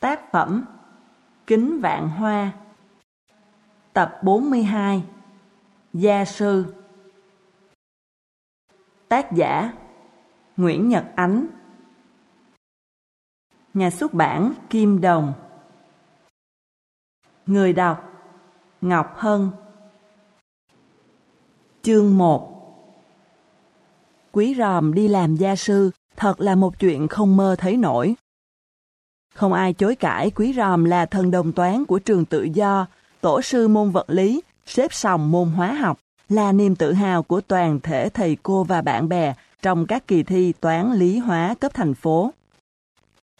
Tác phẩm Kính Vạn Hoa. Tập 42 Gia sư. Tác giả Nguyễn Nhật Ánh. Nhà xuất bản Kim Đồng. Người đọc Ngọc Hân. Chương 1 Quý ròm đi làm gia sư thật là một chuyện không mơ thấy nổi. Không ai chối cãi Quý Ròm là thần đồng toán của trường tự do, tổ sư môn vật lý, xếp sòng môn hóa học, là niềm tự hào của toàn thể thầy cô và bạn bè trong các kỳ thi toán lý hóa cấp thành phố.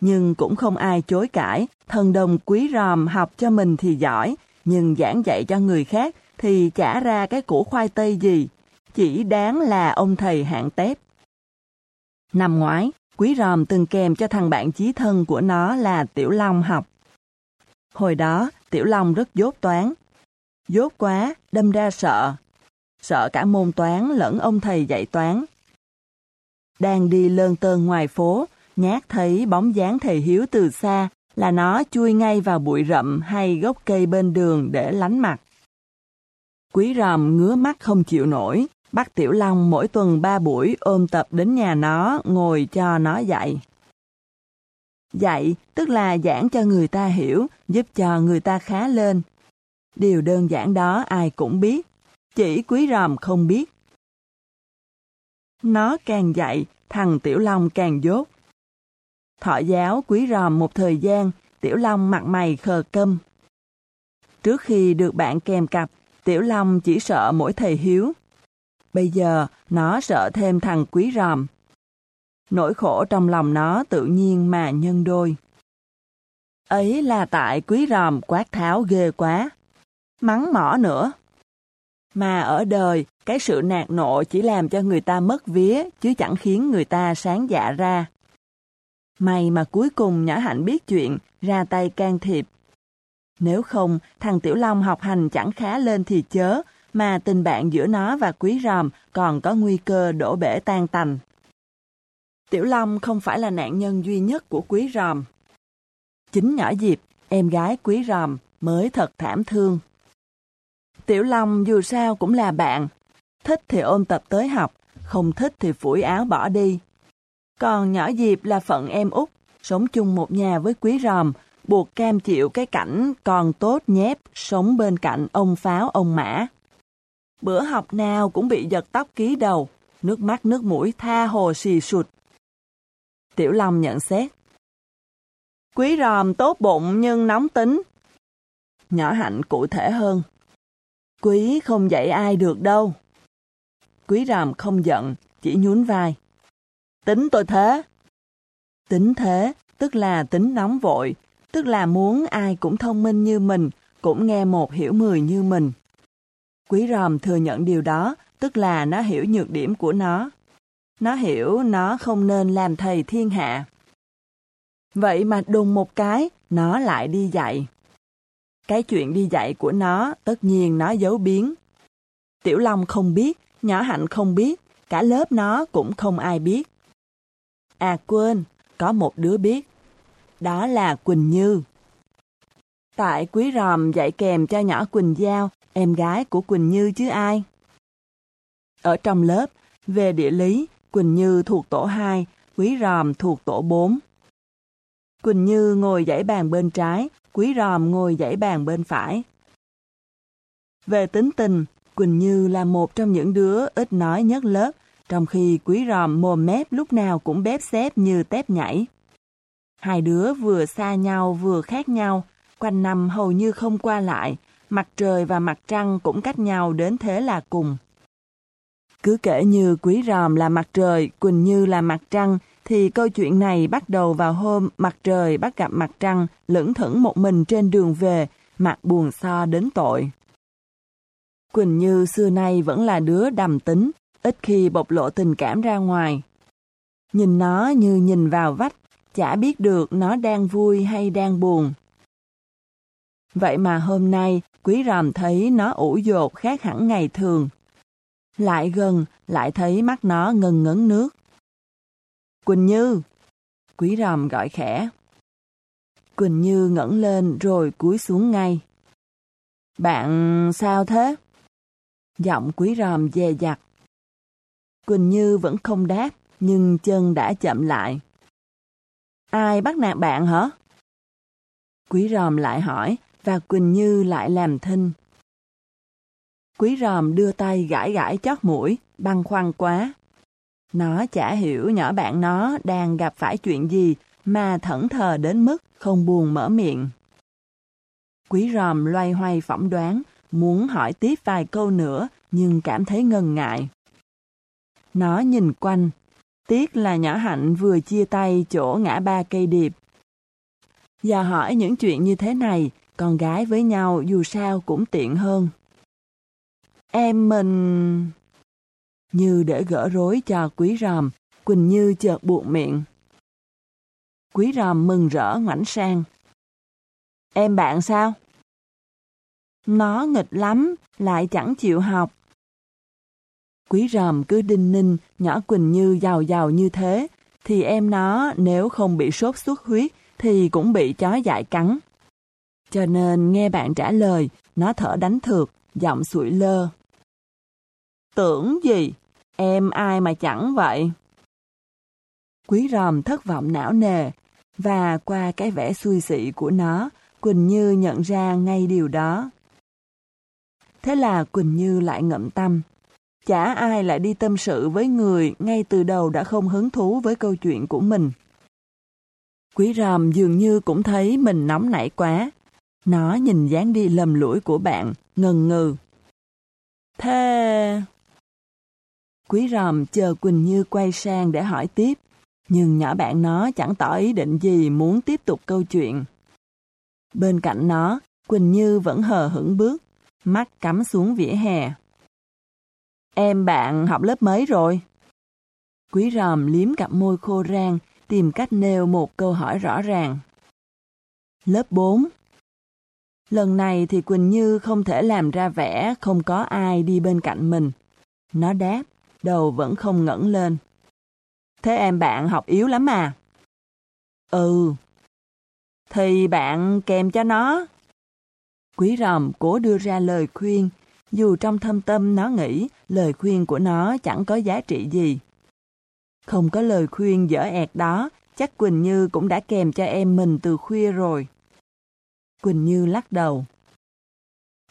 Nhưng cũng không ai chối cãi, thần đồng Quý Ròm học cho mình thì giỏi, nhưng giảng dạy cho người khác thì chả ra cái củ khoai tây gì, chỉ đáng là ông thầy hạng tép. Năm ngoái, Quý Ròm từng kèm cho thằng bạn chí thân của nó là Tiểu Long học. Hồi đó, Tiểu Long rất dốt toán. Dốt quá, đâm ra sợ. Sợ cả môn toán lẫn ông thầy dạy toán. Đang đi lơn tơn ngoài phố, nhát thấy bóng dáng thầy Hiếu từ xa là nó chui ngay vào bụi rậm hay gốc cây bên đường để lánh mặt. Quý ròm ngứa mắt không chịu nổi, Bác Tiểu Long mỗi tuần ba buổi ôm tập đến nhà nó, ngồi cho nó dạy. Dạy tức là giảng cho người ta hiểu, giúp cho người ta khá lên. Điều đơn giản đó ai cũng biết, chỉ quý ròm không biết. Nó càng dạy, thằng Tiểu Long càng dốt. Thọ giáo quý ròm một thời gian, Tiểu Long mặt mày khờ câm. Trước khi được bạn kèm cặp, Tiểu Long chỉ sợ mỗi thầy hiếu. Bây giờ, nó sợ thêm thằng quý ròm. Nỗi khổ trong lòng nó tự nhiên mà nhân đôi. Ấy là tại quý ròm quát tháo ghê quá. Mắng mỏ nữa. Mà ở đời, cái sự nạt nộ chỉ làm cho người ta mất vía, chứ chẳng khiến người ta sáng dạ ra. May mà cuối cùng nhỏ hạnh biết chuyện, ra tay can thiệp. Nếu không, thằng Tiểu Long học hành chẳng khá lên thì chớ, mà tình bạn giữa nó và Quý Ròm còn có nguy cơ đổ bể tan tành. Tiểu Long không phải là nạn nhân duy nhất của Quý Ròm. Chính nhỏ Diệp, em gái Quý Ròm, mới thật thảm thương. Tiểu Long dù sao cũng là bạn, thích thì ôn tập tới học, không thích thì phủi áo bỏ đi. Còn nhỏ Diệp là phận em út, sống chung một nhà với Quý Ròm, buộc cam chịu cái cảnh còn tốt nhép sống bên cạnh ông pháo ông mã. Bữa học nào cũng bị giật tóc ký đầu, nước mắt nước mũi tha hồ xì sụt. Tiểu Long nhận xét. Quý ròm tốt bụng nhưng nóng tính. Nhỏ hạnh cụ thể hơn. Quý không dạy ai được đâu. Quý ròm không giận, chỉ nhún vai. Tính tôi thế. Tính thế, tức là tính nóng vội, tức là muốn ai cũng thông minh như mình, cũng nghe một hiểu mười như mình. Quý ròm thừa nhận điều đó, tức là nó hiểu nhược điểm của nó. Nó hiểu nó không nên làm thầy thiên hạ. Vậy mà đùng một cái, nó lại đi dạy. Cái chuyện đi dạy của nó, tất nhiên nó giấu biến. Tiểu Long không biết, nhỏ Hạnh không biết, cả lớp nó cũng không ai biết. À quên, có một đứa biết. Đó là Quỳnh Như. Tại Quý Ròm dạy kèm cho nhỏ Quỳnh Giao, em gái của Quỳnh Như chứ ai. Ở trong lớp, về địa lý, Quỳnh Như thuộc tổ 2, Quý Ròm thuộc tổ 4. Quỳnh Như ngồi dãy bàn bên trái, Quý Ròm ngồi dãy bàn bên phải. Về tính tình, Quỳnh Như là một trong những đứa ít nói nhất lớp, trong khi Quý Ròm mồm mép lúc nào cũng bếp xếp như tép nhảy. Hai đứa vừa xa nhau vừa khác nhau, quanh năm hầu như không qua lại, mặt trời và mặt trăng cũng cách nhau đến thế là cùng. Cứ kể như Quý Ròm là mặt trời, Quỳnh Như là mặt trăng, thì câu chuyện này bắt đầu vào hôm mặt trời bắt gặp mặt trăng lững thững một mình trên đường về, mặt buồn so đến tội. Quỳnh Như xưa nay vẫn là đứa đầm tính, ít khi bộc lộ tình cảm ra ngoài. Nhìn nó như nhìn vào vách, chả biết được nó đang vui hay đang buồn. Vậy mà hôm nay, quý ròm thấy nó ủ dột khác hẳn ngày thường. Lại gần, lại thấy mắt nó ngần ngấn nước. Quỳnh Như! Quý ròm gọi khẽ. Quỳnh Như ngẩng lên rồi cúi xuống ngay. Bạn sao thế? Giọng quý ròm dè dặt. Quỳnh Như vẫn không đáp, nhưng chân đã chậm lại. Ai bắt nạt bạn hả? Quý ròm lại hỏi, và Quỳnh Như lại làm thinh. Quý ròm đưa tay gãi gãi chót mũi, băng khoăn quá. Nó chả hiểu nhỏ bạn nó đang gặp phải chuyện gì mà thẫn thờ đến mức không buồn mở miệng. Quý ròm loay hoay phỏng đoán, muốn hỏi tiếp vài câu nữa nhưng cảm thấy ngần ngại. Nó nhìn quanh, tiếc là nhỏ hạnh vừa chia tay chỗ ngã ba cây điệp. Giờ hỏi những chuyện như thế này, con gái với nhau dù sao cũng tiện hơn. Em mình... Như để gỡ rối cho quý ròm, Quỳnh Như chợt buộc miệng. Quý ròm mừng rỡ ngoảnh sang. Em bạn sao? Nó nghịch lắm, lại chẳng chịu học. Quý ròm cứ đinh ninh, nhỏ Quỳnh Như giàu giàu như thế, thì em nó nếu không bị sốt xuất huyết thì cũng bị chó dại cắn. Cho nên nghe bạn trả lời, nó thở đánh thược, giọng sủi lơ. Tưởng gì? Em ai mà chẳng vậy? Quý ròm thất vọng não nề, và qua cái vẻ xui xị của nó, Quỳnh Như nhận ra ngay điều đó. Thế là Quỳnh Như lại ngậm tâm. Chả ai lại đi tâm sự với người ngay từ đầu đã không hứng thú với câu chuyện của mình. Quý ròm dường như cũng thấy mình nóng nảy quá. Nó nhìn dáng đi lầm lũi của bạn, ngần ngừ. Thế... Quý ròm chờ Quỳnh Như quay sang để hỏi tiếp, nhưng nhỏ bạn nó chẳng tỏ ý định gì muốn tiếp tục câu chuyện. Bên cạnh nó, Quỳnh Như vẫn hờ hững bước, mắt cắm xuống vỉa hè. Em bạn học lớp mấy rồi? Quý ròm liếm cặp môi khô rang, tìm cách nêu một câu hỏi rõ ràng. Lớp 4 Lần này thì Quỳnh Như không thể làm ra vẻ không có ai đi bên cạnh mình. Nó đáp, đầu vẫn không ngẩng lên. Thế em bạn học yếu lắm mà. Ừ. Thì bạn kèm cho nó. Quý ròm cố đưa ra lời khuyên, dù trong thâm tâm nó nghĩ lời khuyên của nó chẳng có giá trị gì. Không có lời khuyên dở ẹt đó, chắc Quỳnh Như cũng đã kèm cho em mình từ khuya rồi. Quỳnh Như lắc đầu.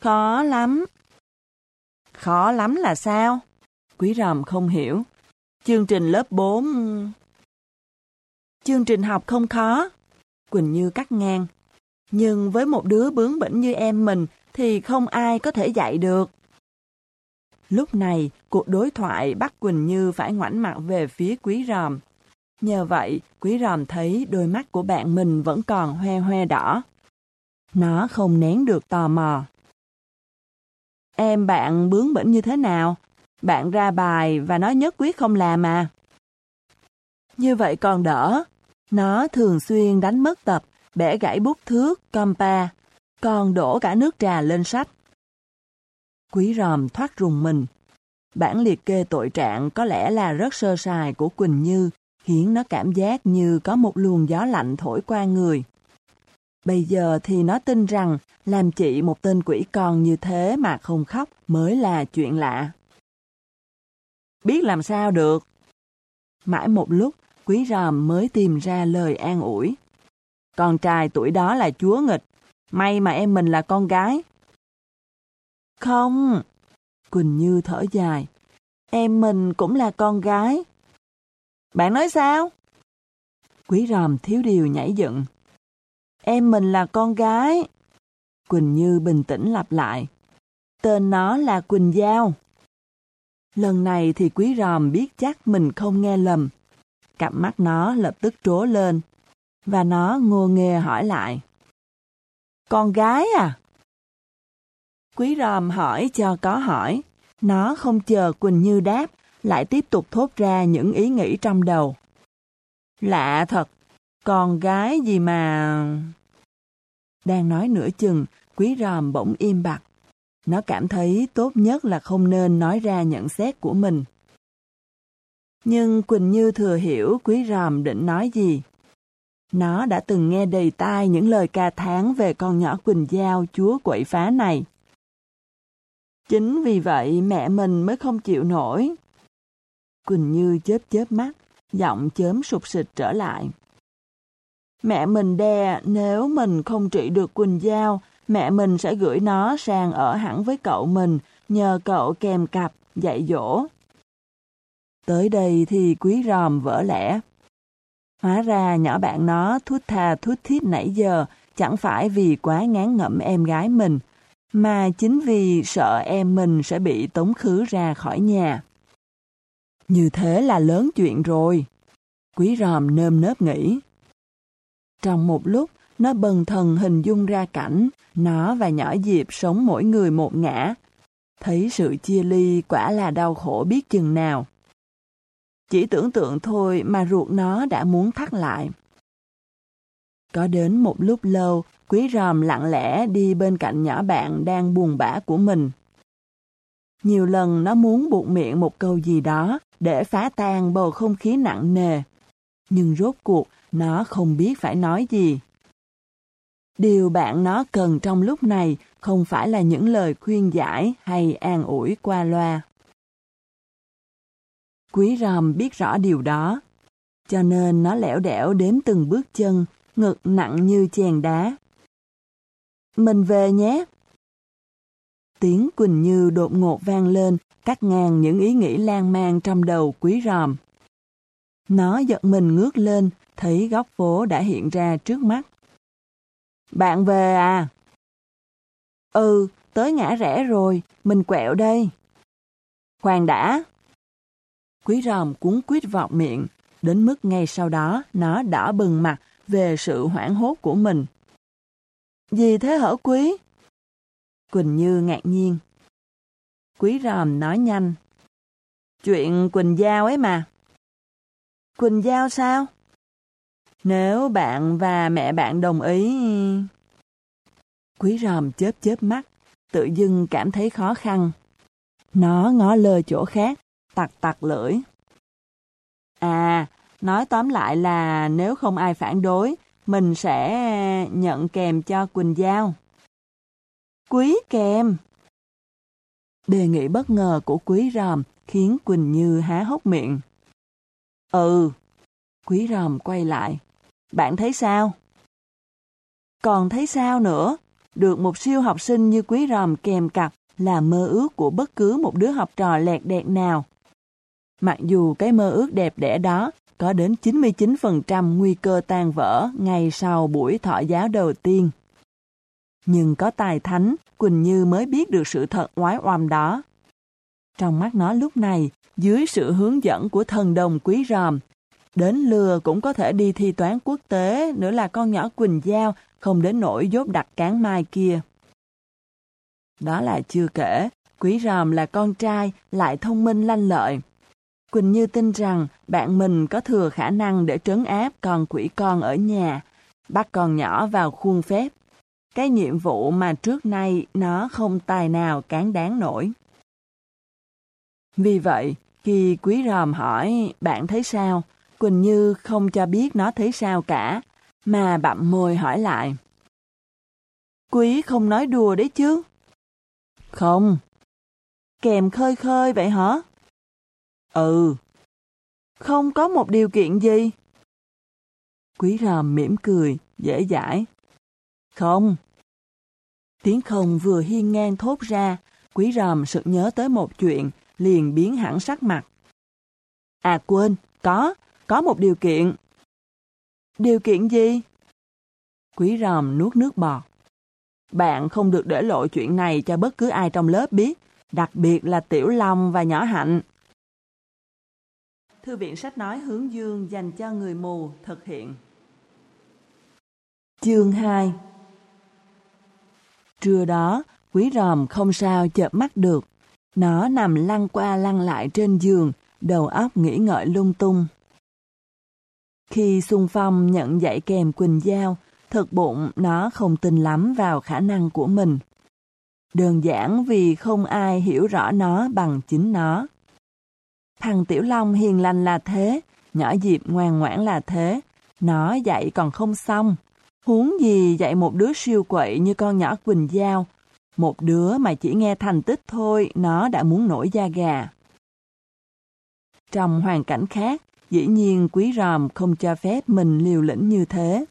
Khó lắm. Khó lắm là sao? Quý ròm không hiểu. Chương trình lớp 4... Chương trình học không khó. Quỳnh Như cắt ngang. Nhưng với một đứa bướng bỉnh như em mình thì không ai có thể dạy được. Lúc này, cuộc đối thoại bắt Quỳnh Như phải ngoảnh mặt về phía quý ròm. Nhờ vậy, quý ròm thấy đôi mắt của bạn mình vẫn còn hoe hoe đỏ. Nó không nén được tò mò. Em bạn bướng bỉnh như thế nào? Bạn ra bài và nó nhất quyết không làm à? Như vậy còn đỡ. Nó thường xuyên đánh mất tập, bẻ gãy bút thước, compa, còn đổ cả nước trà lên sách. Quý ròm thoát rùng mình. Bản liệt kê tội trạng có lẽ là rất sơ sài của Quỳnh Như, khiến nó cảm giác như có một luồng gió lạnh thổi qua người. Bây giờ thì nó tin rằng làm chị một tên quỷ con như thế mà không khóc mới là chuyện lạ. Biết làm sao được. Mãi một lúc, quý ròm mới tìm ra lời an ủi. Con trai tuổi đó là chúa nghịch, may mà em mình là con gái. Không, Quỳnh Như thở dài, em mình cũng là con gái. Bạn nói sao? Quý ròm thiếu điều nhảy dựng. Em mình là con gái. Quỳnh Như bình tĩnh lặp lại. Tên nó là Quỳnh Giao. Lần này thì quý ròm biết chắc mình không nghe lầm. Cặp mắt nó lập tức trố lên. Và nó ngô nghê hỏi lại. Con gái à? Quý ròm hỏi cho có hỏi. Nó không chờ Quỳnh Như đáp, lại tiếp tục thốt ra những ý nghĩ trong đầu. Lạ thật, con gái gì mà... Đang nói nửa chừng, quý ròm bỗng im bặt. Nó cảm thấy tốt nhất là không nên nói ra nhận xét của mình. Nhưng Quỳnh Như thừa hiểu quý ròm định nói gì. Nó đã từng nghe đầy tai những lời ca tháng về con nhỏ Quỳnh Giao chúa quậy phá này. Chính vì vậy mẹ mình mới không chịu nổi. Quỳnh Như chớp chớp mắt, giọng chớm sụp sịch trở lại. Mẹ mình đe nếu mình không trị được Quỳnh Giao, mẹ mình sẽ gửi nó sang ở hẳn với cậu mình, nhờ cậu kèm cặp, dạy dỗ. Tới đây thì quý ròm vỡ lẽ. Hóa ra nhỏ bạn nó thút tha thút thít nãy giờ, chẳng phải vì quá ngán ngẩm em gái mình, mà chính vì sợ em mình sẽ bị tống khứ ra khỏi nhà. Như thế là lớn chuyện rồi. Quý ròm nơm nớp nghĩ. Trong một lúc, nó bần thần hình dung ra cảnh, nó và nhỏ Diệp sống mỗi người một ngã. Thấy sự chia ly quả là đau khổ biết chừng nào. Chỉ tưởng tượng thôi mà ruột nó đã muốn thắt lại. Có đến một lúc lâu, quý ròm lặng lẽ đi bên cạnh nhỏ bạn đang buồn bã của mình. Nhiều lần nó muốn buộc miệng một câu gì đó để phá tan bầu không khí nặng nề. Nhưng rốt cuộc, nó không biết phải nói gì. Điều bạn nó cần trong lúc này không phải là những lời khuyên giải hay an ủi qua loa. Quý ròm biết rõ điều đó, cho nên nó lẻo đẻo đếm từng bước chân, ngực nặng như chèn đá. Mình về nhé. Tiếng Quỳnh Như đột ngột vang lên, cắt ngang những ý nghĩ lan man trong đầu quý ròm. Nó giật mình ngước lên, thấy góc phố đã hiện ra trước mắt. Bạn về à? Ừ, tới ngã rẽ rồi, mình quẹo đây. Khoan đã. Quý ròm cuốn quýt vọt miệng, đến mức ngay sau đó nó đỏ bừng mặt về sự hoảng hốt của mình. Gì thế hở quý? Quỳnh Như ngạc nhiên. Quý ròm nói nhanh. Chuyện Quỳnh Giao ấy mà. Quỳnh Giao sao? Nếu bạn và mẹ bạn đồng ý... Quý ròm chớp chớp mắt, tự dưng cảm thấy khó khăn. Nó ngó lơ chỗ khác, tặc tặc lưỡi. À, nói tóm lại là nếu không ai phản đối, mình sẽ nhận kèm cho Quỳnh Giao. Quý kèm! Đề nghị bất ngờ của quý ròm khiến Quỳnh Như há hốc miệng. Ừ. Quý ròm quay lại. Bạn thấy sao? Còn thấy sao nữa? Được một siêu học sinh như quý ròm kèm cặp là mơ ước của bất cứ một đứa học trò lẹt đẹt nào. Mặc dù cái mơ ước đẹp đẽ đó có đến 99% nguy cơ tan vỡ ngay sau buổi thọ giáo đầu tiên. Nhưng có tài thánh, Quỳnh Như mới biết được sự thật oái oăm đó. Trong mắt nó lúc này, dưới sự hướng dẫn của thần đồng quý ròm, đến lừa cũng có thể đi thi toán quốc tế, nữa là con nhỏ Quỳnh Giao, không đến nỗi dốt đặt cán mai kia. Đó là chưa kể, quý ròm là con trai, lại thông minh lanh lợi. Quỳnh Như tin rằng bạn mình có thừa khả năng để trấn áp con quỷ con ở nhà, bắt con nhỏ vào khuôn phép. Cái nhiệm vụ mà trước nay nó không tài nào cán đáng nổi. Vì vậy, khi quý ròm hỏi bạn thấy sao, Quỳnh Như không cho biết nó thấy sao cả, mà bặm môi hỏi lại. Quý không nói đùa đấy chứ? Không. Kèm khơi khơi vậy hả? Ừ. Không có một điều kiện gì? Quý ròm mỉm cười, dễ dãi. Không. Tiếng không vừa hiên ngang thốt ra, quý ròm sực nhớ tới một chuyện, liền biến hẳn sắc mặt. À quên, có, có một điều kiện. Điều kiện gì? Quý ròm nuốt nước bọt. Bạn không được để lộ chuyện này cho bất cứ ai trong lớp biết, đặc biệt là Tiểu Long và Nhỏ Hạnh. Thư viện sách nói hướng dương dành cho người mù thực hiện. Chương 2 Trưa đó, quý ròm không sao chợp mắt được. Nó nằm lăn qua lăn lại trên giường, đầu óc nghĩ ngợi lung tung. Khi Xuân Phong nhận dạy kèm Quỳnh Giao, thực bụng nó không tin lắm vào khả năng của mình. Đơn giản vì không ai hiểu rõ nó bằng chính nó. Thằng Tiểu Long hiền lành là thế, nhỏ Diệp ngoan ngoãn là thế, Nó dạy còn không xong. Huống gì dạy một đứa siêu quậy như con nhỏ Quỳnh Giao. Một đứa mà chỉ nghe thành tích thôi, nó đã muốn nổi da gà. Trong hoàn cảnh khác, dĩ nhiên quý ròm không cho phép mình liều lĩnh như thế.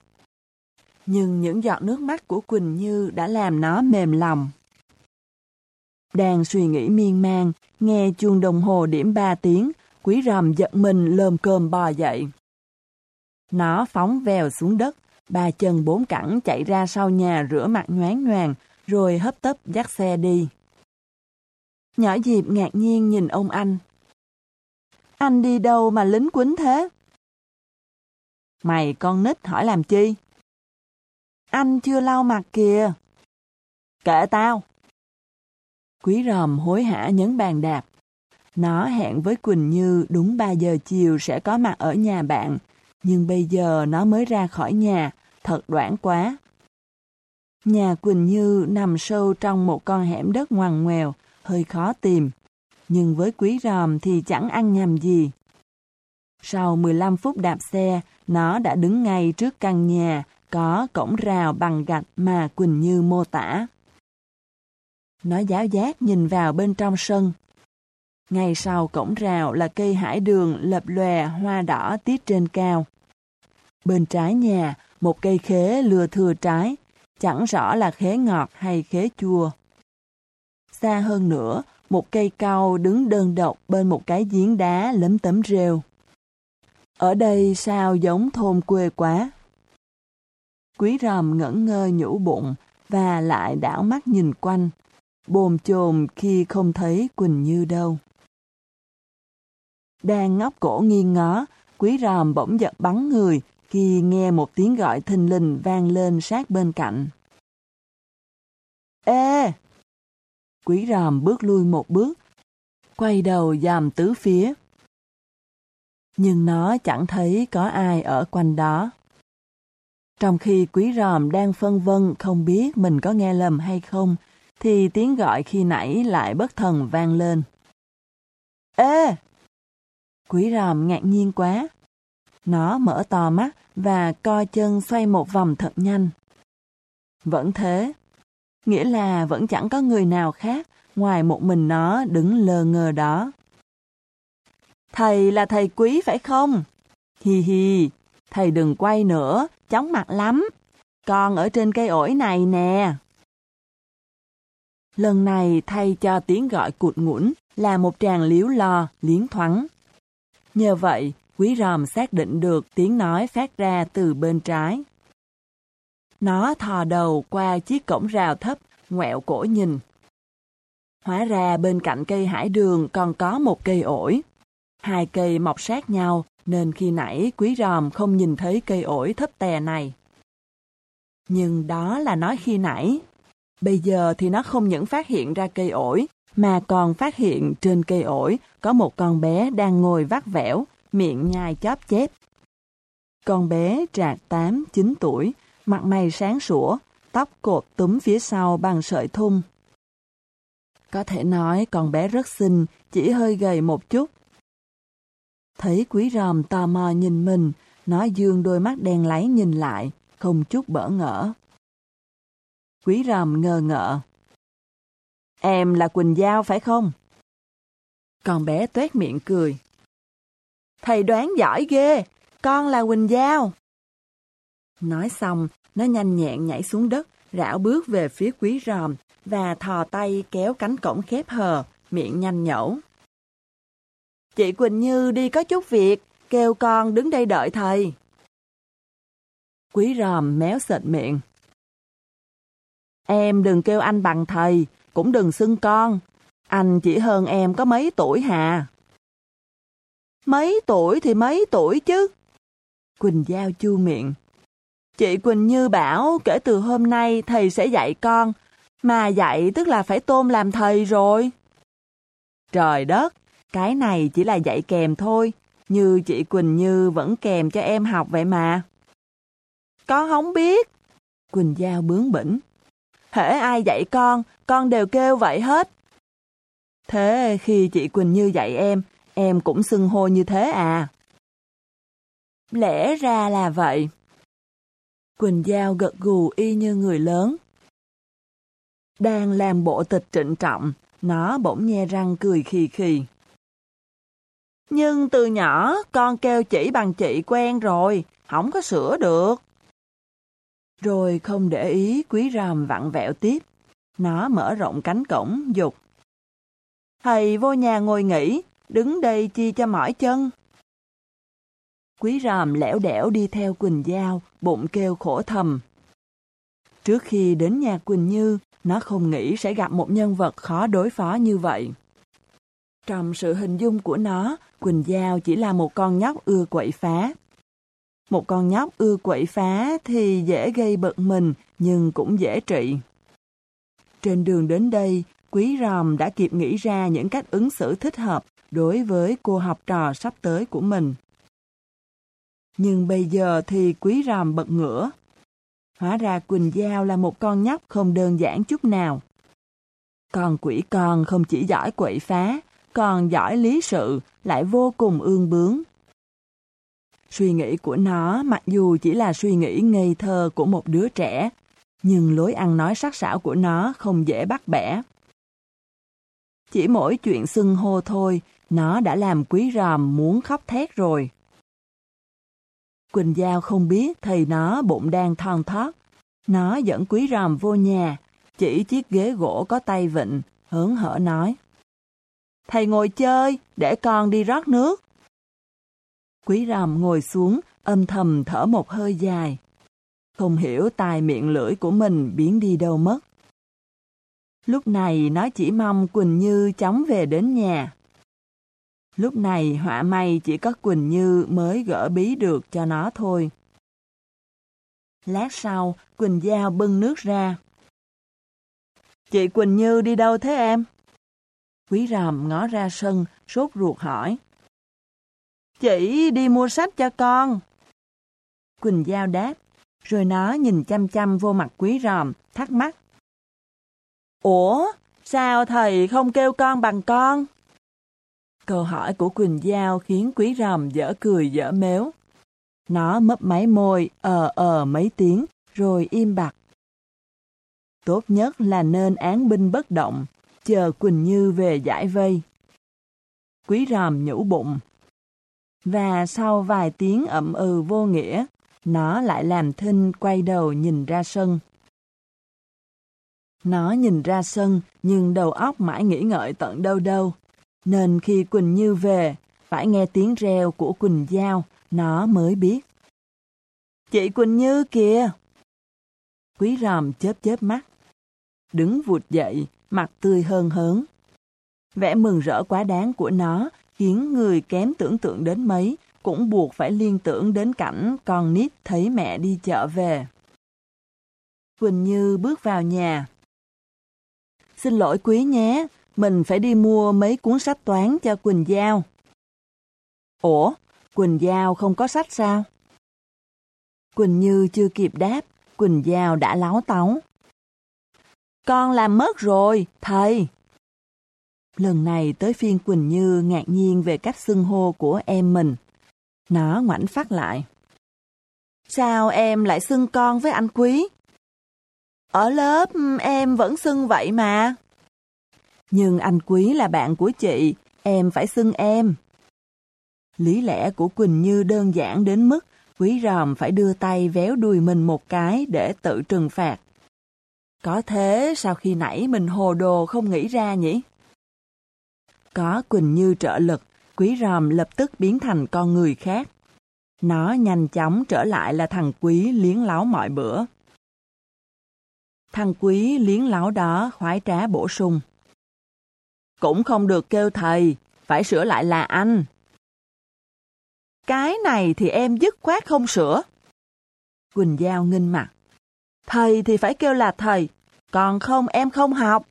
Nhưng những giọt nước mắt của Quỳnh Như đã làm nó mềm lòng. Đang suy nghĩ miên man, nghe chuông đồng hồ điểm ba tiếng, quý ròm giật mình lơm cơm bò dậy. Nó phóng vèo xuống đất, ba chân bốn cẳng chạy ra sau nhà rửa mặt nhoáng nhoàng, rồi hấp tấp dắt xe đi. Nhỏ Diệp ngạc nhiên nhìn ông anh. Anh đi đâu mà lính quýnh thế? Mày con nít hỏi làm chi? Anh chưa lau mặt kìa. Kệ tao. Quý ròm hối hả nhấn bàn đạp. Nó hẹn với Quỳnh Như đúng 3 giờ chiều sẽ có mặt ở nhà bạn, nhưng bây giờ nó mới ra khỏi nhà, thật đoạn quá. Nhà Quỳnh Như nằm sâu trong một con hẻm đất ngoằn ngoèo, hơi khó tìm. Nhưng với quý ròm thì chẳng ăn nhầm gì. Sau 15 phút đạp xe, nó đã đứng ngay trước căn nhà, có cổng rào bằng gạch mà Quỳnh Như mô tả. Nó giáo giác nhìn vào bên trong sân. Ngay sau cổng rào là cây hải đường lập lòe hoa đỏ tiết trên cao. Bên trái nhà, một cây khế lừa thừa trái, chẳng rõ là khế ngọt hay khế chua. Xa hơn nữa, một cây cau đứng đơn độc bên một cái giếng đá lấm tấm rêu. Ở đây sao giống thôn quê quá. Quý ròm ngẩn ngơ nhũ bụng và lại đảo mắt nhìn quanh, bồn chồn khi không thấy Quỳnh Như đâu. Đang ngóc cổ nghiêng ngó, quý ròm bỗng giật bắn người khi nghe một tiếng gọi thình lình vang lên sát bên cạnh. Ê! Quý ròm bước lui một bước, quay đầu dòm tứ phía. Nhưng nó chẳng thấy có ai ở quanh đó. Trong khi quý ròm đang phân vân không biết mình có nghe lầm hay không, thì tiếng gọi khi nãy lại bất thần vang lên. Ê! Quý ròm ngạc nhiên quá. Nó mở to mắt và co chân xoay một vòng thật nhanh. Vẫn thế. Nghĩa là vẫn chẳng có người nào khác ngoài một mình nó đứng lờ ngờ đó. Thầy là thầy quý phải không? Hi hi, thầy đừng quay nữa, chóng mặt lắm. Con ở trên cây ổi này nè. Lần này thay cho tiếng gọi cụt ngủn là một tràng liếu lo, liến thoáng. Nhờ vậy, quý ròm xác định được tiếng nói phát ra từ bên trái. Nó thò đầu qua chiếc cổng rào thấp, ngoẹo cổ nhìn. Hóa ra bên cạnh cây hải đường còn có một cây ổi. Hai cây mọc sát nhau, nên khi nãy quý ròm không nhìn thấy cây ổi thấp tè này. Nhưng đó là nói khi nãy. Bây giờ thì nó không những phát hiện ra cây ổi, mà còn phát hiện trên cây ổi có một con bé đang ngồi vắt vẻo, miệng nhai chóp chép. Con bé trạc 8-9 tuổi, mặt mày sáng sủa, tóc cột túm phía sau bằng sợi thun. Có thể nói con bé rất xinh, chỉ hơi gầy một chút. Thấy quý ròm tò mò nhìn mình, nó dương đôi mắt đen láy nhìn lại, không chút bỡ ngỡ. Quý ròm ngờ ngợ. Em là Quỳnh Giao phải không? Con bé tuét miệng cười. Thầy đoán giỏi ghê, con là Quỳnh Giao. Nói xong, nó nhanh nhẹn nhảy xuống đất, rảo bước về phía quý ròm và thò tay kéo cánh cổng khép hờ, miệng nhanh nhẩu. Chị Quỳnh Như đi có chút việc, kêu con đứng đây đợi thầy. Quý ròm méo sệt miệng. Em đừng kêu anh bằng thầy, cũng đừng xưng con. Anh chỉ hơn em có mấy tuổi hà. Mấy tuổi thì mấy tuổi chứ. Quỳnh Giao chu miệng. Chị Quỳnh Như bảo kể từ hôm nay thầy sẽ dạy con, mà dạy tức là phải tôm làm thầy rồi. Trời đất, cái này chỉ là dạy kèm thôi, như chị Quỳnh Như vẫn kèm cho em học vậy mà. Con không biết. Quỳnh Giao bướng bỉnh. Hễ ai dạy con, con đều kêu vậy hết. Thế khi chị Quỳnh Như dạy em, em cũng xưng hô như thế à? Lẽ ra là vậy. Quỳnh Giao gật gù y như người lớn. Đang làm bộ tịch trịnh trọng, nó bỗng nhe răng cười khì khì. Nhưng từ nhỏ con kêu chỉ bằng chị quen rồi, không có sửa được. Rồi không để ý quý ròm vặn vẹo tiếp. Nó mở rộng cánh cổng, dục. Thầy vô nhà ngồi nghỉ, đứng đây chi cho mỏi chân. Quý ròm lẻo đẻo đi theo Quỳnh Giao, bụng kêu khổ thầm. Trước khi đến nhà Quỳnh Như, nó không nghĩ sẽ gặp một nhân vật khó đối phó như vậy. Trong sự hình dung của nó, Quỳnh Giao chỉ là một con nhóc ưa quậy phá. Một con nhóc ưa quậy phá thì dễ gây bực mình, nhưng cũng dễ trị. Trên đường đến đây, Quý Ròm đã kịp nghĩ ra những cách ứng xử thích hợp đối với cô học trò sắp tới của mình. Nhưng bây giờ thì Quý Ròm bật ngửa. Hóa ra Quỳnh Giao là một con nhóc không đơn giản chút nào. Còn quỷ con không chỉ giỏi quậy phá, còn giỏi lý sự, lại vô cùng ương bướng. Suy nghĩ của nó mặc dù chỉ là suy nghĩ ngây thơ của một đứa trẻ, nhưng lối ăn nói sắc sảo của nó không dễ bắt bẻ. Chỉ mỗi chuyện xưng hô thôi, nó đã làm quý ròm muốn khóc thét rồi. Quỳnh Giao không biết thầy nó bụng đang thon thót. Nó dẫn quý ròm vô nhà, chỉ chiếc ghế gỗ có tay vịnh, hớn hở nói. Thầy ngồi chơi, để con đi rót nước. Quý ròm ngồi xuống, âm thầm thở một hơi dài. Không hiểu tài miệng lưỡi của mình biến đi đâu mất. Lúc này nó chỉ mong Quỳnh Như chóng về đến nhà. Lúc này họa may chỉ có Quỳnh Như mới gỡ bí được cho nó thôi. Lát sau, Quỳnh Giao bưng nước ra. Chị Quỳnh Như đi đâu thế em? Quý ròm ngó ra sân, sốt ruột hỏi. Chị đi mua sách cho con. Quỳnh Giao đáp, rồi nó nhìn chăm chăm vô mặt quý ròm, thắc mắc. Ủa, sao thầy không kêu con bằng con? Câu hỏi của Quỳnh Giao khiến quý ròm dở cười dở méo. Nó mấp máy môi, ờ ờ mấy tiếng, rồi im bặt. Tốt nhất là nên án binh bất động, chờ Quỳnh Như về giải vây. Quý ròm nhủ bụng. Và sau vài tiếng ậm ừ vô nghĩa, nó lại làm thinh quay đầu nhìn ra sân. Nó nhìn ra sân, nhưng đầu óc mãi nghĩ ngợi tận đâu đâu. Nên khi Quỳnh Như về, phải nghe tiếng reo của Quỳnh Giao, nó mới biết. Chị Quỳnh Như kìa! Quý ròm chớp chớp mắt. Đứng vụt dậy, mặt tươi hơn hớn. Vẻ mừng rỡ quá đáng của nó khiến người kém tưởng tượng đến mấy cũng buộc phải liên tưởng đến cảnh con nít thấy mẹ đi chợ về. Quỳnh Như bước vào nhà. Xin lỗi quý nhé, mình phải đi mua mấy cuốn sách toán cho Quỳnh Giao. Ủa, Quỳnh Giao không có sách sao? Quỳnh Như chưa kịp đáp, Quỳnh Giao đã láo táo. Con làm mất rồi, thầy. Lần này tới phiên Quỳnh Như ngạc nhiên về cách xưng hô của em mình. Nó ngoảnh phát lại. Sao em lại xưng con với anh Quý? Ở lớp em vẫn xưng vậy mà. Nhưng anh Quý là bạn của chị, em phải xưng em. Lý lẽ của Quỳnh Như đơn giản đến mức Quý ròm phải đưa tay véo đuôi mình một cái để tự trừng phạt. Có thế sao khi nãy mình hồ đồ không nghĩ ra nhỉ? Có Quỳnh Như trợ lực, quý ròm lập tức biến thành con người khác. Nó nhanh chóng trở lại là thằng quý liếng láo mọi bữa. Thằng quý liếng láo đó khoái trá bổ sung. Cũng không được kêu thầy, phải sửa lại là anh. Cái này thì em dứt khoát không sửa. Quỳnh Giao nghinh mặt. Thầy thì phải kêu là thầy, còn không em không học.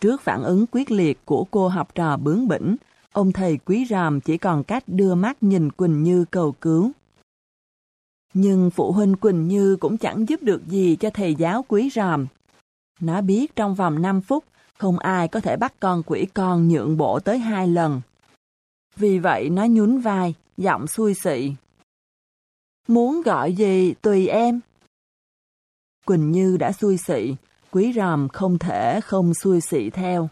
Trước phản ứng quyết liệt của cô học trò bướng bỉnh, ông thầy quý ròm chỉ còn cách đưa mắt nhìn Quỳnh Như cầu cứu. Nhưng phụ huynh Quỳnh Như cũng chẳng giúp được gì cho thầy giáo quý ròm. Nó biết trong vòng 5 phút, không ai có thể bắt con quỷ con nhượng bộ tới hai lần. Vì vậy nó nhún vai, giọng xui xị. Muốn gọi gì tùy em. Quỳnh Như đã xui xị, quý ròm không thể không xui xị theo.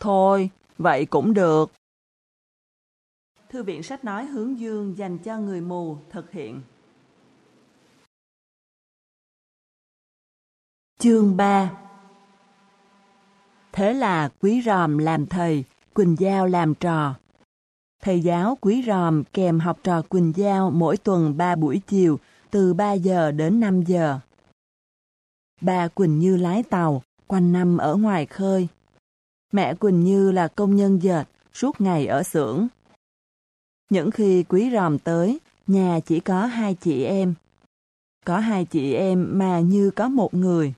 Thôi, vậy cũng được. Thư viện sách nói hướng dương dành cho người mù thực hiện. Chương 3 Thế là quý ròm làm thầy, Quỳnh Giao làm trò. Thầy giáo quý ròm kèm học trò Quỳnh Giao mỗi tuần 3 buổi chiều, từ 3 giờ đến 5 giờ. Bà Quỳnh Như lái tàu, quanh năm ở ngoài khơi. Mẹ Quỳnh Như là công nhân dệt, suốt ngày ở xưởng. Những khi quý ròm tới, nhà chỉ có hai chị em. Có hai chị em mà như có một người.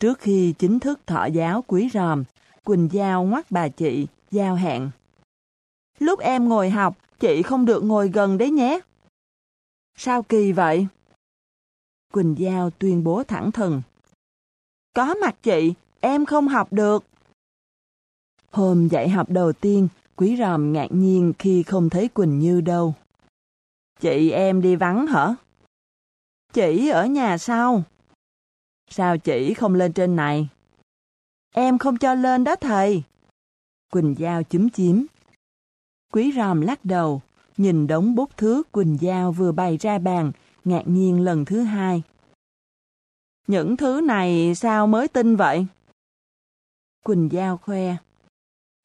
Trước khi chính thức thọ giáo quý ròm, Quỳnh Giao ngoắt bà chị, giao hẹn. Lúc em ngồi học, chị không được ngồi gần đấy nhé. Sao kỳ vậy? Quỳnh Giao tuyên bố thẳng thừng. Có mặt chị, em không học được. Hôm dạy học đầu tiên, Quý Ròm ngạc nhiên khi không thấy Quỳnh Như đâu. Chị em đi vắng hả? Chị ở nhà sao Sao chị không lên trên này? Em không cho lên đó thầy. Quỳnh Giao chúm chím. Quý Ròm lắc đầu, nhìn đống bút thước Quỳnh Giao vừa bày ra bàn, ngạc nhiên lần thứ hai. Những thứ này sao mới tin vậy? Quỳnh Giao khoe.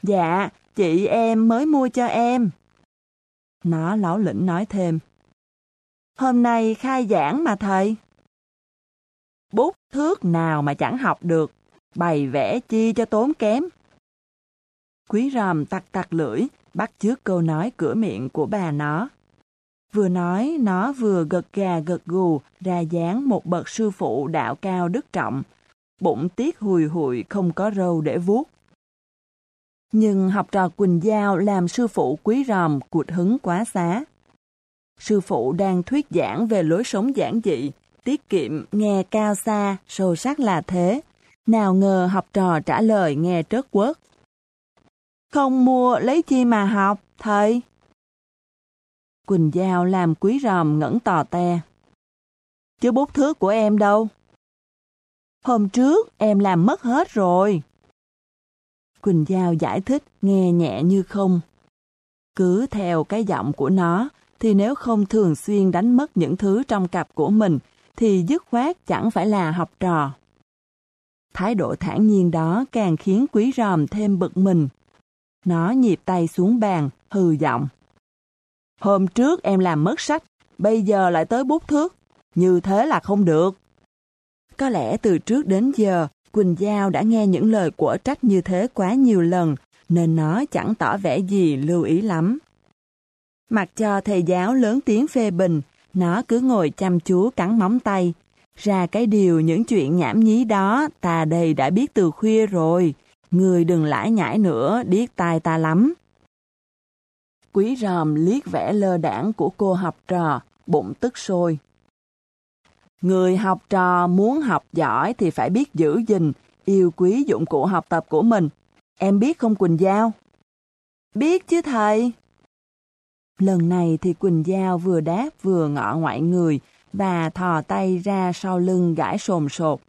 Dạ, chị em mới mua cho em. Nó lão lĩnh nói thêm. Hôm nay khai giảng mà thầy. Bút thước nào mà chẳng học được, bày vẽ chi cho tốn kém. Quý ròm tặc tặc lưỡi, bắt chước câu nói cửa miệng của bà nó. Vừa nói, nó vừa gật gà gật gù ra dáng một bậc sư phụ đạo cao đức trọng, bụng tiếc hùi hụi không có râu để vuốt. Nhưng học trò Quỳnh Giao làm sư phụ quý ròm cụt hứng quá xá. Sư phụ đang thuyết giảng về lối sống giản dị, tiết kiệm, nghe cao xa, sâu sắc là thế. Nào ngờ học trò trả lời nghe trớt quớt. Không mua lấy chi mà học, thầy? Quỳnh Giao làm quý ròm ngẩn tò te. Chứ bút thước của em đâu? Hôm trước em làm mất hết rồi. Quỳnh Giao giải thích nghe nhẹ như không. Cứ theo cái giọng của nó, thì nếu không thường xuyên đánh mất những thứ trong cặp của mình, thì dứt khoát chẳng phải là học trò. Thái độ thản nhiên đó càng khiến quý ròm thêm bực mình. Nó nhịp tay xuống bàn, hừ giọng. Hôm trước em làm mất sách, bây giờ lại tới bút thước. Như thế là không được. Có lẽ từ trước đến giờ, Quỳnh Giao đã nghe những lời của trách như thế quá nhiều lần, nên nó chẳng tỏ vẻ gì lưu ý lắm. Mặc cho thầy giáo lớn tiếng phê bình, nó cứ ngồi chăm chú cắn móng tay. Ra cái điều những chuyện nhảm nhí đó ta đây đã biết từ khuya rồi. Người đừng lãi nhãi nữa, điếc tai ta lắm. Quý ròm liếc vẻ lơ đảng của cô học trò, bụng tức sôi. Người học trò muốn học giỏi thì phải biết giữ gìn, yêu quý dụng cụ học tập của mình. Em biết không Quỳnh Giao? Biết chứ thầy. Lần này thì Quỳnh Giao vừa đáp vừa ngọ ngoại người và thò tay ra sau lưng gãi sồn sột.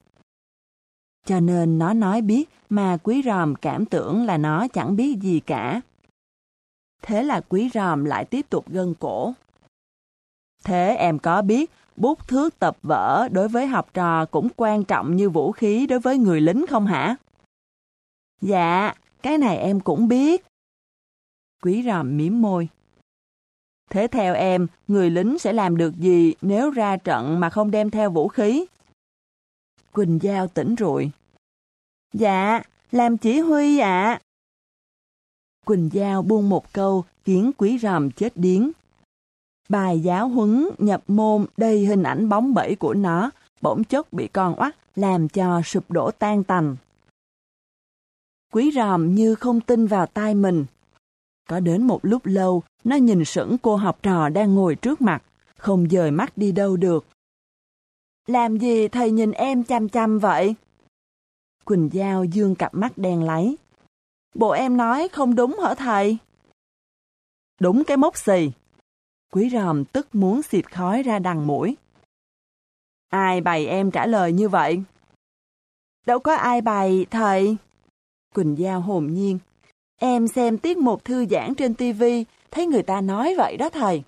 Cho nên nó nói biết mà quý ròm cảm tưởng là nó chẳng biết gì cả. Thế là quý ròm lại tiếp tục gân cổ. Thế em có biết bút thước tập vở đối với học trò cũng quan trọng như vũ khí đối với người lính không hả? Dạ, cái này em cũng biết. Quý ròm miếm môi. Thế theo em, người lính sẽ làm được gì nếu ra trận mà không đem theo vũ khí? Quỳnh Giao tỉnh rụi. Dạ, làm chỉ huy ạ. À. Quỳnh Giao buông một câu khiến quý ròm chết điếng. Bài giáo huấn nhập môn đầy hình ảnh bóng bẩy của nó bỗng chốc bị con oắt làm cho sụp đổ tan tành. Quý ròm như không tin vào tai mình. Có đến một lúc lâu, nó nhìn sững cô học trò đang ngồi trước mặt, không dời mắt đi đâu được. Làm gì thầy nhìn em chăm chăm vậy? Quỳnh Giao dương cặp mắt đen láy. Bộ em nói không đúng hả thầy? Đúng cái mốc xì. Quý ròm tức muốn xịt khói ra đằng mũi. Ai bày em trả lời như vậy? Đâu có ai bày, thầy. Quỳnh Giao hồn nhiên. Em xem tiết mục thư giãn trên tivi thấy người ta nói vậy đó thầy.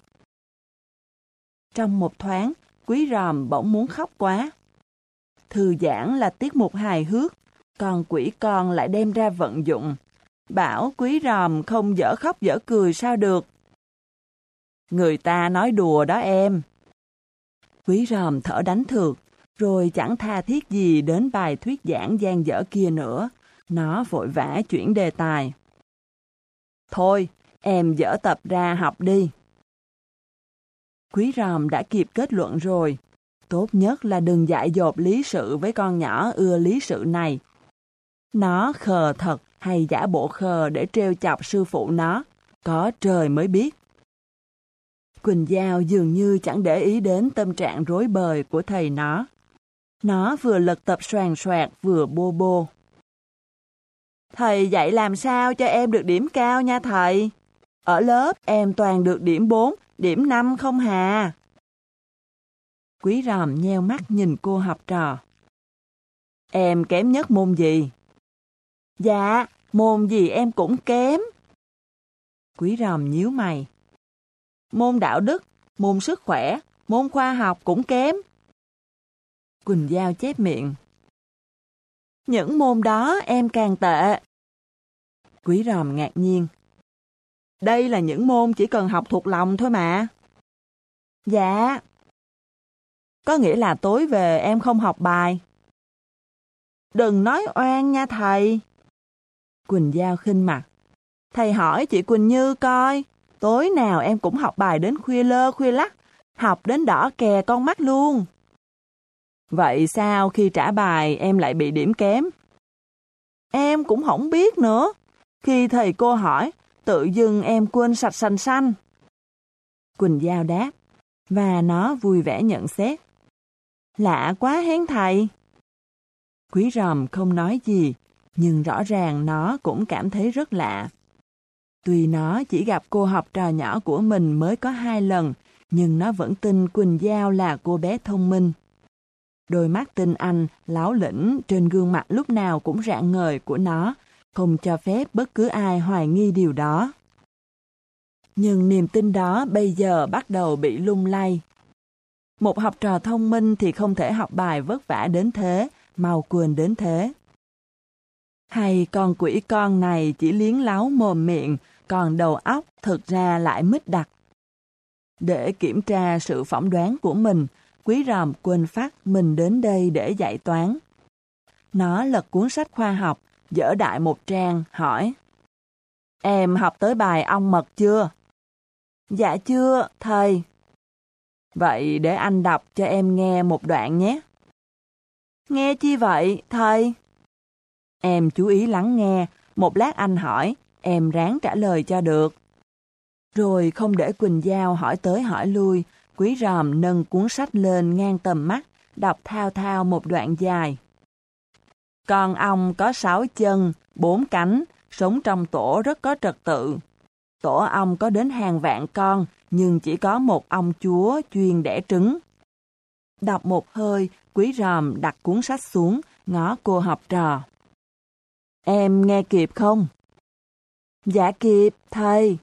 Trong một thoáng, quý ròm bỗng muốn khóc quá. Thư giãn là tiết mục hài hước, còn quỷ con lại đem ra vận dụng. Bảo quý ròm không dở khóc dở cười sao được. Người ta nói đùa đó em. Quý ròm thở đánh thược, rồi chẳng tha thiết gì đến bài thuyết giảng gian dở kia nữa. Nó vội vã chuyển đề tài. Thôi, em dở tập ra học đi. Quý ròm đã kịp kết luận rồi. Tốt nhất là đừng dại dột lý sự với con nhỏ ưa lý sự này. Nó khờ thật hay giả bộ khờ để trêu chọc sư phụ nó, có trời mới biết. Quỳnh Giao dường như chẳng để ý đến tâm trạng rối bời của thầy nó. Nó vừa lật tập soàn soạt vừa bô bô. Thầy dạy làm sao cho em được điểm cao nha thầy? Ở lớp em toàn được điểm 4, điểm 5 không hà. Quý ròm nheo mắt nhìn cô học trò. Em kém nhất môn gì? Dạ, môn gì em cũng kém. Quý ròm nhíu mày. Môn đạo đức, môn sức khỏe, môn khoa học cũng kém. Quỳnh Giao chép miệng. Những môn đó em càng tệ. Quý ròm ngạc nhiên. Đây là những môn chỉ cần học thuộc lòng thôi mà. Dạ. Có nghĩa là tối về em không học bài. Đừng nói oan nha thầy. Quỳnh Giao khinh mặt. Thầy hỏi chị Quỳnh Như coi, tối nào em cũng học bài đến khuya lơ khuya lắc, học đến đỏ kè con mắt luôn. Vậy sao khi trả bài em lại bị điểm kém? Em cũng không biết nữa. Khi thầy cô hỏi, tự dưng em quên sạch xanh xanh. Quỳnh Giao đáp, và nó vui vẻ nhận xét. Lạ quá hén thầy. Quý ròm không nói gì, nhưng rõ ràng nó cũng cảm thấy rất lạ. Tuy nó chỉ gặp cô học trò nhỏ của mình mới có hai lần, nhưng nó vẫn tin Quỳnh Giao là cô bé thông minh. Đôi mắt tinh anh, láo lĩnh trên gương mặt lúc nào cũng rạng ngời của nó, không cho phép bất cứ ai hoài nghi điều đó. Nhưng niềm tin đó bây giờ bắt đầu bị lung lay. Một học trò thông minh thì không thể học bài vất vả đến thế, mau quên đến thế. Hay con quỷ con này chỉ liến láo mồm miệng, còn đầu óc thực ra lại mít đặc. Để kiểm tra sự phỏng đoán của mình, quý ròm quên phát mình đến đây để dạy toán. Nó lật cuốn sách khoa học, dở đại một trang, hỏi. Em học tới bài ong mật chưa? Dạ chưa, thầy. Vậy để anh đọc cho em nghe một đoạn nhé. Nghe chi vậy, thầy? Em chú ý lắng nghe, một lát anh hỏi, em ráng trả lời cho được. Rồi không để Quỳnh Giao hỏi tới hỏi lui, quý ròm nâng cuốn sách lên ngang tầm mắt, đọc thao thao một đoạn dài. Con ong có sáu chân, bốn cánh, sống trong tổ rất có trật tự. Tổ ong có đến hàng vạn con, nhưng chỉ có một ong chúa chuyên đẻ trứng. Đọc một hơi, quý ròm đặt cuốn sách xuống, ngó cô học trò. Em nghe kịp không? Dạ kịp, thầy.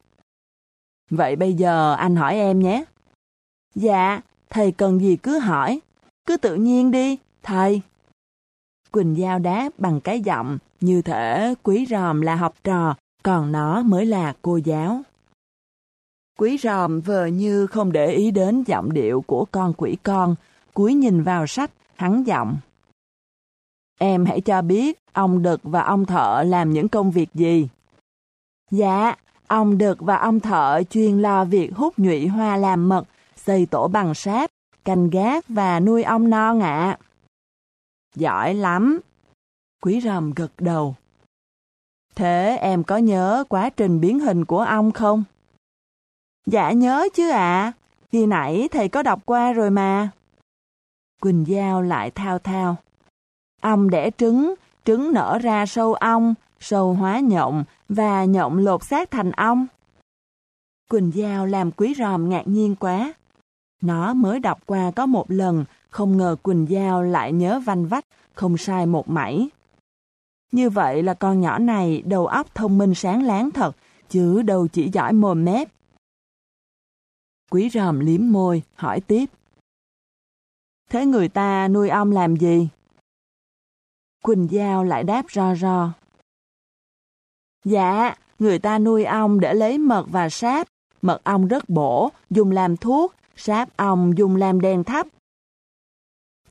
Vậy bây giờ anh hỏi em nhé. Dạ, thầy cần gì cứ hỏi. Cứ tự nhiên đi, thầy. Quỳnh Giao đáp bằng cái giọng, như thể quý ròm là học trò, còn nó mới là cô giáo. Quý ròm vờ như không để ý đến giọng điệu của con quỷ con, cúi nhìn vào sách, hắn giọng. Em hãy cho biết ông Đực và ông Thợ làm những công việc gì? Dạ, ông Đực và ông Thợ chuyên lo việc hút nhụy hoa làm mật, xây tổ bằng sáp, canh gác và nuôi ong non ạ. Giỏi lắm. Quý ròm gật đầu. Thế em có nhớ quá trình biến hình của ong không? Dạ nhớ chứ ạ. À. Khi nãy thầy có đọc qua rồi mà. Quỳnh Giao lại thao thao. Ong đẻ trứng, trứng nở ra sâu ong, sâu hóa nhộng và nhộng lột xác thành ong. Quỳnh Giao làm quý ròm ngạc nhiên quá. Nó mới đọc qua có một lần, không ngờ Quỳnh Giao lại nhớ vanh vách, không sai một mảy. Như vậy là con nhỏ này đầu óc thông minh sáng láng thật, chứ đâu chỉ giỏi mồm mép. Quý ròm liếm môi, hỏi tiếp. Thế người ta nuôi ong làm gì? Quỳnh Giao lại đáp ro ro. Dạ, người ta nuôi ong để lấy mật và sáp. Mật ong rất bổ, dùng làm thuốc, sáp ong dùng làm đèn thắp.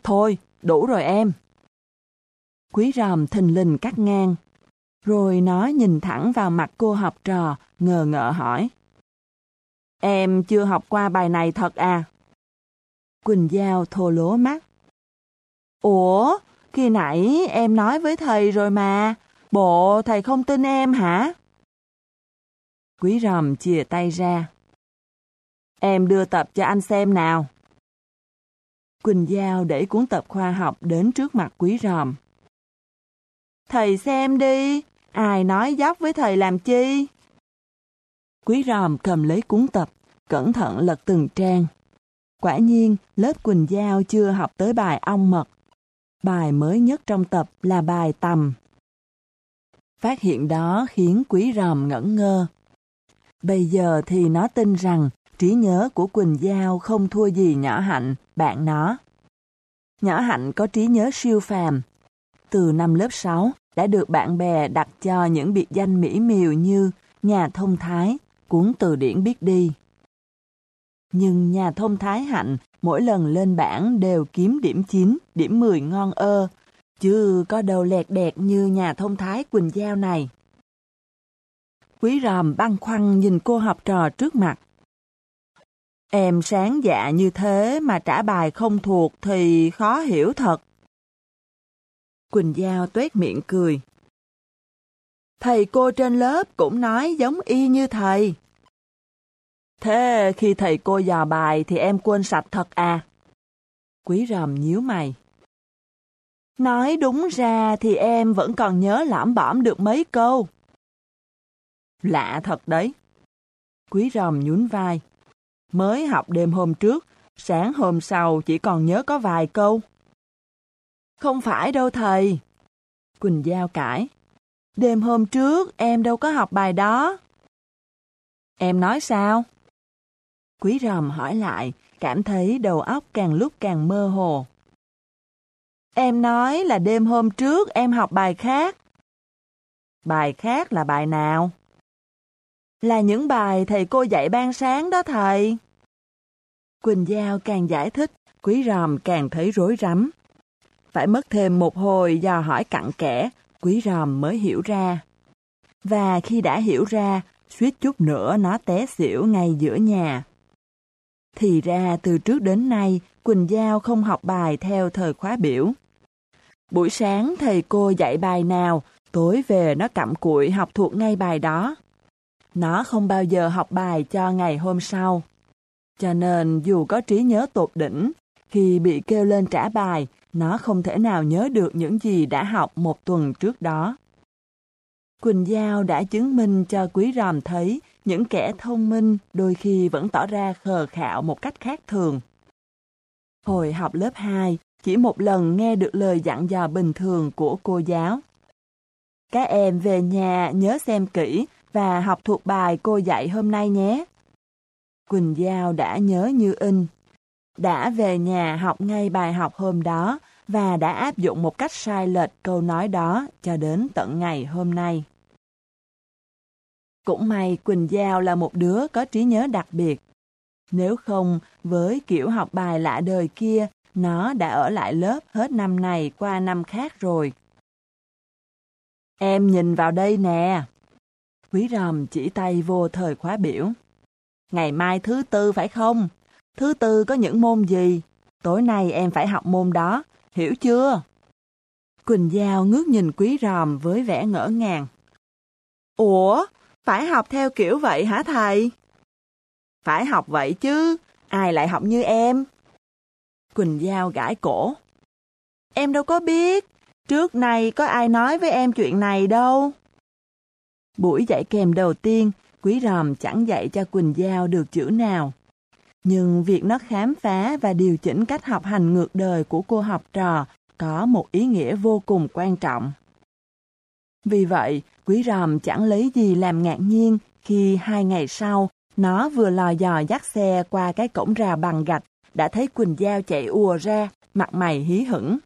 Thôi, đủ rồi em. Quý ròm thình lình cắt ngang. Rồi nó nhìn thẳng vào mặt cô học trò, ngờ ngợ hỏi. Em chưa học qua bài này thật à? Quỳnh Giao thô lố mắt. Ủa, khi nãy em nói với thầy rồi mà, bộ thầy không tin em hả? Quý ròm chìa tay ra. Em đưa tập cho anh xem nào. Quỳnh Giao đẩy cuốn tập khoa học đến trước mặt quý ròm. Thầy xem đi, ai nói dốc với thầy làm chi? Quý ròm cầm lấy cuốn tập, cẩn thận lật từng trang. Quả nhiên, lớp Quỳnh Giao chưa học tới bài ong mật. Bài mới nhất trong tập là bài tầm. Phát hiện đó khiến quý ròm ngẩn ngơ. Bây giờ thì nó tin rằng trí nhớ của Quỳnh Giao không thua gì nhỏ hạnh, bạn nó. Nhỏ hạnh có trí nhớ siêu phàm. Từ năm lớp 6 đã được bạn bè đặt cho những biệt danh mỹ miều như nhà thông thái, cuốn từ điển biết đi. Nhưng nhà thông thái hạnh mỗi lần lên bảng đều kiếm điểm 9, điểm 10 ngon ơ, chứ có đầu lẹt đẹt như nhà thông thái Quỳnh Giao này. Quý ròm băn khoăn nhìn cô học trò trước mặt. Em sáng dạ như thế mà trả bài không thuộc thì khó hiểu thật. Quỳnh Giao tuét miệng cười. Thầy cô trên lớp cũng nói giống y như thầy. Thế khi thầy cô dò bài thì em quên sạch thật à? Quý ròm nhíu mày. Nói đúng ra thì em vẫn còn nhớ lãm bõm được mấy câu. Lạ thật đấy. Quý ròm nhún vai. Mới học đêm hôm trước, sáng hôm sau chỉ còn nhớ có vài câu. Không phải đâu thầy. Quỳnh Giao cãi. Đêm hôm trước em đâu có học bài đó. Em nói sao? Quý ròm hỏi lại, cảm thấy đầu óc càng lúc càng mơ hồ. Em nói là đêm hôm trước em học bài khác. Bài khác là bài nào? Là những bài thầy cô dạy ban sáng đó thầy. Quỳnh Giao càng giải thích, quý ròm càng thấy rối rắm. Phải mất thêm một hồi dò hỏi cặn kẽ, quý ròm mới hiểu ra. Và khi đã hiểu ra, suýt chút nữa nó té xỉu ngay giữa nhà. Thì ra từ trước đến nay, Quỳnh Giao không học bài theo thời khóa biểu. Buổi sáng thầy cô dạy bài nào, tối về nó cặm cụi học thuộc ngay bài đó. Nó không bao giờ học bài cho ngày hôm sau. Cho nên dù có trí nhớ tột đỉnh, khi bị kêu lên trả bài, nó không thể nào nhớ được những gì đã học một tuần trước đó. Quỳnh Giao đã chứng minh cho Quý Ròm thấy những kẻ thông minh đôi khi vẫn tỏ ra khờ khạo một cách khác thường. Hồi học lớp 2, chỉ một lần nghe được lời dặn dò bình thường của cô giáo. Các em về nhà nhớ xem kỹ và học thuộc bài cô dạy hôm nay nhé. Quỳnh Giao đã nhớ như in. Đã về nhà học ngay bài học hôm đó và đã áp dụng một cách sai lệch câu nói đó cho đến tận ngày hôm nay. Cũng may Quỳnh Giao là một đứa có trí nhớ đặc biệt. Nếu không, với kiểu học bài lạ đời kia, nó đã ở lại lớp hết năm này qua năm khác rồi. Em nhìn vào đây nè. Quý ròm chỉ tay vô thời khóa biểu. Ngày mai thứ tư phải không? Thứ tư có những môn gì? Tối nay em phải học môn đó, hiểu chưa? Quỳnh Giao ngước nhìn quý ròm với vẻ ngỡ ngàng. Ủa, phải học theo kiểu vậy hả thầy? Phải học vậy chứ, ai lại học như em? Quỳnh Giao gãi cổ. Em đâu có biết, trước này có ai nói với em chuyện này đâu. Buổi dạy kèm đầu tiên, Quý ròm chẳng dạy cho Quỳnh Giao được chữ nào. Nhưng việc nó khám phá và điều chỉnh cách học hành ngược đời của cô học trò có một ý nghĩa vô cùng quan trọng. Vì vậy, quý ròm chẳng lấy gì làm ngạc nhiên khi hai ngày sau, nó vừa lò dò dắt xe qua cái cổng rào bằng gạch, đã thấy Quỳnh Giao chạy ùa ra, mặt mày hí hửng.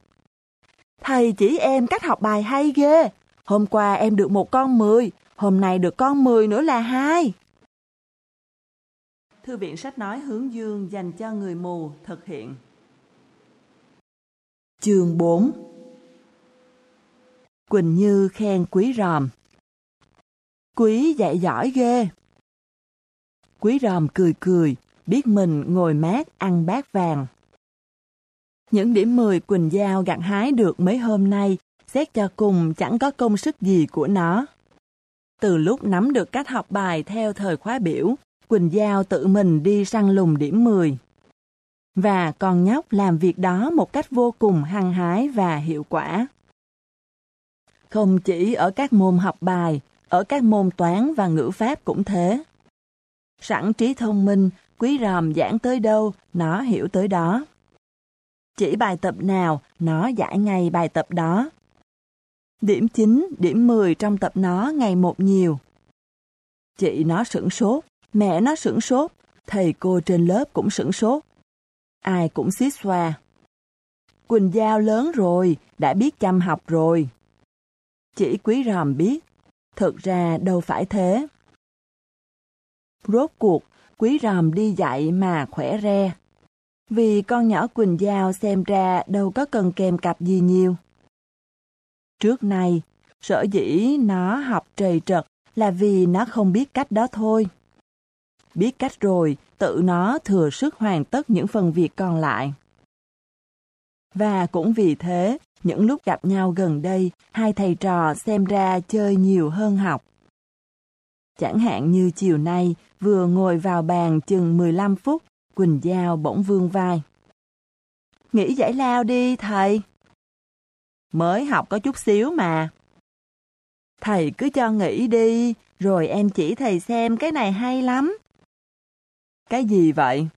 Thầy chỉ em cách học bài hay ghê. Hôm qua em được một con mười, hôm nay được con mười nữa là hai. Thư viện sách nói hướng dương dành cho người mù thực hiện. Chương 4 Quỳnh Như khen Quý Ròm Quý dạy giỏi ghê. Quý Ròm cười cười, biết mình ngồi mát ăn bát vàng. Những điểm 10 Quỳnh Giao gặt hái được mấy hôm nay, xét cho cùng chẳng có công sức gì của nó. Từ lúc nắm được cách học bài theo thời khóa biểu, Quỳnh Giao tự mình đi săn lùng điểm 10. Và con nhóc làm việc đó một cách vô cùng hăng hái và hiệu quả. Không chỉ ở các môn học bài, ở các môn toán và ngữ pháp cũng thế. Sẵn trí thông minh, quý ròm giảng tới đâu, nó hiểu tới đó. Chỉ bài tập nào, nó giải ngay bài tập đó. Điểm 9, điểm 10 trong tập nó ngày một nhiều. Chị nó sửng sốt, mẹ nó sửng sốt, thầy cô trên lớp cũng sửng sốt. Ai cũng xít xoa. Quỳnh Giao lớn rồi, đã biết chăm học rồi. Chỉ quý ròm biết, thực ra đâu phải thế. Rốt cuộc, quý ròm đi dạy mà khỏe re. Vì con nhỏ Quỳnh Giao xem ra đâu có cần kèm cặp gì nhiều. Trước nay, sở dĩ nó học trầy trật là vì nó không biết cách đó thôi. Biết cách rồi, tự nó thừa sức hoàn tất những phần việc còn lại. Và cũng vì thế, những lúc gặp nhau gần đây, hai thầy trò xem ra chơi nhiều hơn học. Chẳng hạn như chiều nay, vừa ngồi vào bàn chừng 15 phút, Quỳnh Giao bỗng vương vai. Nghỉ giải lao đi, thầy. Mới học có chút xíu mà. Thầy cứ cho nghỉ đi, rồi em chỉ thầy xem cái này hay lắm. Cái gì vậy?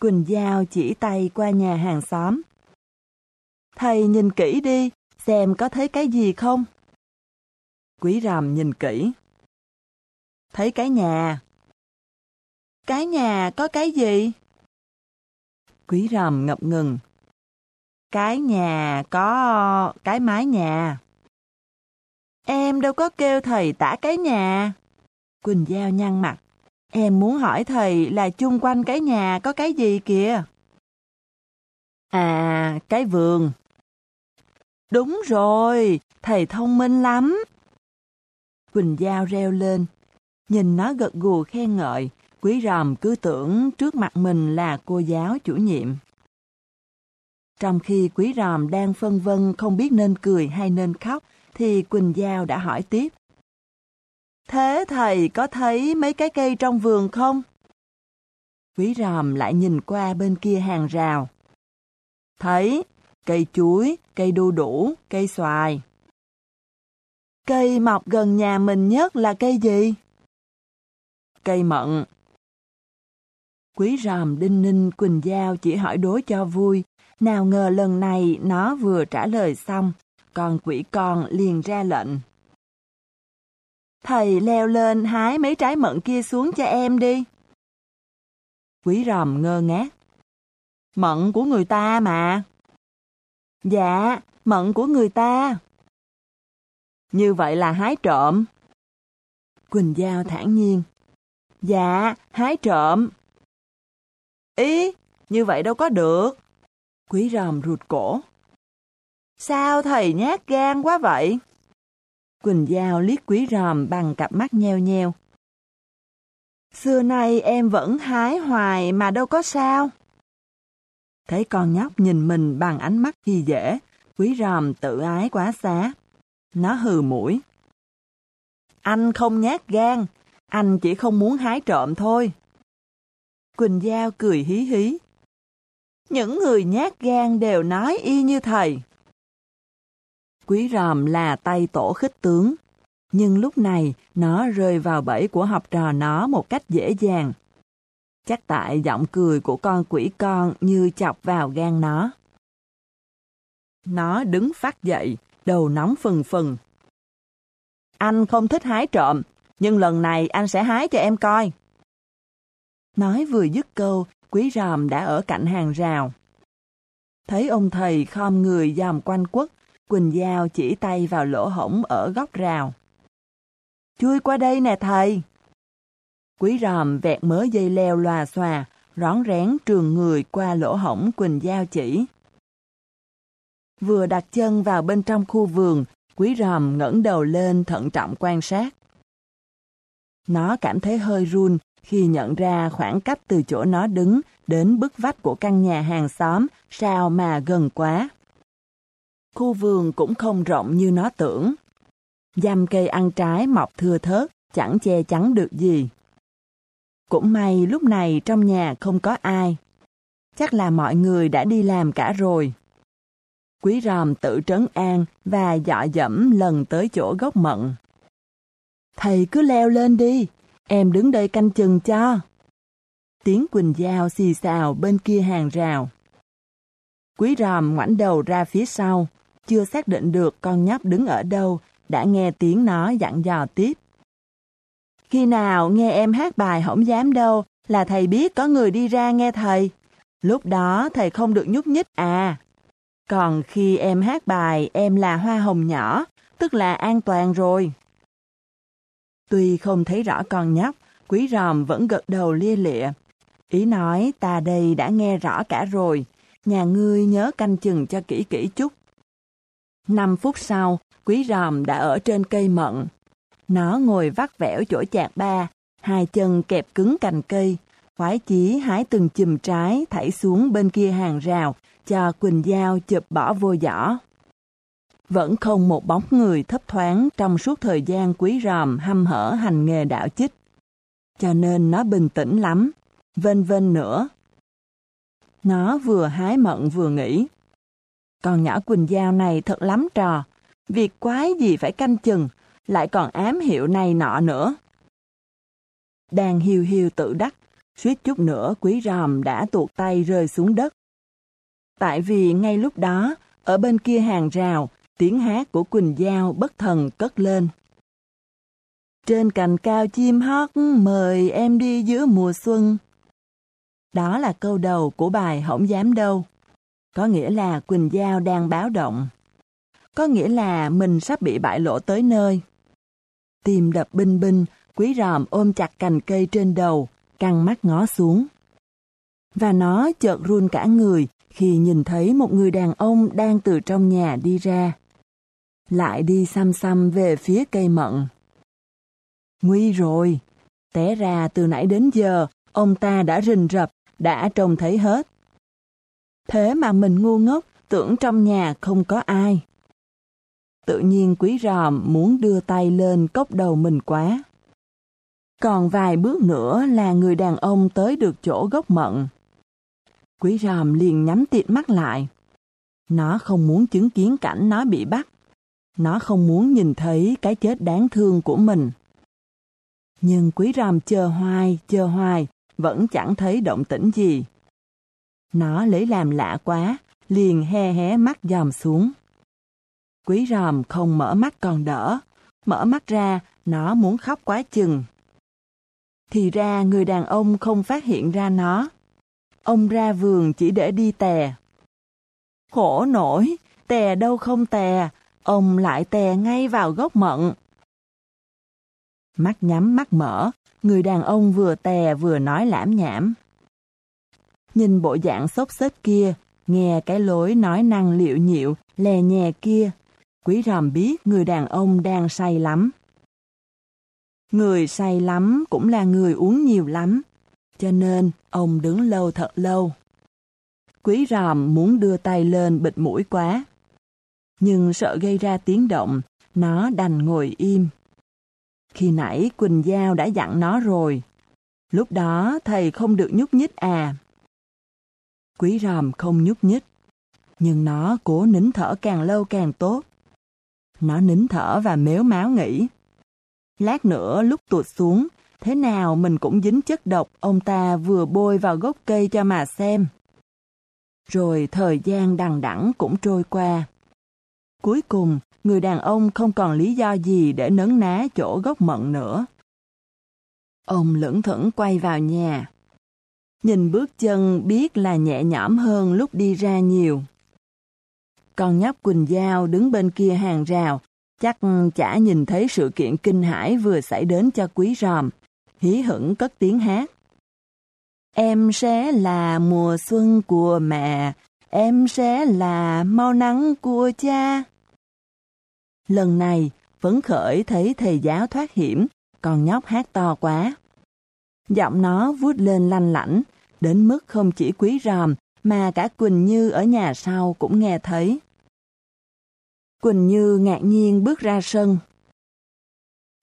Quỳnh Giao chỉ tay qua nhà hàng xóm. Thầy nhìn kỹ đi, xem có thấy cái gì không? Quý rằm nhìn kỹ. Thấy cái nhà. Cái nhà có cái gì? Quý rằm ngập ngừng. Cái nhà có cái mái nhà. Em đâu có kêu thầy tả cái nhà. Quỳnh Giao nhăn mặt. Em muốn hỏi thầy là chung quanh cái nhà có cái gì kìa? À, cái vườn. Đúng rồi, thầy thông minh lắm. Quỳnh Giao reo lên, nhìn nó gật gù khen ngợi, quý ròm cứ tưởng trước mặt mình là cô giáo chủ nhiệm. Trong khi quý ròm đang phân vân không biết nên cười hay nên khóc, thì Quỳnh Giao đã hỏi tiếp. Thế thầy có thấy mấy cái cây trong vườn không? Quý ròm lại nhìn qua bên kia hàng rào. Thấy, cây chuối, cây đu đủ, cây xoài. Cây mọc gần nhà mình nhất là cây gì? Cây mận. Quý ròm đinh ninh Quỳnh Giao chỉ hỏi đối cho vui, nào ngờ lần này nó vừa trả lời xong, con quỷ con liền ra lệnh. Thầy leo lên hái mấy trái mận kia xuống cho em đi. Quý ròm ngơ ngác. Mận của người ta mà. Dạ, mận của người ta. Như vậy là hái trộm. Quỳnh Giao thản nhiên. Dạ, hái trộm. Ý, như vậy đâu có được. Quý ròm rụt cổ. Sao thầy nhát gan quá vậy? Quỳnh Giao liếc quý ròm bằng cặp mắt nheo nheo. Xưa nay em vẫn hái hoài mà đâu có sao. Thấy con nhóc nhìn mình bằng ánh mắt khi dễ, quý ròm tự ái quá xá. Nó hừ mũi. Anh không nhát gan, anh chỉ không muốn hái trộm thôi. Quỳnh Giao cười hí hí. Những người nhát gan đều nói y như thầy. Quý ròm là tay tổ khích tướng. Nhưng lúc này, nó rơi vào bẫy của học trò nó một cách dễ dàng. Chắc tại giọng cười của con quỷ con như chọc vào gan nó. Nó đứng phát dậy, đầu nóng phừng phừng. Anh không thích hái trộm, nhưng lần này anh sẽ hái cho em coi. Nói vừa dứt câu, quý ròm đã ở cạnh hàng rào. Thấy ông thầy khom người dòm quanh quất, Quỳnh Giao chỉ tay vào lỗ hổng ở góc rào. Chui qua đây nè thầy! Quý ròm vẹt mớ dây leo loà xòa, rón rén trường người qua lỗ hổng Quỳnh Giao chỉ. Vừa đặt chân vào bên trong khu vườn, quý ròm ngẩng đầu lên thận trọng quan sát. Nó cảm thấy hơi run khi nhận ra khoảng cách từ chỗ nó đứng đến bức vách của căn nhà hàng xóm sao mà gần quá. Khu vườn cũng không rộng như nó tưởng. Dăm cây ăn trái mọc thưa thớt, chẳng che chắn được gì. Cũng may lúc này trong nhà không có ai. Chắc là mọi người đã đi làm cả rồi. Quý ròm tự trấn an và dọ dẫm lần tới chỗ gốc mận. Thầy cứ leo lên đi, em đứng đây canh chừng cho. Tiếng Quỳnh Giao xì xào bên kia hàng rào. Quý ròm ngoảnh đầu ra phía sau, chưa xác định được con nhóc đứng ở đâu, đã nghe tiếng nó dặn dò tiếp. Khi nào nghe em hát bài không dám đâu, là thầy biết có người đi ra nghe thầy. Lúc đó thầy không được nhúc nhích à. Còn khi em hát bài em là hoa hồng nhỏ, tức là an toàn rồi. Tuy không thấy rõ con nhóc, quý ròm vẫn gật đầu lia lịa. Ý nói ta đây đã nghe rõ cả rồi, nhà ngươi nhớ canh chừng cho kỹ kỹ chút. Năm phút sau, quý ròm đã ở trên cây mận. Nó ngồi vắt vẻo chỗ chạc ba, hai chân kẹp cứng cành cây, khoái chí hái từng chùm trái thảy xuống bên kia hàng rào, cho Quỳnh Giao chụp bỏ vô giỏ. Vẫn không một bóng người thấp thoáng trong suốt thời gian quý ròm hăm hở hành nghề đạo chích. Cho nên nó bình tĩnh lắm, vên vên nữa. Nó vừa hái mận vừa nghĩ. Con nhỏ Quỳnh Giao này thật lắm trò, việc quái gì phải canh chừng, lại còn ám hiệu này nọ nữa. Đang hiu hiu tự đắc, suýt chút nữa quý ròm đã tuột tay rơi xuống đất. Tại vì ngay lúc đó, ở bên kia hàng rào, tiếng hát của Quỳnh Giao bất thần cất lên. Trên cành cao chim hót mời em đi giữa mùa xuân. Đó là câu đầu của bài Hổng dám đâu. Có nghĩa là Quỳnh Giao đang báo động. Có nghĩa là mình sắp bị bại lộ tới nơi. tìm đập binh binh, quý ròm ôm chặt cành cây trên đầu, căng mắt ngó xuống. Và nó chợt run cả người khi nhìn thấy một người đàn ông đang từ trong nhà đi ra. Lại đi xăm xăm về phía cây mận. Nguy rồi! Té ra từ nãy đến giờ, ông ta đã rình rập, đã trông thấy hết. Thế mà mình ngu ngốc, tưởng trong nhà không có ai. Tự nhiên quý ròm muốn đưa tay lên cốc đầu mình quá. Còn vài bước nữa là người đàn ông tới được chỗ gốc mận. Quý ròm liền nhắm tiệt mắt lại. Nó không muốn chứng kiến cảnh nó bị bắt. Nó không muốn nhìn thấy cái chết đáng thương của mình. Nhưng quý rằm chờ hoài, chờ hoài, vẫn chẳng thấy động tĩnh gì. Nó lấy làm lạ quá, liền he hé mắt dòm xuống. Quý ròm không mở mắt còn đỡ, mở mắt ra, nó muốn khóc quá chừng. Thì ra người đàn ông không phát hiện ra nó. Ông ra vườn chỉ để đi tè. Khổ nổi, tè đâu không tè, ông lại tè ngay vào gốc mận. Mắt nhắm mắt mở, người đàn ông vừa tè vừa nói lãm nhảm. Nhìn bộ dạng xốc xếch kia, nghe cái lối nói năng liệu nhịu, lè nhè kia, quý ròm biết người đàn ông đang say lắm. Người say lắm cũng là người uống nhiều lắm, cho nên ông đứng lâu thật lâu. Quý ròm muốn đưa tay lên bịt mũi quá. Nhưng sợ gây ra tiếng động, nó đành ngồi im. Khi nãy Quỳnh Giao đã dặn nó rồi. Lúc đó thầy không được nhúc nhích à. Quý ròm không nhúc nhích. Nhưng nó cố nín thở càng lâu càng tốt. Nó nín thở và méo máu nghĩ. Lát nữa lúc tuột xuống, thế nào mình cũng dính chất độc ông ta vừa bôi vào gốc cây cho mà xem. Rồi thời gian đằng đẵng cũng trôi qua. Cuối cùng, người đàn ông không còn lý do gì để nấn ná chỗ gốc mận nữa. Ông lững thững quay vào nhà. Nhìn bước chân biết là nhẹ nhõm hơn lúc đi ra nhiều. Con nhóc Quỳnh Giao đứng bên kia hàng rào, chắc chả nhìn thấy sự kiện kinh hãi vừa xảy đến cho quý ròm, hí hửng cất tiếng hát. Em sẽ là mùa xuân của mẹ, em sẽ là mau nắng của cha. Lần này, phấn khởi thấy thầy giáo thoát hiểm, còn nhóc hát to quá. Giọng nó vút lên lanh lảnh, đến mức không chỉ quý ròm mà cả Quỳnh Như ở nhà sau cũng nghe thấy. Quỳnh Như ngạc nhiên bước ra sân.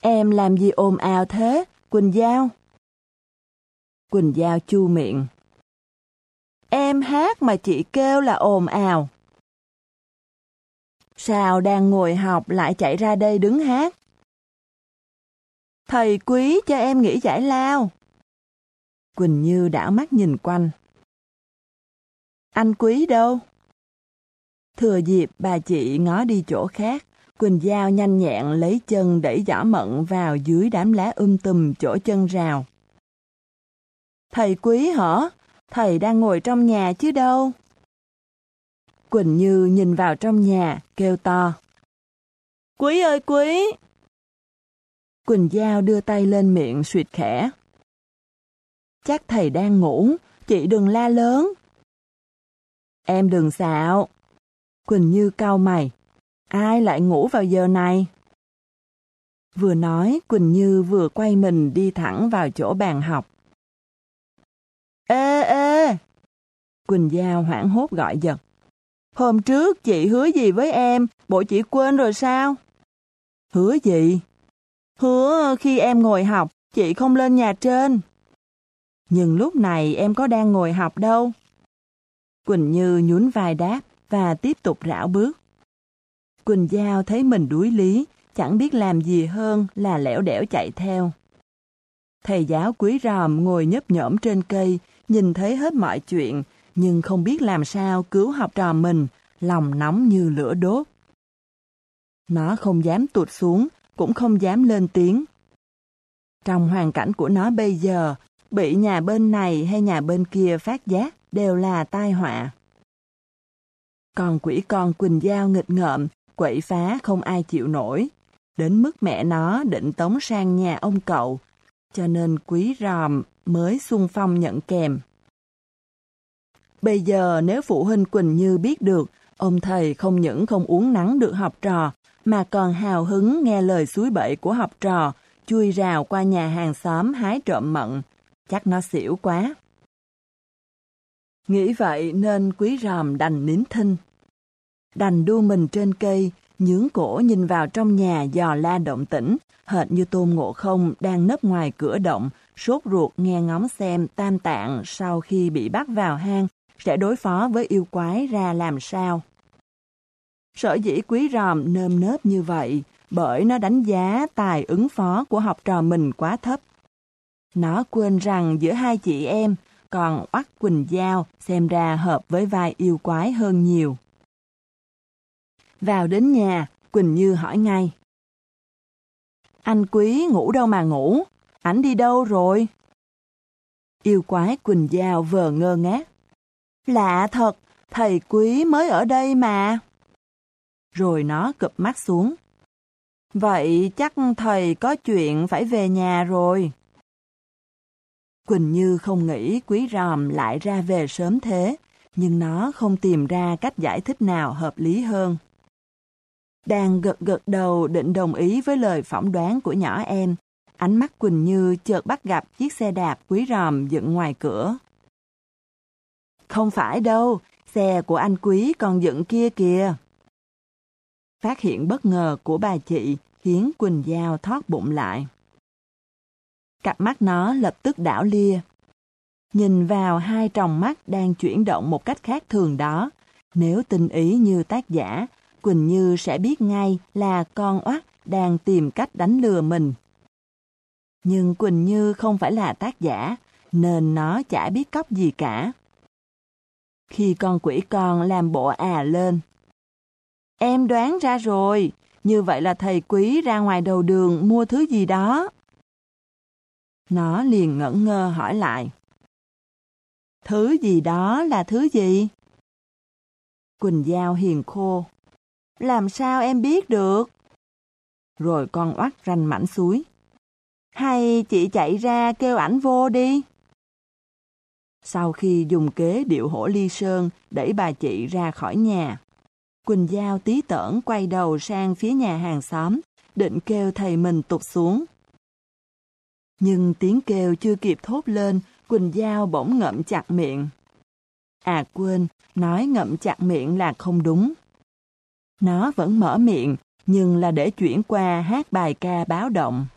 Em làm gì ồn ào thế, Quỳnh Giao? Quỳnh Giao chu miệng. Em hát mà chị kêu là ồn ào. Sao đang ngồi học lại chạy ra đây đứng hát? Thầy quý cho em nghỉ giải lao. Quỳnh Như đảo mắt nhìn quanh. Anh quý đâu? Thừa dịp bà chị ngó đi chỗ khác, Quỳnh Giao nhanh nhẹn lấy chân đẩy giỏ mận vào dưới đám lá um tùm chỗ chân rào. Thầy quý hả? Thầy đang ngồi trong nhà chứ đâu? Quỳnh Như nhìn vào trong nhà, kêu to. Quý ơi quý! Quỳnh Giao đưa tay lên miệng suyệt khẽ. Chắc thầy đang ngủ, chị đừng la lớn. Em đừng xạo. Quỳnh Như cau mày. Ai lại ngủ vào giờ này? Vừa nói, Quỳnh Như vừa quay mình đi thẳng vào chỗ bàn học. Ê ê! Quỳnh Giao hoảng hốt gọi giật. Hôm trước chị hứa gì với em, bộ chị quên rồi sao? Hứa gì? Hứa khi em ngồi học, chị không lên nhà trên. Nhưng lúc này em có đang ngồi học đâu. Quỳnh Như nhún vai đáp và tiếp tục rảo bước. Quỳnh Giao thấy mình đuối lý, chẳng biết làm gì hơn là lẻo đẻo chạy theo. Thầy giáo quý ròm ngồi nhấp nhổm trên cây, nhìn thấy hết mọi chuyện, nhưng không biết làm sao cứu học trò mình, lòng nóng như lửa đốt. Nó không dám tụt xuống, cũng không dám lên tiếng. Trong hoàn cảnh của nó bây giờ, bị nhà bên này hay nhà bên kia phát giác đều là tai họa. Còn quỷ con Quỳnh Giao nghịch ngợm, quậy phá không ai chịu nổi, đến mức mẹ nó định tống sang nhà ông cậu, cho nên quý ròm mới xung phong nhận kèm. Bây giờ nếu phụ huynh Quỳnh Như biết được, ông thầy không những không uống nắng được học trò, mà còn hào hứng nghe lời suối bậy của học trò, chui rào qua nhà hàng xóm hái trộm mận. Chắc nó xỉu quá. Nghĩ vậy nên quý ròm đành nín thinh. Đành đu mình trên cây, nhướng cổ nhìn vào trong nhà dò la động tĩnh, hệt như tôm ngộ không đang nấp ngoài cửa động, sốt ruột nghe ngóng xem tam tạng sau khi bị bắt vào hang sẽ đối phó với yêu quái ra làm sao. Sở dĩ quý ròm nơm nớp như vậy, bởi nó đánh giá tài ứng phó của học trò mình quá thấp. Nó quên rằng giữa hai chị em, còn Oắc Quỳnh Giao xem ra hợp với vai yêu quái hơn nhiều. Vào đến nhà, Quỳnh Như hỏi ngay. Anh Quý ngủ đâu mà ngủ? Ảnh đi đâu rồi? Yêu quái Quỳnh Giao vờ ngơ ngác. Lạ thật, thầy Quý mới ở đây mà. Rồi nó cụp mắt xuống. Vậy chắc thầy có chuyện phải về nhà rồi. Quỳnh Như không nghĩ quý ròm lại ra về sớm thế, nhưng nó không tìm ra cách giải thích nào hợp lý hơn. Đang gật gật đầu định đồng ý với lời phỏng đoán của nhỏ em, ánh mắt Quỳnh Như chợt bắt gặp chiếc xe đạp quý ròm dựng ngoài cửa. Không phải đâu, xe của anh quý còn dựng kia kìa. Phát hiện bất ngờ của bà chị khiến Quỳnh Giao thoát bụng lại. Cặp mắt nó lập tức đảo lia. Nhìn vào hai tròng mắt đang chuyển động một cách khác thường đó, nếu tình ý như tác giả, Quỳnh Như sẽ biết ngay là con oát đang tìm cách đánh lừa mình. Nhưng Quỳnh Như không phải là tác giả, nên nó chả biết cóc gì cả. Khi con quỷ con làm bộ à lên. Em đoán ra rồi, như vậy là thầy quý ra ngoài đầu đường mua thứ gì đó. Nó liền ngẩn ngơ hỏi lại. Thứ gì đó là thứ gì? Quỳnh Giao hiền khô. Làm sao em biết được? Rồi con oắt ranh mảnh suối. Hay chị chạy ra kêu ảnh vô đi? Sau khi dùng kế điệu hổ ly sơn đẩy bà chị ra khỏi nhà, Quỳnh Giao tí tởn quay đầu sang phía nhà hàng xóm, định kêu thầy mình tụt xuống. Nhưng tiếng kêu chưa kịp thốt lên, Quỳnh Giao bỗng ngậm chặt miệng. À quên, nói ngậm chặt miệng là không đúng. Nó vẫn mở miệng, nhưng là để chuyển qua hát bài ca báo động.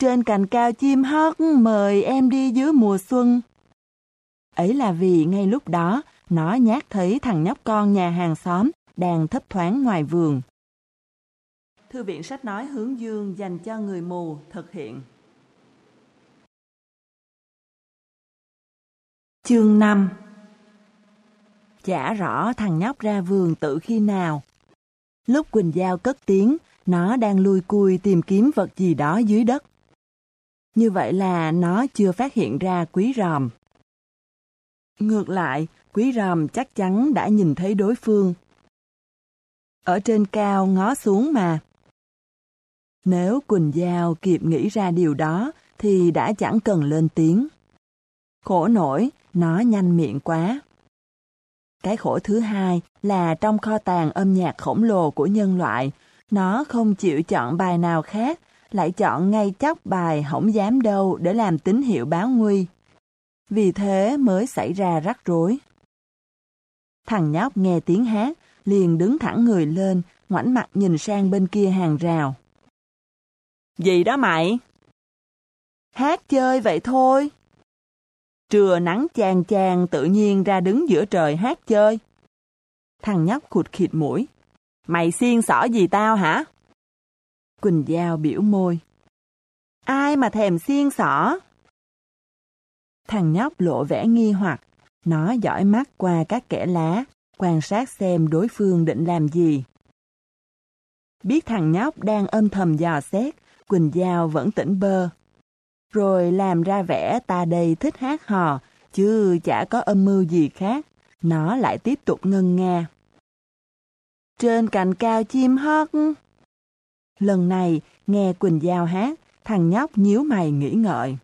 Trên cành cao chim hót mời em đi dưới mùa xuân. Ấy là vì ngay lúc đó, nó nhát thấy thằng nhóc con nhà hàng xóm đang thấp thoáng ngoài vườn. Thư viện sách nói hướng dương dành cho người mù thực hiện. Chương 5 Chả rõ thằng nhóc ra vườn tự khi nào. Lúc Quỳnh Giao cất tiếng, nó đang lui cui tìm kiếm vật gì đó dưới đất. Như vậy là nó chưa phát hiện ra quý ròm. Ngược lại, quý ròm chắc chắn đã nhìn thấy đối phương. Ở trên cao ngó xuống mà. Nếu Quỳnh Giao kịp nghĩ ra điều đó, thì đã chẳng cần lên tiếng. Khổ nổi, nó nhanh miệng quá. Cái khổ thứ hai là trong kho tàng âm nhạc khổng lồ của nhân loại, nó không chịu chọn bài nào khác, lại chọn ngay chóc bài không dám đâu để làm tín hiệu báo nguy. Vì thế mới xảy ra rắc rối. Thằng nhóc nghe tiếng hát, liền đứng thẳng người lên, ngoảnh mặt nhìn sang bên kia hàng rào. Gì đó mày? Hát chơi vậy thôi. Trưa nắng chang chang tự nhiên ra đứng giữa trời hát chơi. Thằng nhóc khụt khịt mũi. Mày xiên xỏ gì tao hả? Quỳnh Giao biểu môi. Ai mà thèm xiên xỏ? Thằng nhóc lộ vẻ nghi hoặc, nó dõi mắt qua các kẻ lá, quan sát xem đối phương định làm gì. Biết thằng nhóc đang âm thầm dò xét, Quỳnh Giao vẫn tỉnh bơ. Rồi làm ra vẻ ta đây thích hát hò, chứ chả có âm mưu gì khác. Nó lại tiếp tục ngân nga. Trên cành cao chim hót. Lần này, nghe Quỳnh Giao hát, thằng nhóc nhíu mày nghĩ ngợi.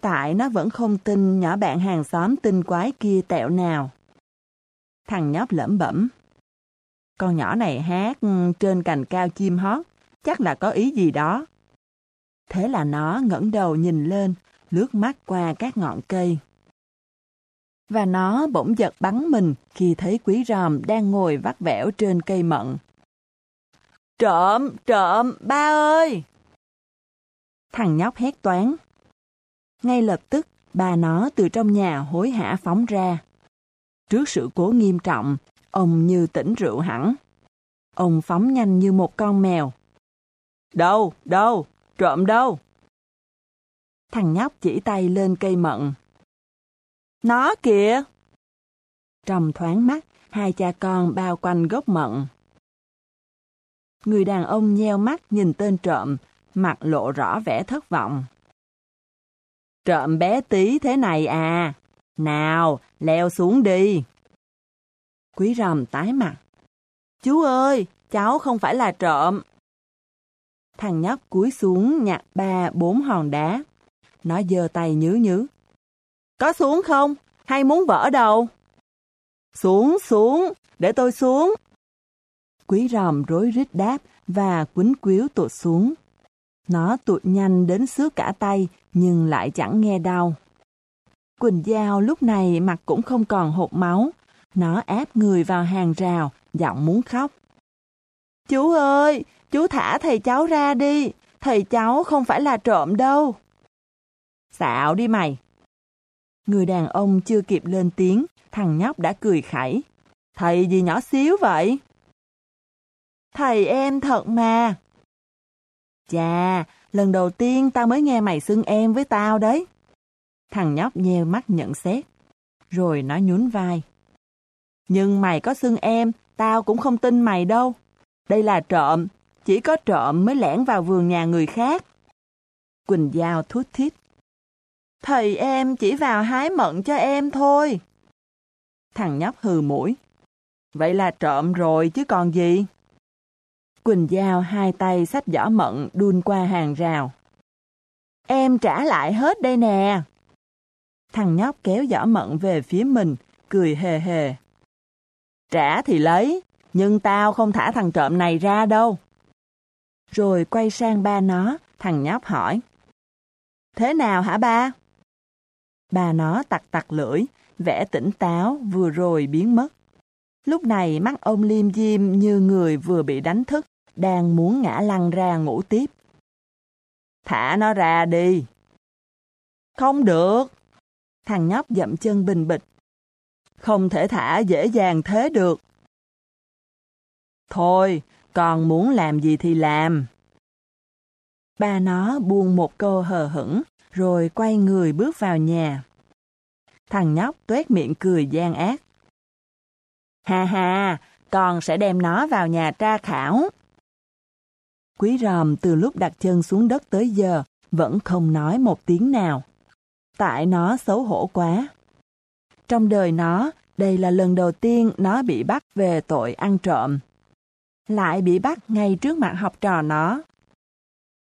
Tại nó vẫn không tin nhỏ bạn hàng xóm tinh quái kia tẹo nào. Thằng nhóc lẩm bẩm. Con nhỏ này hát ừ, trên cành cao chim hót, chắc là có ý gì đó. Thế là nó ngẩng đầu nhìn lên, lướt mắt qua các ngọn cây. Và nó bỗng giật bắn mình khi thấy quý ròm đang ngồi vắt vẻo trên cây mận. Trộm, trộm, ba ơi! Thằng nhóc hét toán. Ngay lập tức, bà nó từ trong nhà hối hả phóng ra. Trước sự cố nghiêm trọng, ông như tỉnh rượu hẳn. Ông phóng nhanh như một con mèo. Đâu, đâu, trộm đâu? Thằng nhóc chỉ tay lên cây mận. Nó kìa! Trong thoáng mắt, hai cha con bao quanh gốc mận. Người đàn ông nheo mắt nhìn tên trộm, mặt lộ rõ vẻ thất vọng. Trộm bé tí thế này à? Nào, leo xuống đi. Quý rầm tái mặt. Chú ơi, cháu không phải là trộm. Thằng nhóc cúi xuống nhặt ba bốn hòn đá. Nó giơ tay nhứ nhứ. Có xuống không? Hay muốn vỡ đầu? Xuống, xuống, để tôi xuống. Quý ròm rối rít đáp và quýnh quýu tụt xuống. Nó tụt nhanh đến xước cả tay, nhưng lại chẳng nghe đau. Quỳnh Giao lúc này mặt cũng không còn hột máu. Nó áp người vào hàng rào, giọng muốn khóc. Chú ơi, chú thả thầy cháu ra đi, thầy cháu không phải là trộm đâu. Xạo đi mày. Người đàn ông chưa kịp lên tiếng, thằng nhóc đã cười khẩy. Thầy gì nhỏ xíu vậy? Thầy em thật mà. Chà, lần đầu tiên tao mới nghe mày xưng em với tao đấy. Thằng nhóc nheo mắt nhận xét. Rồi nó nhún vai. Nhưng mày có xưng em, tao cũng không tin mày đâu. Đây là trộm, chỉ có trộm mới lẻn vào vườn nhà người khác. Quỳnh Giao thút thít. Thầy em chỉ vào hái mận cho em thôi. Thằng nhóc hừ mũi. Vậy là trộm rồi chứ còn gì? Quỳnh Giao hai tay sách giỏ mận đun qua hàng rào. Em trả lại hết đây nè. Thằng nhóc kéo giỏ mận về phía mình, cười hề hề. Trả thì lấy, nhưng tao không thả thằng trộm này ra đâu. Rồi quay sang ba nó, thằng nhóc hỏi. Thế nào hả ba? Bà nó tặc tặc lưỡi, vẻ tỉnh táo vừa rồi biến mất. Lúc này mắt ông liêm diêm như người vừa bị đánh thức, đang muốn ngã lăn ra ngủ tiếp. Thả nó ra đi. Không được. Thằng nhóc dậm chân bình bịch. Không thể thả dễ dàng thế được. Thôi, con muốn làm gì thì làm. Ba nó buông một câu hờ hững, rồi quay người bước vào nhà. Thằng nhóc tuét miệng cười gian ác. Ha ha, con sẽ đem nó vào nhà tra khảo. Quý ròm từ lúc đặt chân xuống đất tới giờ vẫn không nói một tiếng nào. Tại nó xấu hổ quá. Trong đời nó, đây là lần đầu tiên nó bị bắt về tội ăn trộm. Lại bị bắt ngay trước mặt học trò nó.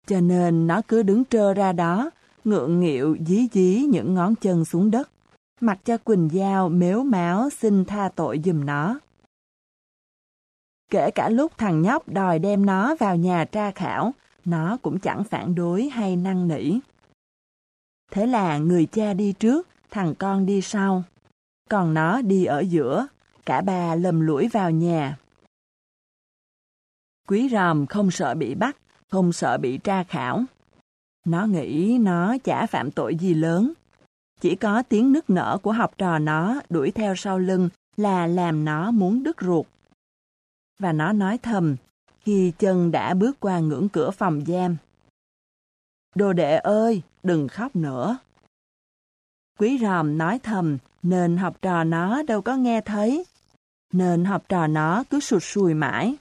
Cho nên nó cứ đứng trơ ra đó, ngượng nghịu dí dí những ngón chân xuống đất, mặc cho Quỳnh Giao mếu máu xin tha tội giùm nó. Kể cả lúc thằng nhóc đòi đem nó vào nhà tra khảo, nó cũng chẳng phản đối hay năn nỉ. Thế là người cha đi trước, thằng con đi sau. Còn nó đi ở giữa, cả ba lầm lũi vào nhà. Quý ròm không sợ bị bắt, không sợ bị tra khảo. Nó nghĩ nó chả phạm tội gì lớn. Chỉ có tiếng nức nở của học trò nó đuổi theo sau lưng là làm nó muốn đứt ruột. Và nó nói thầm, khi chân đã bước qua ngưỡng cửa phòng giam. Đồ đệ ơi, đừng khóc nữa. Quý ròm nói thầm, nên học trò nó đâu có nghe thấy. Nên học trò nó cứ sụt sùi mãi.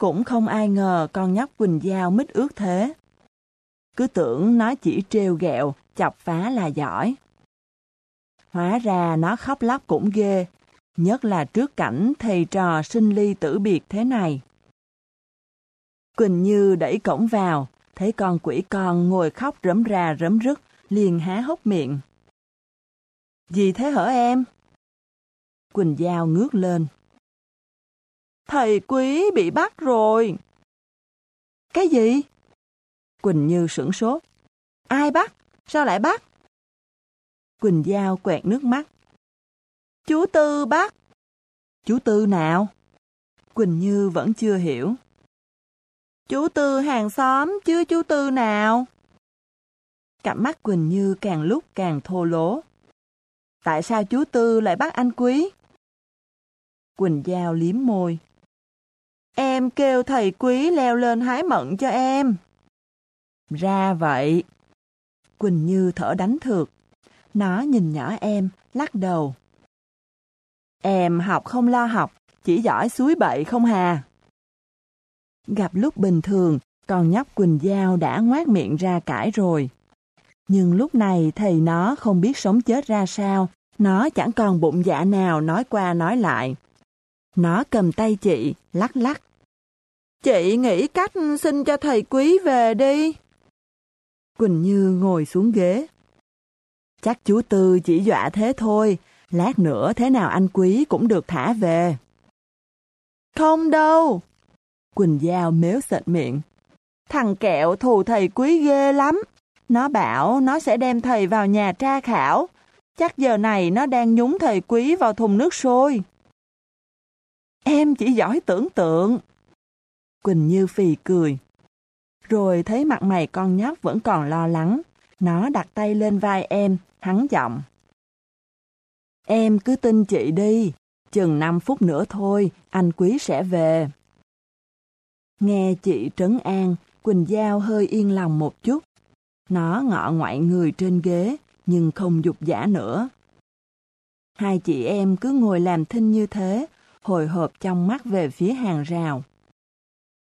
Cũng không ai ngờ con nhóc Quỳnh Giao mít ướt thế. Cứ tưởng nó chỉ trêu ghẹo, chọc phá là giỏi. Hóa ra nó khóc lóc cũng ghê, nhất là trước cảnh thầy trò sinh ly tử biệt thế này. Quỳnh Như đẩy cổng vào, thấy con quỷ con ngồi khóc rấm ra rấm rứt, liền há hốc miệng. Gì thế hở em? Quỳnh Giao ngước lên. Thầy quý bị bắt rồi. Cái gì? Quỳnh Như sửng sốt. Ai bắt? Sao lại bắt? Quỳnh Giao quẹt nước mắt. Chú Tư bắt. Chú Tư nào? Quỳnh Như vẫn chưa hiểu. Chú Tư hàng xóm chứ chú Tư nào? Cặp mắt Quỳnh Như càng lúc càng thô lố. Tại sao chú Tư lại bắt anh Quý? Quỳnh Giao liếm môi. Em kêu thầy Quý leo lên hái mận cho em. Ra vậy. Quỳnh Như thở đánh thược. Nó nhìn nhỏ em, lắc đầu. Em học không lo học, chỉ giỏi suối bậy không hà. Gặp lúc bình thường, con nhóc Quỳnh Giao đã ngoát miệng ra cãi rồi. Nhưng lúc này thầy nó không biết sống chết ra sao, nó chẳng còn bụng dạ nào nói qua nói lại. Nó cầm tay chị, lắc lắc. Chị nghĩ cách xin cho thầy quý về đi. Quỳnh Như ngồi xuống ghế. Chắc chú Tư chỉ dọa thế thôi, lát nữa thế nào anh quý cũng được thả về. Không đâu. Quỳnh Giao mếu sệt miệng. Thằng kẹo thù thầy quý ghê lắm. Nó bảo nó sẽ đem thầy vào nhà tra khảo. Chắc giờ này nó đang nhúng thầy quý vào thùng nước sôi. Em chỉ giỏi tưởng tượng. Quỳnh Như phì cười. Rồi thấy mặt mày con nhóc vẫn còn lo lắng. Nó đặt tay lên vai em, hắn giọng. Em cứ tin chị đi, chừng 5 phút nữa thôi, anh quý sẽ về. Nghe chị trấn an, Quỳnh Giao hơi yên lòng một chút. Nó ngọ ngoại người trên ghế, nhưng không dục giả nữa. Hai chị em cứ ngồi làm thinh như thế, hồi hộp trong mắt về phía hàng rào.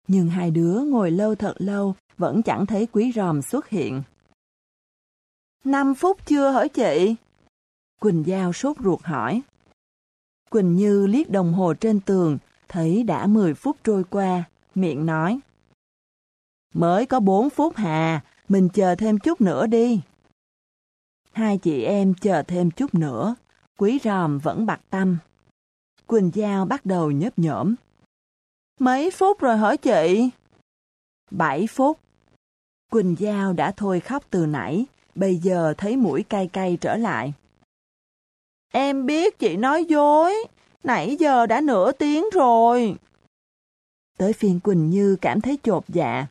Nhưng hai đứa ngồi lâu thật lâu, vẫn chẳng thấy quý ròm xuất hiện. Năm phút chưa hả chị? Quỳnh Giao sốt ruột hỏi. Quỳnh Như liếc đồng hồ trên tường, thấy đã 10 phút trôi qua, miệng nói. Mới có 4 phút hà, mình chờ thêm chút nữa đi. Hai chị em chờ thêm chút nữa, quý ròm vẫn bạc tâm. Quỳnh Giao bắt đầu nhấp nhổm. Mấy phút rồi hỏi chị? Bảy phút. Quỳnh Giao đã thôi khóc từ nãy, bây giờ thấy mũi cay cay trở lại. Em biết chị nói dối, nãy giờ đã nửa tiếng rồi. Tới phiên Quỳnh Như cảm thấy chột dạ.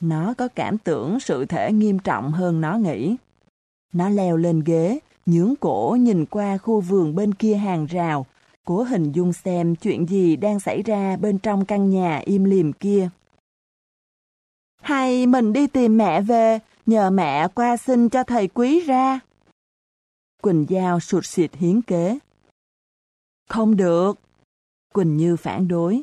Nó có cảm tưởng sự thể nghiêm trọng hơn nó nghĩ. Nó leo lên ghế, nhướng cổ nhìn qua khu vườn bên kia hàng rào, cố hình dung xem chuyện gì đang xảy ra bên trong căn nhà im lìm kia. Hay mình đi tìm mẹ về, nhờ mẹ qua xin cho thầy quý ra. Quỳnh Giao sụt xịt hiến kế. Không được. Quỳnh Như phản đối.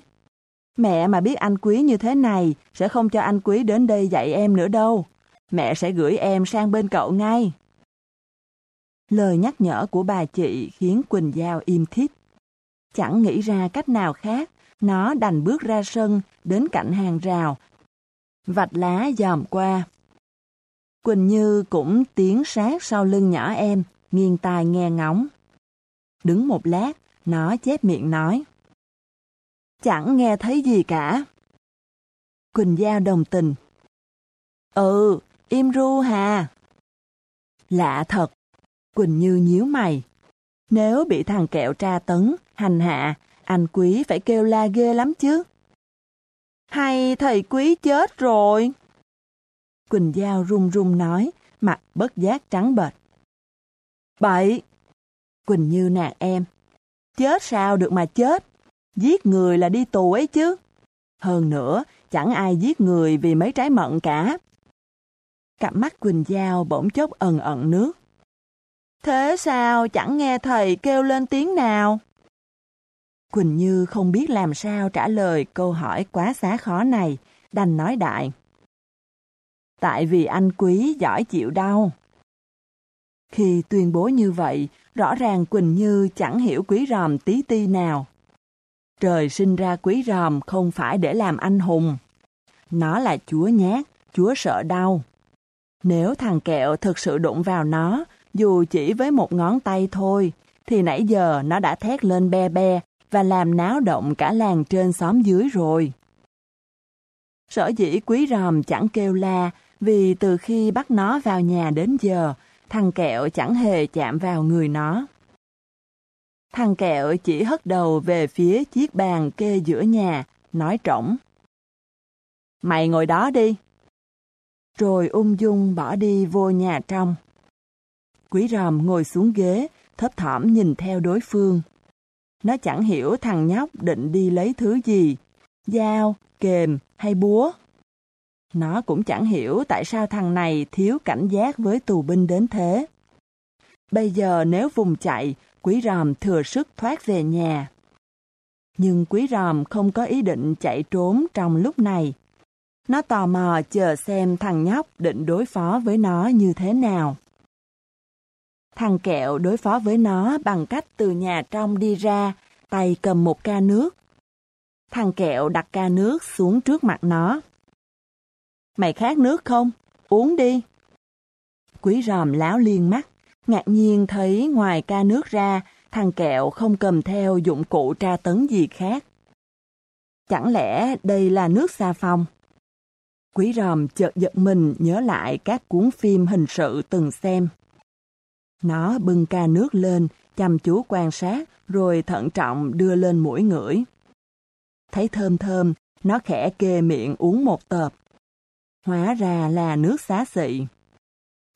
Mẹ mà biết anh Quý như thế này, sẽ không cho anh Quý đến đây dạy em nữa đâu. Mẹ sẽ gửi em sang bên cậu ngay. Lời nhắc nhở của bà chị khiến Quỳnh Giao im thít. Chẳng nghĩ ra cách nào khác, nó đành bước ra sân, đến cạnh hàng rào. Vạch lá dòm qua. Quỳnh Như cũng tiến sát sau lưng nhỏ em, nghiêng tai nghe ngóng. Đứng một lát, nó chép miệng nói. Chẳng nghe thấy gì cả. Quỳnh Giao đồng tình. Ừ, im ru hà. Lạ thật. Quỳnh Như nhíu mày. Nếu bị thằng kẹo tra tấn, hành hạ, anh quý phải kêu la ghê lắm chứ. Hay thầy quý chết rồi? Quỳnh Giao run run nói, mặt bất giác trắng bệch. Bậy! Quỳnh Như nạt em. Chết sao được mà chết? Giết người là đi tù ấy chứ. Hơn nữa, chẳng ai giết người vì mấy trái mận cả. Cặp mắt Quỳnh Giao bỗng chốc ẩn ẩn nước. Thế sao chẳng nghe thầy kêu lên tiếng nào? Quỳnh Như không biết làm sao trả lời câu hỏi quá xá khó này, đành nói đại. Tại vì anh quý giỏi chịu đau. Khi tuyên bố như vậy, rõ ràng Quỳnh Như chẳng hiểu quý ròm tí ti nào. Trời sinh ra quý ròm không phải để làm anh hùng. Nó là chúa nhát, chúa sợ đau. Nếu thằng kẹo thực sự đụng vào nó, dù chỉ với một ngón tay thôi, thì nãy giờ nó đã thét lên be be và làm náo động cả làng trên xóm dưới rồi. Sở dĩ quý ròm chẳng kêu la vì từ khi bắt nó vào nhà đến giờ, thằng kẹo chẳng hề chạm vào người nó. Thằng kẹo chỉ hất đầu về phía chiếc bàn kê giữa nhà, nói trỏng. Mày ngồi đó đi. Rồi ung dung bỏ đi vô nhà trong. Quý ròm ngồi xuống ghế, thấp thỏm nhìn theo đối phương. Nó chẳng hiểu thằng nhóc định đi lấy thứ gì, dao, kềm hay búa. Nó cũng chẳng hiểu tại sao thằng này thiếu cảnh giác với tù binh đến thế. Bây giờ nếu vùng chạy, quý ròm thừa sức thoát về nhà. Nhưng quý ròm không có ý định chạy trốn trong lúc này. Nó tò mò chờ xem thằng nhóc định đối phó với nó như thế nào. Thằng kẹo đối phó với nó bằng cách từ nhà trong đi ra, tay cầm một ca nước. Thằng kẹo đặt ca nước xuống trước mặt nó. Mày khát nước không? Uống đi. Quý ròm láo liên mắt, ngạc nhiên thấy ngoài ca nước ra, thằng kẹo không cầm theo dụng cụ tra tấn gì khác. Chẳng lẽ đây là nước xà phòng? Quý ròm chợt giật mình nhớ lại các cuốn phim hình sự từng xem. Nó bưng ca nước lên, chăm chú quan sát, rồi thận trọng đưa lên mũi ngửi. Thấy thơm thơm, nó khẽ kê miệng uống một tợp. Hóa ra là nước xá xị.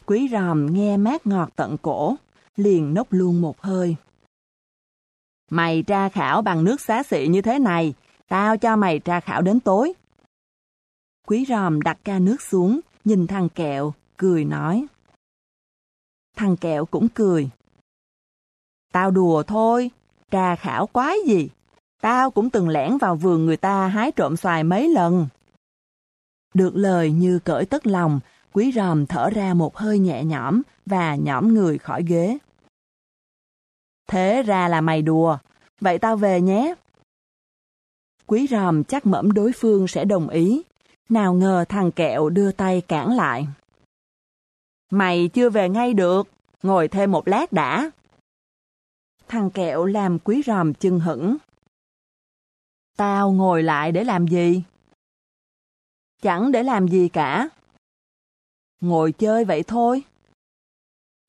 Quý ròm nghe mát ngọt tận cổ, liền nốc luôn một hơi. Mày tra khảo bằng nước xá xị như thế này, tao cho mày tra khảo đến tối. Quý ròm đặt ca nước xuống, nhìn thằng kẹo, cười nói. Thằng kẹo cũng cười. Tao đùa thôi, trà khảo quái gì. Tao cũng từng lẻn vào vườn người ta hái trộm xoài mấy lần. Được lời như cởi tất lòng, quý ròm thở ra một hơi nhẹ nhõm và nhõm người khỏi ghế. Thế ra là mày đùa, vậy tao về nhé. Quý ròm chắc mẫm đối phương sẽ đồng ý, nào ngờ thằng kẹo đưa tay cản lại. Mày chưa về ngay được, ngồi thêm một lát đã. Thằng kẹo làm quý ròm chưng hững. Tao ngồi lại để làm gì? Chẳng để làm gì cả. Ngồi chơi vậy thôi.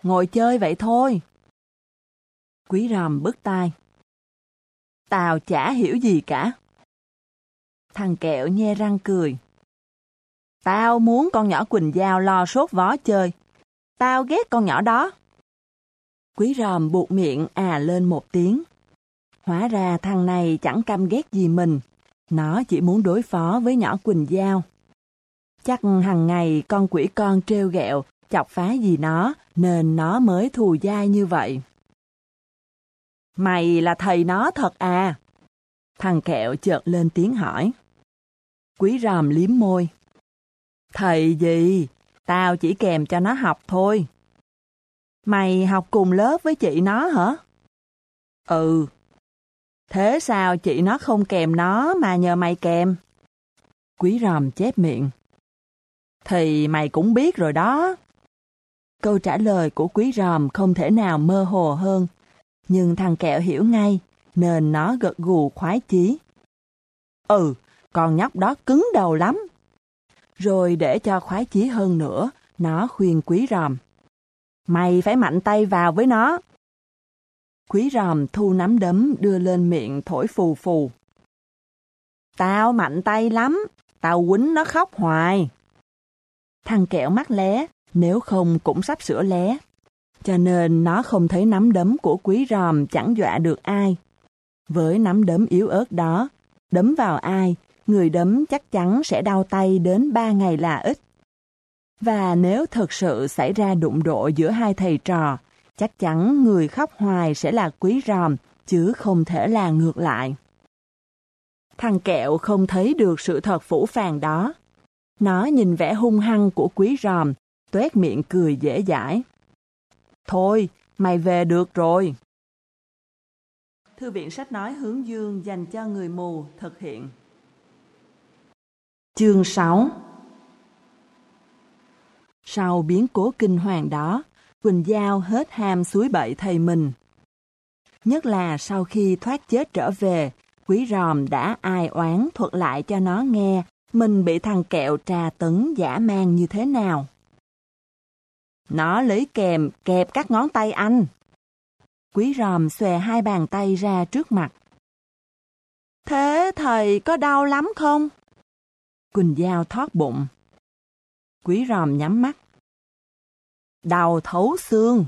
Ngồi chơi vậy thôi. Quý ròm bứt tai. tào chả hiểu gì cả. Thằng kẹo nhe răng cười. Tao muốn con nhỏ Quỳnh Giao lo sốt vó chơi. Tao ghét con nhỏ đó. Quý ròm buộc miệng à lên một tiếng. Hóa ra thằng này chẳng căm ghét gì mình. Nó chỉ muốn đối phó với nhỏ Quỳnh Giao. Chắc hằng ngày con quỷ con treo ghẹo chọc phá gì nó, nên nó mới thù dai như vậy. Mày là thầy nó thật à? Thằng kẹo chợt lên tiếng hỏi. Quý ròm liếm môi. Thầy gì? Tao chỉ kèm cho nó học thôi. Mày học cùng lớp với chị nó hả? Ừ. Thế sao chị nó không kèm nó mà nhờ mày kèm? Quý ròm chép miệng. Thì mày cũng biết rồi đó. Câu trả lời của quý ròm không thể nào mơ hồ hơn. Nhưng thằng kẹo hiểu ngay, nên nó gật gù khoái chí. Ừ, con nhóc đó cứng đầu lắm. Rồi để cho khoái chí hơn nữa, nó khuyên quý ròm. Mày phải mạnh tay vào với nó. Quý ròm thu nắm đấm đưa lên miệng thổi phù phù. Tao mạnh tay lắm, tao quýnh nó khóc hoài. Thằng kẹo mắt lé, nếu không cũng sắp sửa lé. Cho nên nó không thấy nắm đấm của quý ròm chẳng dọa được ai. Với nắm đấm yếu ớt đó, đấm vào ai, người đấm chắc chắn sẽ đau tay đến ba ngày là ít. Và nếu thật sự xảy ra đụng độ giữa hai thầy trò, chắc chắn người khóc hoài sẽ là quý ròm, chứ không thể là ngược lại. Thằng kẹo không thấy được sự thật phủ phàng đó. Nó nhìn vẻ hung hăng của quý ròm, tuét miệng cười dễ dãi. Thôi, mày về được rồi. Thư viện sách nói hướng dương dành cho người mù thực hiện. Chương 6 Sau biến cố kinh hoàng đó, Quỳnh Giao hết ham suối bậy thầy mình. Nhất là sau khi thoát chết trở về, quý ròm đã ai oán thuật lại cho nó nghe mình bị thằng kẹo trà tấn giả mang như thế nào. Nó lấy kèm, kẹp các ngón tay anh. Quý ròm xòe hai bàn tay ra trước mặt. Thế thầy có đau lắm không? Quỳnh Giao thoát bụng. Quý ròm nhắm mắt. Đau thấu xương.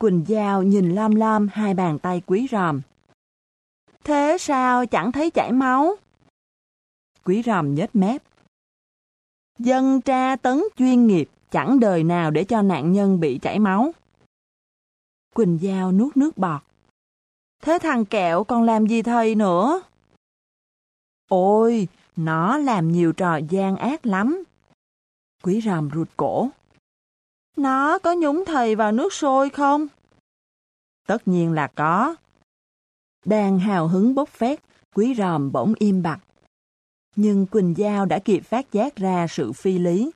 Quỳnh Giao nhìn lom lom hai bàn tay quý ròm. Thế sao chẳng thấy chảy máu? Quý ròm nhếch mép. Dân tra tấn chuyên nghiệp chẳng đời nào để cho nạn nhân bị chảy máu. Quỳnh Giao nuốt nước bọt. Thế thằng kẹo còn làm gì thầy nữa? Ôi, nó làm nhiều trò gian ác lắm. Quý ròm rụt cổ. Nó có nhúng thầy vào nước sôi không? Tất nhiên là có. Đang hào hứng bốc phét, quý ròm bỗng im bặt. Nhưng Quỳnh Giao đã kịp phát giác ra sự phi lý.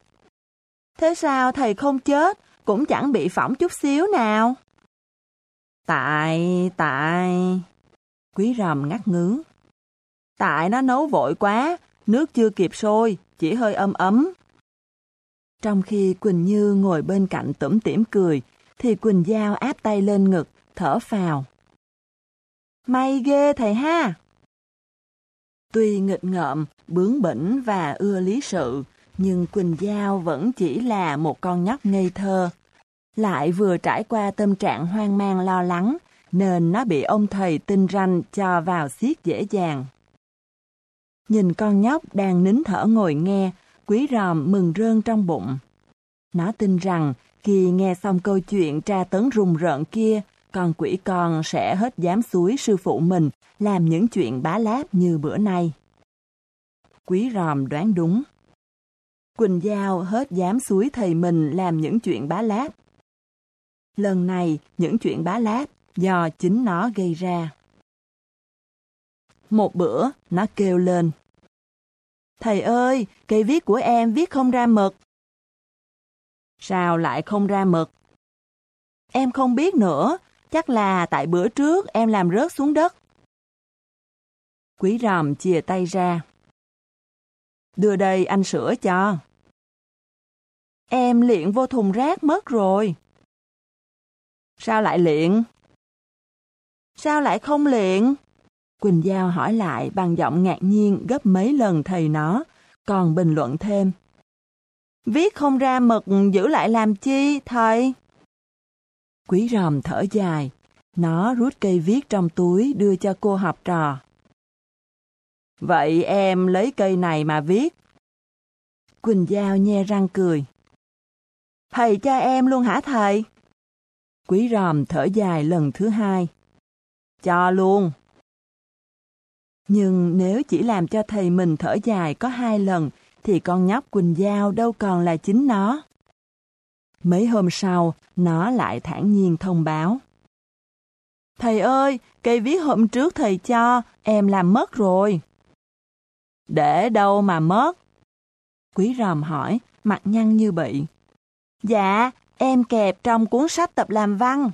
Thế sao thầy không chết, cũng chẳng bị phỏng chút xíu nào? Tại, tại... Quý rầm ngắt ngứ. Tại nó nấu vội quá, nước chưa kịp sôi, chỉ hơi ấm ấm. Trong khi Quỳnh Như ngồi bên cạnh tủm tỉm cười, thì Quỳnh Giao áp tay lên ngực, thở phào. May ghê thầy ha! Tuy nghịch ngợm, bướng bỉnh và ưa lý sự, nhưng Quỳnh Giao vẫn chỉ là một con nhóc ngây thơ. Lại vừa trải qua tâm trạng hoang mang lo lắng, nên nó bị ông thầy tinh ranh cho vào xiết dễ dàng. Nhìn con nhóc đang nín thở ngồi nghe, quý ròm mừng rơn trong bụng. Nó tin rằng khi nghe xong câu chuyện tra tấn rùng rợn kia, con quỷ con sẽ hết dám suối sư phụ mình làm những chuyện bá láp như bữa nay. Quý ròm đoán đúng. Quỳnh Giao hết dám suối thầy mình làm những chuyện bá láp. Lần này, những chuyện bá láp do chính nó gây ra. Một bữa, nó kêu lên. Thầy ơi, cây viết của em viết không ra mực. Sao lại không ra mực? Em không biết nữa, chắc là tại bữa trước em làm rớt xuống đất. Quý ròm chìa tay ra. Đưa đây anh sửa cho. Em liện vô thùng rác mất rồi. Sao lại liện? Sao lại không liện? Quỳnh Giao hỏi lại bằng giọng ngạc nhiên gấp mấy lần thầy nó, còn bình luận thêm. Viết không ra mực giữ lại làm chi, thầy? Quý ròm thở dài, nó rút cây viết trong túi đưa cho cô học trò. Vậy em lấy cây này mà viết. Quỳnh Giao nhe răng cười. Thầy cho em luôn hả thầy? Quý ròm thở dài lần thứ hai. Cho luôn. Nhưng nếu chỉ làm cho thầy mình thở dài có hai lần, thì con nhóc Quỳnh Giao đâu còn là chính nó. Mấy hôm sau, nó lại thản nhiên thông báo. Thầy ơi, cây viết hôm trước thầy cho, em làm mất rồi. Để đâu mà mất? Quý ròm hỏi, mặt nhăn như bị. Dạ, em kẹp trong cuốn sách tập làm văn.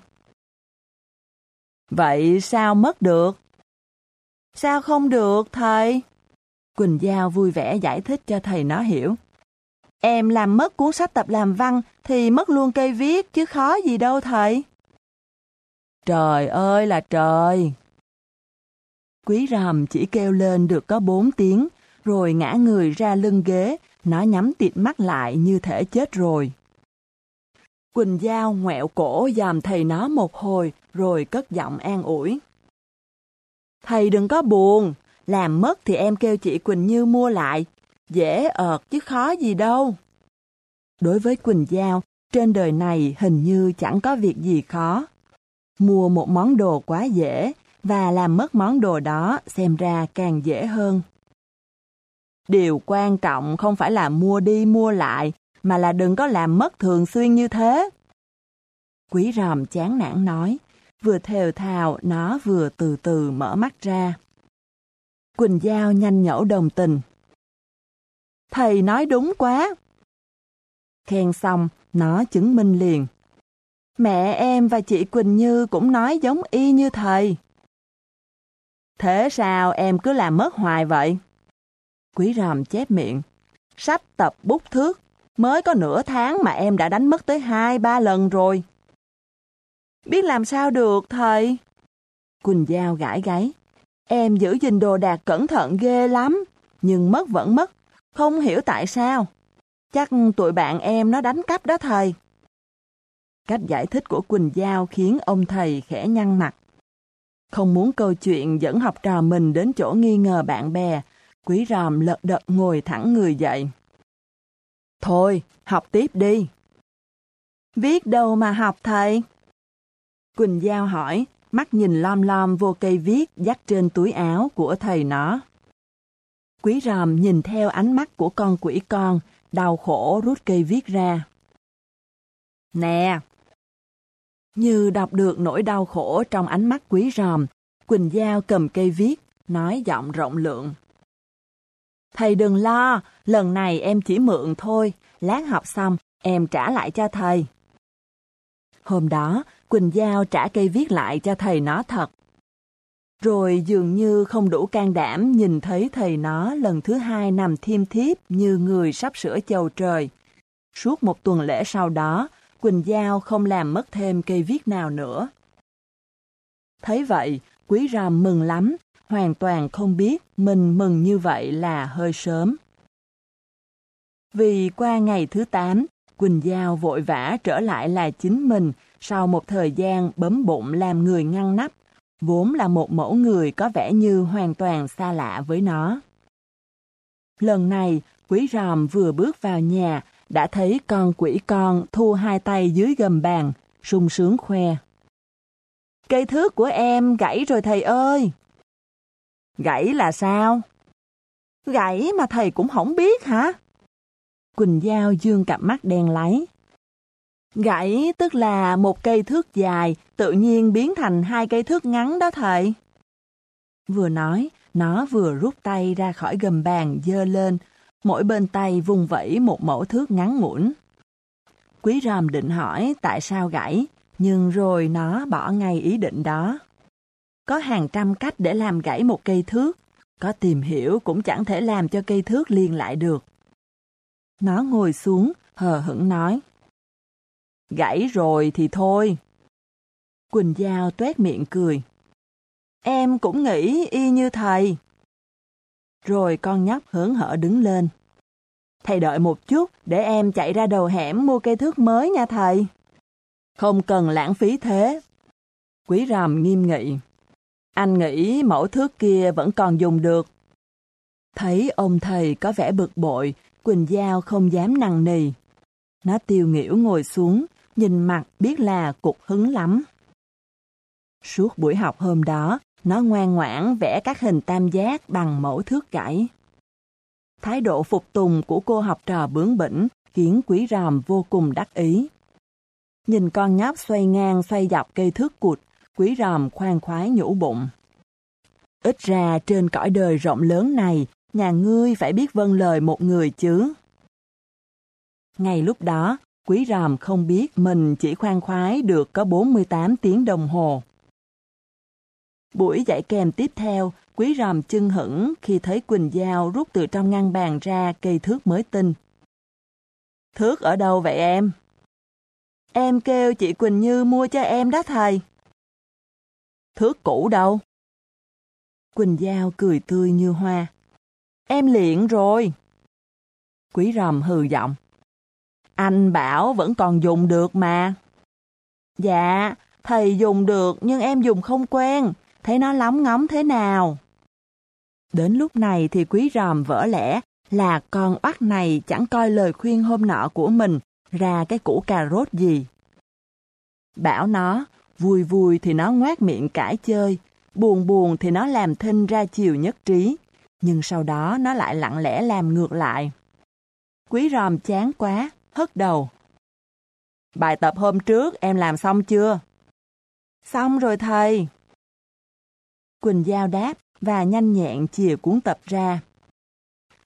Vậy sao mất được? Sao không được, thầy? Quỳnh Giao vui vẻ giải thích cho thầy nó hiểu. Em làm mất cuốn sách tập làm văn thì mất luôn cây viết chứ khó gì đâu thầy. Trời ơi là trời! Quý ròm chỉ kêu lên được có bốn tiếng, rồi ngã người ra lưng ghế, nó nhắm tịt mắt lại như thể chết rồi. Quỳnh Giao ngoẹo cổ dòm thầy nó một hồi, rồi cất giọng an ủi. Thầy đừng có buồn, làm mất thì em kêu chị Quỳnh Như mua lại. Dễ ợt chứ khó gì đâu. Đối với Quỳnh Giao, trên đời này hình như chẳng có việc gì khó. Mua một món đồ quá dễ, và làm mất món đồ đó xem ra càng dễ hơn. Điều quan trọng không phải là mua đi mua lại, mà là đừng có làm mất thường xuyên như thế. Quý ròm chán nản nói, vừa thều thào nó vừa từ từ mở mắt ra. Quỳnh Giao nhanh nhẩu đồng tình. Thầy nói đúng quá. Khen xong, nó chứng minh liền. Mẹ em và chị Quỳnh Như cũng nói giống y như thầy. Thế sao em cứ làm mất hoài vậy? Quý ròm chép miệng. Sách tập bút thước, mới có nửa tháng mà em đã đánh mất tới hai ba lần rồi. Biết làm sao được thầy? Quỳnh Giao gãi gáy. Em giữ gìn đồ đạc cẩn thận ghê lắm, nhưng mất vẫn mất, không hiểu tại sao. Chắc tụi bạn em nó đánh cắp đó thầy. Cách giải thích của Quỳnh Giao khiến ông thầy khẽ nhăn mặt. Không muốn câu chuyện dẫn học trò mình đến chỗ nghi ngờ bạn bè, quý ròm lật đật ngồi thẳng người dậy. Thôi, học tiếp đi. Viết đâu mà học thầy? Quỳnh Giao hỏi, mắt nhìn lom lom vô cây viết dắt trên túi áo của thầy nó. Quý ròm nhìn theo ánh mắt của con quỷ con, đau khổ rút cây viết ra. Nè! Như đọc được nỗi đau khổ trong ánh mắt quý ròm, Quỳnh Giao cầm cây viết, nói giọng rộng lượng. Thầy đừng lo, lần này em chỉ mượn thôi, lát học xong em trả lại cho thầy. Hôm đó, Quỳnh Giao trả cây viết lại cho thầy nó thật. Rồi dường như không đủ can đảm nhìn thấy thầy nó lần thứ hai nằm thiêm thiếp như người sắp sửa chầu trời. Suốt một tuần lễ sau đó, Quỳnh Giao không làm mất thêm cây viết nào nữa. Thấy vậy, Quý Ròm mừng lắm, hoàn toàn không biết mình mừng như vậy là hơi sớm. Vì qua ngày thứ 8, Quỳnh Giao vội vã trở lại là chính mình sau một thời gian bấm bụng làm người ngăn nắp, vốn là một mẫu người có vẻ như hoàn toàn xa lạ với nó. Lần này, quý ròm vừa bước vào nhà, đã thấy con quỷ con thu hai tay dưới gầm bàn, sung sướng khoe. Cây thước của em gãy rồi thầy ơi! Gãy là sao? Gãy mà thầy cũng không biết hả? Quỳnh Giao dương cặp mắt đen láy. Gãy tức là một cây thước dài tự nhiên biến thành hai cây thước ngắn đó thầy. Vừa nói, nó vừa rút tay ra khỏi gầm bàn dơ lên, mỗi bên tay vùng vẫy một mẫu thước ngắn ngủn. Quý ròm định hỏi tại sao gãy, nhưng rồi nó bỏ ngay ý định đó. Có hàng trăm cách để làm gãy một cây thước, có tìm hiểu cũng chẳng thể làm cho cây thước liền lại được. Nó ngồi xuống, hờ hững nói. Gãy rồi thì thôi. Quỳnh Giao tuét miệng cười. Em cũng nghĩ y như thầy. Rồi con nhóc hớn hở đứng lên. Thầy đợi một chút để em chạy ra đầu hẻm mua cây thước mới nha thầy. Không cần lãng phí thế. Quý ròm nghiêm nghị. Anh nghĩ mẫu thước kia vẫn còn dùng được. Thấy ông thầy có vẻ bực bội, Quỳnh Giao không dám năng nì. Nó tiêu nghỉu ngồi xuống, nhìn mặt biết là cục hứng lắm. Suốt buổi học hôm đó, nó ngoan ngoãn vẽ các hình tam giác bằng mẫu thước gãy. Thái độ phục tùng của cô học trò bướng bỉnh khiến quý ròm vô cùng đắc ý. Nhìn con nhóc xoay ngang xoay dọc cây thước cụt, quý ròm khoan khoái nhủ bụng. Ít ra trên cõi đời rộng lớn này, nhà ngươi phải biết vâng lời một người chứ. Ngay lúc đó, quý ròm không biết mình chỉ khoan khoái được có 48 tiếng đồng hồ. Buổi dạy kèm tiếp theo, quý ròm chưng hững khi thấy Quỳnh Giao rút từ trong ngăn bàn ra cây thước mới tinh. Thước ở đâu vậy em? Em kêu chị Quỳnh Như mua cho em đó thầy. Thước cũ đâu? Quỳnh Giao cười tươi như hoa. Em liện rồi. Quý ròm hừ giọng. Anh bảo vẫn còn dùng được mà. Dạ, thầy dùng được nhưng em dùng không quen, thấy nó lóng ngóng thế nào. Đến lúc này thì quý ròm vỡ lẽ là con oắt này chẳng coi lời khuyên hôm nọ của mình ra cái củ cà rốt gì. Bảo nó, vui vui thì nó ngoát miệng cãi chơi, buồn buồn thì nó làm thinh ra chiều nhất trí, nhưng sau đó nó lại lặng lẽ làm ngược lại. Quý ròm chán quá, hất đầu. Bài tập hôm trước em làm xong chưa? Xong rồi thầy. Quỳnh Giao đáp và nhanh nhẹn chìa cuốn tập ra.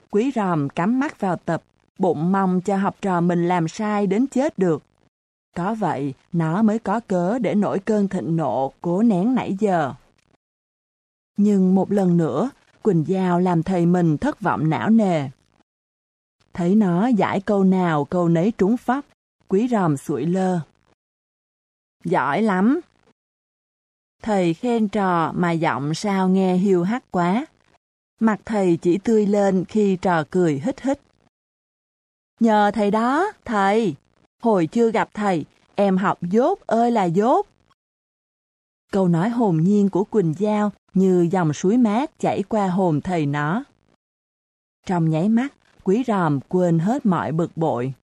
Quý ròm cắm mắt vào tập, bụng mong cho học trò mình làm sai đến chết được. Có vậy, nó mới có cớ để nổi cơn thịnh nộ cố nén nãy giờ. Nhưng một lần nữa, Quỳnh Giao làm thầy mình thất vọng não nề. Thấy nó giải câu nào câu nấy trúng pháp, quý ròm sủi lơ. Giỏi lắm! Thầy khen trò mà giọng sao nghe hiu hắt quá. Mặt thầy chỉ tươi lên khi trò cười hít hít. Nhờ thầy đó, thầy! Hồi chưa gặp thầy, em học dốt ơi là dốt. Câu nói hồn nhiên của Quỳnh Giao như dòng suối mát chảy qua hồn thầy nó. Trong nháy mắt, quý ròm quên hết mọi bực bội.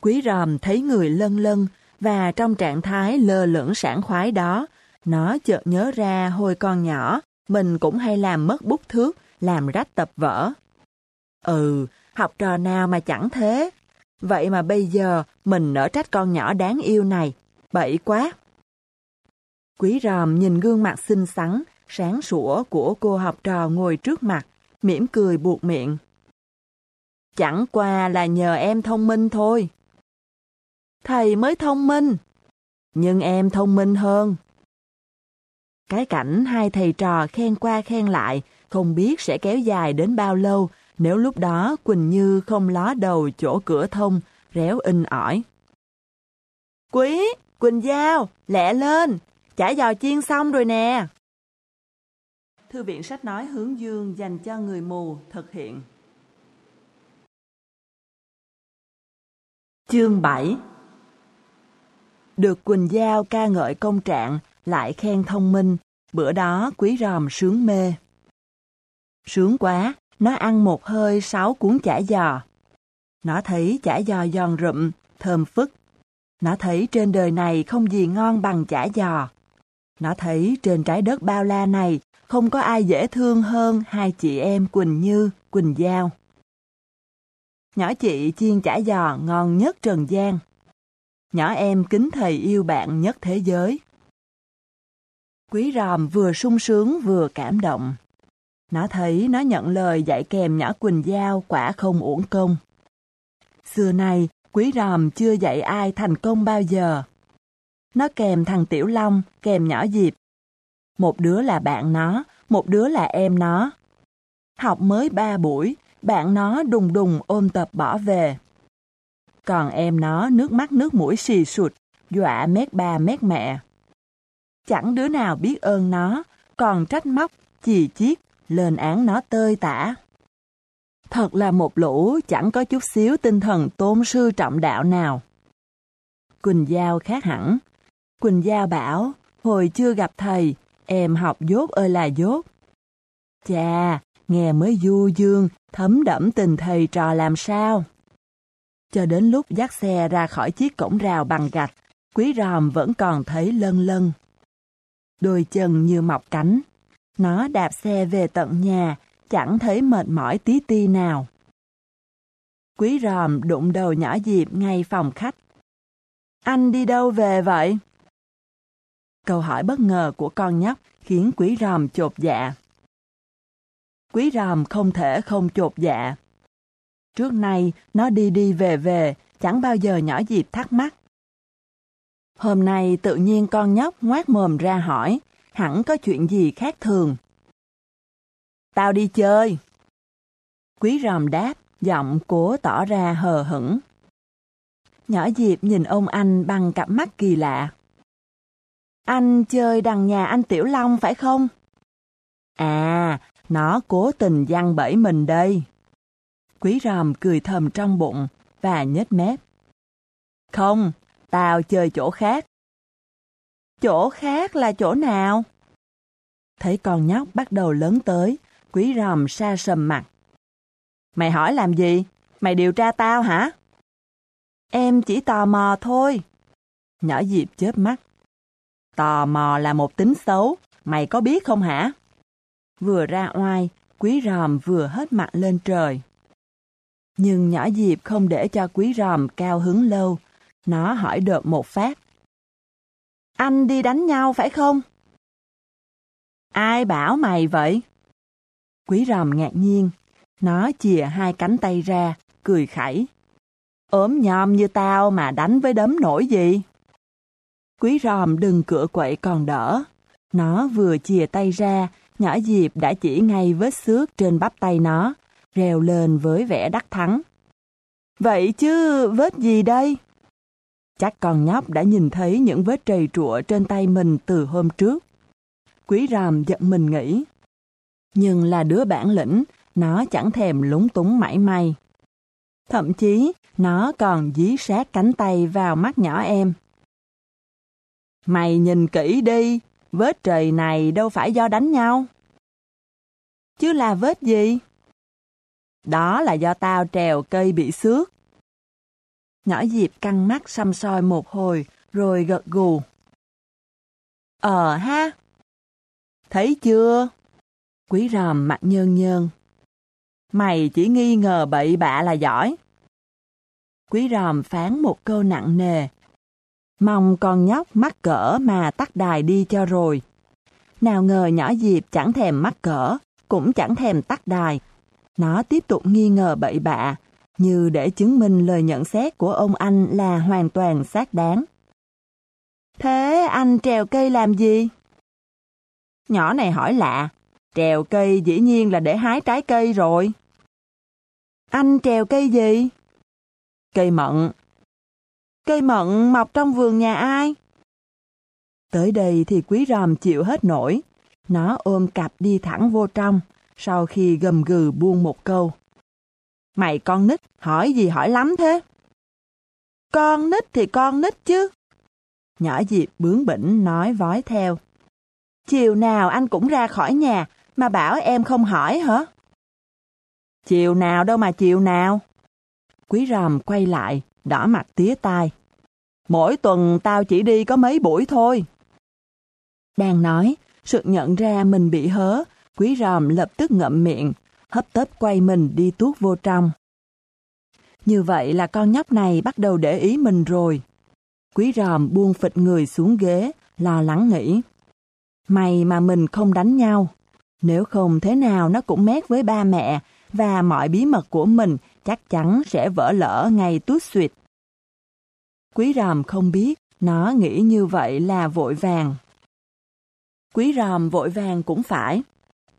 Quý ròm thấy người lân lân và trong trạng thái lơ lửng sảng khoái đó, nó chợt nhớ ra hồi con nhỏ, mình cũng hay làm mất bút thước, làm rách tập vở. Ừ, học trò nào mà chẳng thế. Vậy mà bây giờ mình nỡ trách con nhỏ đáng yêu này. Bậy quá. Quý ròm nhìn gương mặt xinh xắn, sáng sủa của cô học trò ngồi trước mặt, mỉm cười buộc miệng. Chẳng qua là nhờ em thông minh thôi. Thầy mới thông minh, nhưng em thông minh hơn. Cái cảnh hai thầy trò khen qua khen lại, không biết sẽ kéo dài đến bao lâu nếu lúc đó Quỳnh Như không ló đầu chỗ cửa thông, réo in ỏi. Quý, Quỳnh Giao, lẹ lên, chả giò chiên xong rồi nè. Thư viện sách nói hướng dương dành cho người mù thực hiện. Chương 7 Được Quỳnh Giao ca ngợi công trạng, lại khen thông minh, bữa đó quý ròm sướng mê. Sướng quá, nó ăn một hơi sáu cuốn chả giò. Nó thấy chả giò giòn rụm, thơm phức. Nó thấy trên đời này không gì ngon bằng chả giò. Nó thấy trên trái đất bao la này không có ai dễ thương hơn hai chị em Quỳnh Như, Quỳnh Giao. Nhỏ chị chiên chả giò ngon nhất trần gian. Nhỏ em kính thầy yêu bạn nhất thế giới. Quý ròm vừa sung sướng vừa cảm động. Nó thấy nó nhận lời dạy kèm nhỏ Quỳnh Giao quả không uổng công. Xưa nay, quý ròm chưa dạy ai thành công bao giờ. Nó kèm thằng Tiểu Long, kèm nhỏ Diệp. Một đứa là bạn nó, một đứa là em nó. Học mới ba buổi, bạn nó đùng đùng ôm tập bỏ về. Còn em nó nước mắt nước mũi xì sụt, dọa mét ba mét mẹ. Chẳng đứa nào biết ơn nó, còn trách móc, chì chiết, lên án nó tơi tả. Thật là một lũ chẳng có chút xíu tinh thần tôn sư trọng đạo nào. Quỳnh Giao khác hẳn. Quỳnh Giao bảo, hồi chưa gặp thầy, em học dốt ơi là dốt. Chà, nghe mới du dương, thấm đẫm tình thầy trò làm sao. Cho đến lúc dắt xe ra khỏi chiếc cổng rào bằng gạch, quý ròm vẫn còn thấy lân lân. Đôi chân như mọc cánh. Nó đạp xe về tận nhà, chẳng thấy mệt mỏi tí ti nào. Quý ròm đụng đầu nhỏ dịp ngay phòng khách. Anh đi đâu về vậy? Câu hỏi bất ngờ của con nhóc khiến quý ròm chột dạ. Quý ròm không thể không chột dạ. Trước nay, nó đi đi về về, chẳng bao giờ nhỏ Diệp thắc mắc. Hôm nay tự nhiên con nhóc ngoác mồm ra hỏi, hẳn có chuyện gì khác thường. Tao đi chơi. Quý ròm đáp, giọng cố tỏ ra hờ hững. Nhỏ Diệp nhìn ông anh bằng cặp mắt kỳ lạ. Anh chơi đằng nhà anh Tiểu Long phải không? À, nó cố tình giăng bẫy mình đây. Quý ròm cười thầm trong bụng và nhếch mép. Không, tao chơi chỗ khác. Chỗ khác là chỗ nào? Thấy con nhóc bắt đầu lớn tới, quý ròm xa sầm mặt. Mày hỏi làm gì? Mày điều tra tao hả? Em chỉ tò mò thôi. Nhỏ Diệp chớp mắt. Tò mò là một tính xấu, mày có biết không hả? Vừa ra oai, quý ròm vừa hết mặt lên trời. Nhưng nhỏ Diệp không để cho quý ròm cao hứng lâu. Nó hỏi đợt một phát. Anh đi đánh nhau phải không? Ai bảo mày vậy? Quý ròm ngạc nhiên. Nó chìa hai cánh tay ra, cười khẩy. ốm nhom như tao mà đánh với đấm nổi gì? Quý ròm đừng cửa quậy còn đỡ. Nó vừa chìa tay ra, nhỏ Diệp đã chỉ ngay vết xước trên bắp tay nó, rèo lên với vẻ đắc thắng. Vậy chứ vết gì đây? Chắc con nhóc đã nhìn thấy những vết trầy trụa trên tay mình từ hôm trước. Quý ràm giận mình nghĩ. Nhưng là đứa bản lĩnh, nó chẳng thèm lúng túng mãi may. Thậm chí, nó còn dí sát cánh tay vào mắt nhỏ em. Mày nhìn kỹ đi, vết trời này đâu phải do đánh nhau. Chứ là vết gì? Đó là do tao trèo cây bị xước. Nhỏ Diệp căng mắt xăm soi một hồi, rồi gật gù. Ờ ha. Thấy chưa? Quý ròm mặt nhơn nhơn. Mày chỉ nghi ngờ bậy bạ là giỏi. Quý ròm phán một câu nặng nề. Mong con nhóc mắc cỡ mà tắt đài đi cho rồi. Nào ngờ nhỏ Diệp chẳng thèm mắc cỡ, cũng chẳng thèm tắt đài. Nó tiếp tục nghi ngờ bậy bạ, như để chứng minh lời nhận xét của ông anh là hoàn toàn xác đáng. Thế anh trèo cây làm gì? Nhỏ này hỏi lạ, trèo cây dĩ nhiên là để hái trái cây rồi. Anh trèo cây gì? Cây mận. Cây mận mọc trong vườn nhà ai? Tới đây thì quý ròm chịu hết nổi. Nó ôm cặp đi thẳng vô trong, sau khi gầm gừ buông một câu. Mày con nít, hỏi gì hỏi lắm thế? Con nít thì con nít chứ. Nhỏ Diệp bướng bỉnh nói vói theo. Chiều nào anh cũng ra khỏi nhà, mà bảo em không hỏi hả? Chiều nào đâu mà chiều nào. Quý ròm quay lại, đỏ mặt tía tai. Mỗi tuần tao chỉ đi có mấy buổi thôi. Đang nói, sự nhận ra mình bị hớ, quý ròm lập tức ngậm miệng, hấp tấp quay mình đi tuốt vô trong. Như vậy là con nhóc này bắt đầu để ý mình rồi. Quý ròm buông phịch người xuống ghế, lo lắng nghĩ. May mà mình không đánh nhau. Nếu không thế nào nó cũng mét với ba mẹ và mọi bí mật của mình chắc chắn sẽ vỡ lỡ ngay tút suyệt. Quý ròm không biết, nó nghĩ như vậy là vội vàng. Quý ròm vội vàng cũng phải,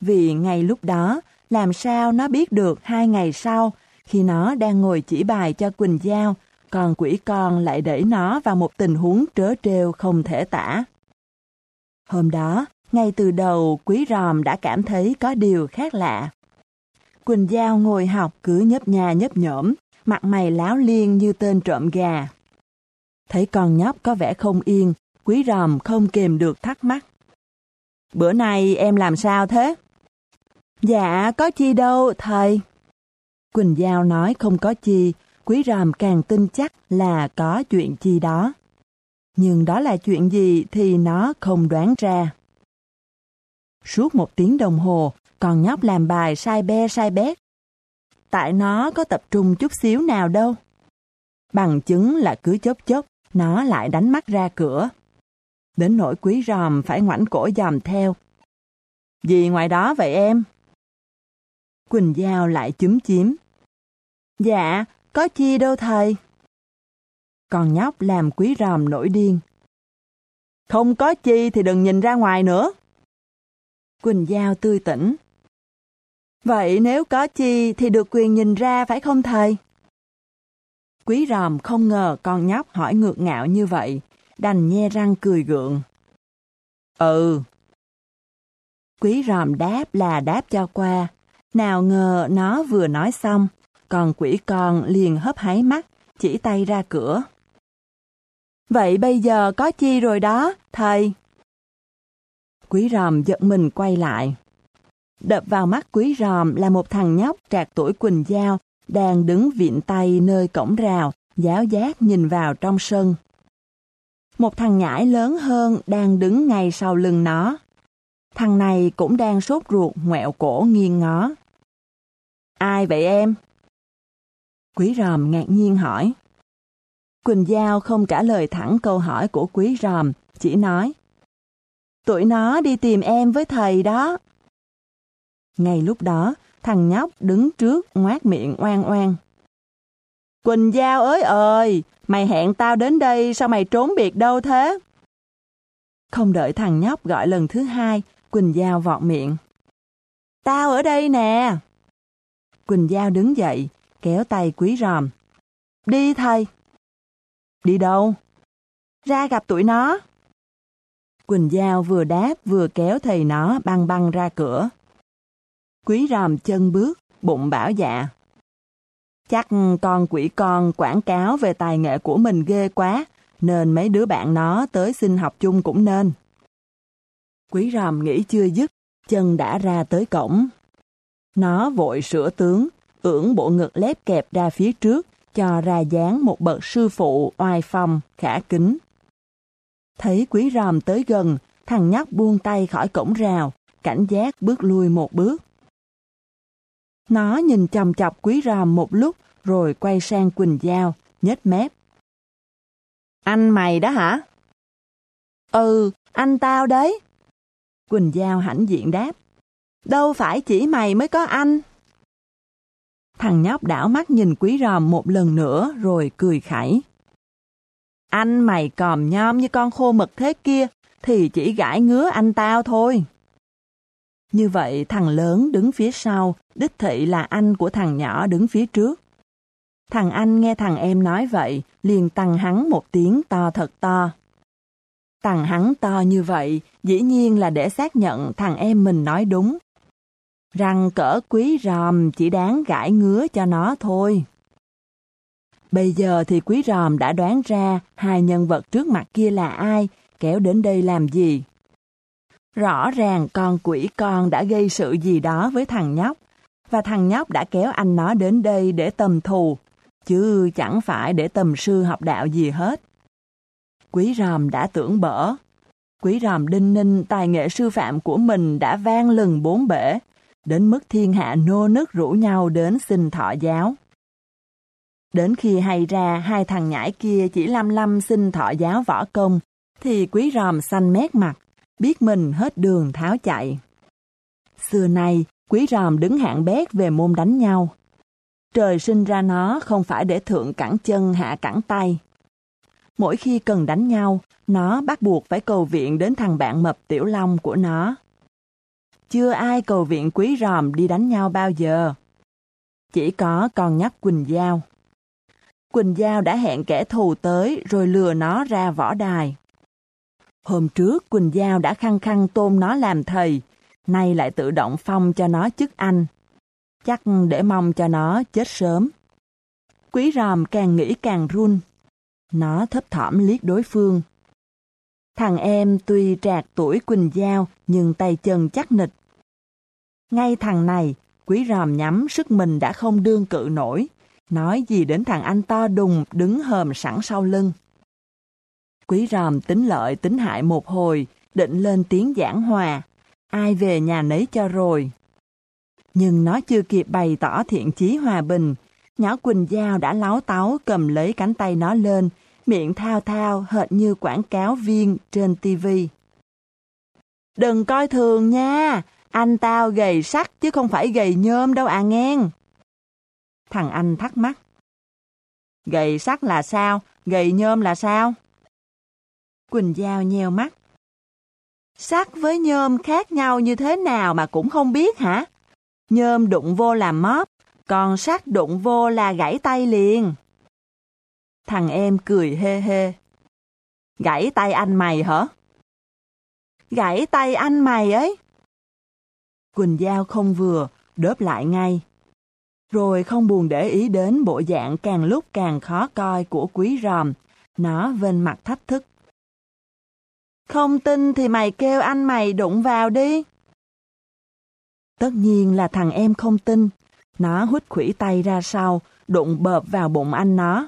vì ngay lúc đó, làm sao nó biết được hai ngày sau, khi nó đang ngồi chỉ bài cho Quỳnh Giao, còn quỷ con lại đẩy nó vào một tình huống trớ trêu không thể tả. Hôm đó, ngay từ đầu quý ròm đã cảm thấy có điều khác lạ. Quỳnh Giao ngồi học cứ nhấp nhà nhấp nhổm, mặt mày láo liên như tên trộm gà. Thấy con nhóc có vẻ không yên, quý ròm không kềm được thắc mắc. Bữa nay em làm sao thế? Dạ, có chi đâu, thầy. Quỳnh Giao nói không có chi, quý ròm càng tin chắc là có chuyện chi đó. Nhưng đó là chuyện gì thì nó không đoán ra. Suốt một tiếng đồng hồ, còn nhóc làm bài sai be sai bét. Tại nó có tập trung chút xíu nào đâu. Bằng chứng là cứ chớp chớp, nó lại đánh mắt ra cửa. Đến nỗi quý ròm phải ngoảnh cổ dòm theo. Gì ngoài đó vậy em? Quỳnh Giao lại chúm chím. Dạ, có chi đâu thầy. Còn nhóc làm quý ròm nổi điên. Không có chi thì đừng nhìn ra ngoài nữa. Quỳnh Giao tươi tỉnh. Vậy nếu có chi thì được quyền nhìn ra phải không thầy? Quý ròm không ngờ con nhóc hỏi ngược ngạo như vậy, đành nhe răng cười gượng. Ừ. Quý ròm đáp là đáp cho qua, nào ngờ nó vừa nói xong, còn quỷ con liền hấp háy mắt, chỉ tay ra cửa. Vậy bây giờ có chi rồi đó, thầy? Quý ròm giật mình quay lại. Đập vào mắt quý ròm là một thằng nhóc trạc tuổi Quỳnh Giao đang đứng viện tay nơi cổng rào, giáo giác nhìn vào trong sân. Một thằng nhãi lớn hơn đang đứng ngay sau lưng nó. Thằng này cũng đang sốt ruột ngoẹo cổ nghiêng ngó. Ai vậy em? Quý ròm ngạc nhiên hỏi. Quỳnh Giao không trả lời thẳng câu hỏi của quý ròm, chỉ nói. Tụi nó đi tìm em với thầy đó. Ngay lúc đó, thằng nhóc đứng trước ngoác miệng oan oan. Quỳnh Giao ơi ơi, mày hẹn tao đến đây sao mày trốn biệt đâu thế? Không đợi thằng nhóc gọi lần thứ hai, Quỳnh Giao vọt miệng. Tao ở đây nè. Quỳnh Giao đứng dậy, kéo tay quý ròm. Đi thầy. Đi đâu? Ra gặp tụi nó. Quỳnh Giao vừa đáp vừa kéo thầy nó băng băng ra cửa. Quý ròm chân bước, bụng bảo dạ. Chắc con quỷ con quảng cáo về tài nghệ của mình ghê quá, nên mấy đứa bạn nó tới xin học chung cũng nên. Quý ròm nghĩ chưa dứt, chân đã ra tới cổng. Nó vội sửa tướng, ưỡn bộ ngực lép kẹp ra phía trước, cho ra dáng một bậc sư phụ oai phong, khả kính. Thấy quý ròm tới gần, thằng nhóc buông tay khỏi cổng rào, cảnh giác bước lui một bước. Nó nhìn chầm chọc quý ròm một lúc, rồi quay sang Quỳnh Giao, nhếch mép. Anh mày đó hả? Ừ, anh tao đấy. Quỳnh Giao hãnh diện đáp. Đâu phải chỉ mày mới có anh. Thằng nhóc đảo mắt nhìn quý ròm một lần nữa rồi cười khẩy. Anh mày còm nhom như con khô mực thế kia thì chỉ gãi ngứa anh tao thôi. Như vậy thằng lớn đứng phía sau, đích thị là anh của thằng nhỏ đứng phía trước. Thằng anh nghe thằng em nói vậy, liền tăng hắn một tiếng to thật to. Tăng hắn to như vậy, dĩ nhiên là để xác nhận thằng em mình nói đúng. Rằng cỡ quý ròm chỉ đáng gãi ngứa cho nó thôi. Bây giờ thì quý ròm đã đoán ra hai nhân vật trước mặt kia là ai, kéo đến đây làm gì. Rõ ràng con quỷ con đã gây sự gì đó với thằng nhóc, và thằng nhóc đã kéo anh nó đến đây để tầm thù, chứ chẳng phải để tầm sư học đạo gì hết. Quý ròm đã tưởng bở. Quý ròm đinh ninh tài nghệ sư phạm của mình đã vang lừng bốn bể, đến mức thiên hạ nô nức rủ nhau đến xin thọ giáo. Đến khi hay ra hai thằng nhãi kia chỉ lăm lăm xin thọ giáo võ công, thì quý ròm xanh mét mặt, biết mình hết đường tháo chạy. Xưa nay, quý ròm đứng hạng bét về môn đánh nhau. Trời sinh ra nó không phải để thượng cẳng chân hạ cẳng tay. Mỗi khi cần đánh nhau, nó bắt buộc phải cầu viện đến thằng bạn mập tiểu long của nó. Chưa ai cầu viện quý ròm đi đánh nhau bao giờ. Chỉ có con nhóc Quỳnh Giao. Quỳnh Giao đã hẹn kẻ thù tới rồi lừa nó ra võ đài. Hôm trước Quỳnh Giao đã khăng khăng tôn nó làm thầy, nay lại tự động phong cho nó chức anh. Chắc để mong cho nó chết sớm. Quý ròm càng nghĩ càng run. Nó thấp thỏm liếc đối phương. Thằng em tuy trạc tuổi Quỳnh Giao nhưng tay chân chắc nịch. Ngay thằng này, quý ròm nhắm sức mình đã không đương cự nổi. Nói gì đến thằng anh to đùng đứng hờm sẵn sau lưng. Quý ròm tính lợi tính hại một hồi, định lên tiếng giảng hòa. Ai về nhà nấy cho rồi. Nhưng nó chưa kịp bày tỏ thiện chí hòa bình, nhỏ Quỳnh Giao đã láo táo cầm lấy cánh tay nó lên, miệng thao thao hệt như quảng cáo viên trên tivi. Đừng coi thường nha, anh tao gầy sắt chứ không phải gầy nhôm đâu à ngang. Thằng anh thắc mắc. Gầy sắt là sao? Gầy nhôm là sao? Quỳnh Giao nheo mắt. Sắt với nhôm khác nhau như thế nào mà cũng không biết hả? Nhôm đụng vô làm móp, còn sắt đụng vô là gãy tay liền. Thằng em cười hê hê. Gãy tay anh mày hả? Gãy tay anh mày ấy. Quỳnh Giao không vừa, đớp lại ngay. Rồi không buồn để ý đến bộ dạng càng lúc càng khó coi của quý ròm. Nó vên mặt thách thức. Không tin thì mày kêu anh mày đụng vào đi. Tất nhiên là thằng em không tin. Nó hút khủy tay ra sau, đụng bợp vào bụng anh nó.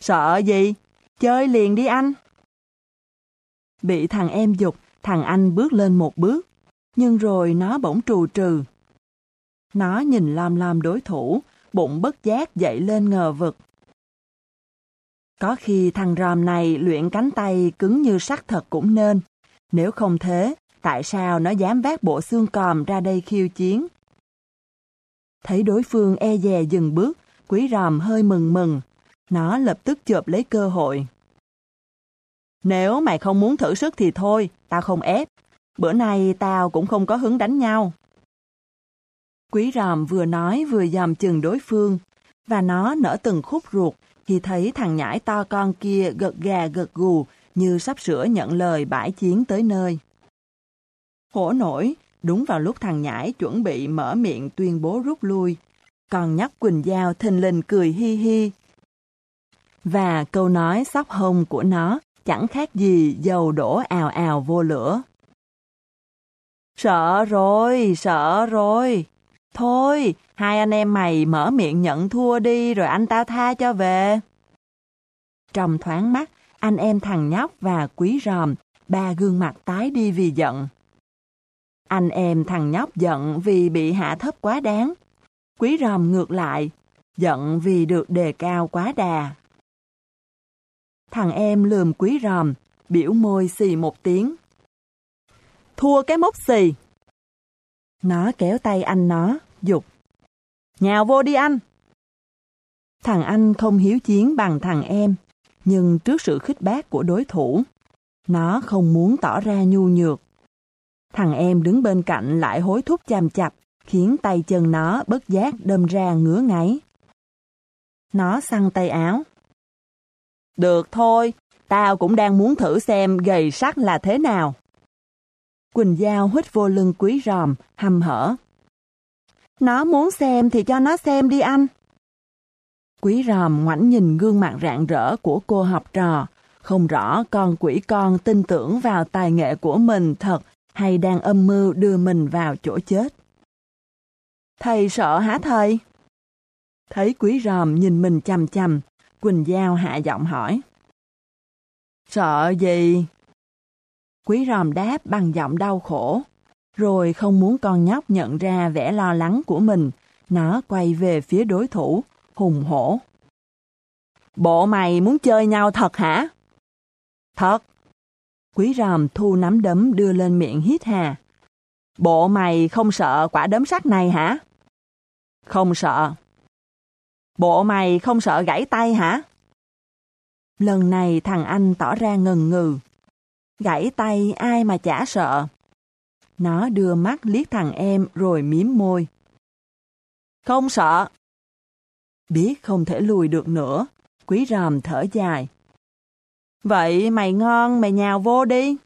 Sợ gì? Chơi liền đi anh. Bị thằng em dục, thằng anh bước lên một bước, nhưng rồi nó bỗng trù trừ. Nó nhìn lom lom đối thủ, bụng bất giác dậy lên ngờ vực. Có khi thằng ròm này luyện cánh tay cứng như sắt thật cũng nên. Nếu không thế, tại sao nó dám vác bộ xương còm ra đây khiêu chiến? Thấy đối phương e dè dừng bước, quý ròm hơi mừng mừng. Nó lập tức chộp lấy cơ hội. Nếu mày không muốn thử sức thì thôi, tao không ép. Bữa nay tao cũng không có hứng đánh nhau. Quý ròm vừa nói vừa dòm chừng đối phương, và nó nở từng khúc ruột khi thấy thằng nhãi to con kia gật gà gật gù như sắp sửa nhận lời bãi chiến tới nơi. Hổ nổi, đúng vào lúc thằng nhãi chuẩn bị mở miệng tuyên bố rút lui, còn nhóc Quỳnh Giao thình lình cười hi hi. Và câu nói sóc hông của nó chẳng khác gì dầu đổ ào ào vô lửa. Sợ rồi, sợ rồi. Thôi, hai anh em mày mở miệng nhận thua đi rồi anh tao tha cho về. Trong thoáng mắt, anh em thằng nhóc và quý ròm, ba gương mặt tái đi vì giận. Anh em thằng nhóc giận vì bị hạ thấp quá đáng. Quý ròm ngược lại, giận vì được đề cao quá đà. Thằng em lườm quý ròm, biểu môi xì một tiếng. Thua cái mốc xì. Nó kéo tay anh nó, dục. Nhào vô đi anh! Thằng anh không hiếu chiến bằng thằng em, nhưng trước sự khích bác của đối thủ, nó không muốn tỏ ra nhu nhược. Thằng em đứng bên cạnh lại hối thúc chàm chặt, khiến tay chân nó bất giác đâm ra ngứa ngáy. Nó săn tay áo. Được thôi, tao cũng đang muốn thử xem gầy sắt là thế nào. Quỳnh Giao hít vô lưng quý ròm, hầm hở. Nó muốn xem thì cho nó xem đi anh. Quý ròm ngoảnh nhìn gương mặt rạng rỡ của cô học trò, không rõ con quỷ con tin tưởng vào tài nghệ của mình thật hay đang âm mưu đưa mình vào chỗ chết. Thầy sợ hả thầy? Thấy quý ròm nhìn mình chằm chằm, Quỳnh Giao hạ giọng hỏi. Sợ gì? Quý ròm đáp bằng giọng đau khổ, rồi không muốn con nhóc nhận ra vẻ lo lắng của mình, nó quay về phía đối thủ, hùng hổ. Bộ mày muốn chơi nhau thật hả? Thật. Quý ròm thu nắm đấm đưa lên miệng hít hà. Bộ mày không sợ quả đấm sắt này hả? Không sợ. Bộ mày không sợ gãy tay hả? Lần này thằng anh tỏ ra ngần ngừ. Gãy tay ai mà chả sợ. Nó đưa mắt liếc thằng em rồi miếm môi. Không sợ. Biết không thể lùi được nữa, quý ròm thở dài. Vậy mày ngon, mày nhào vô đi.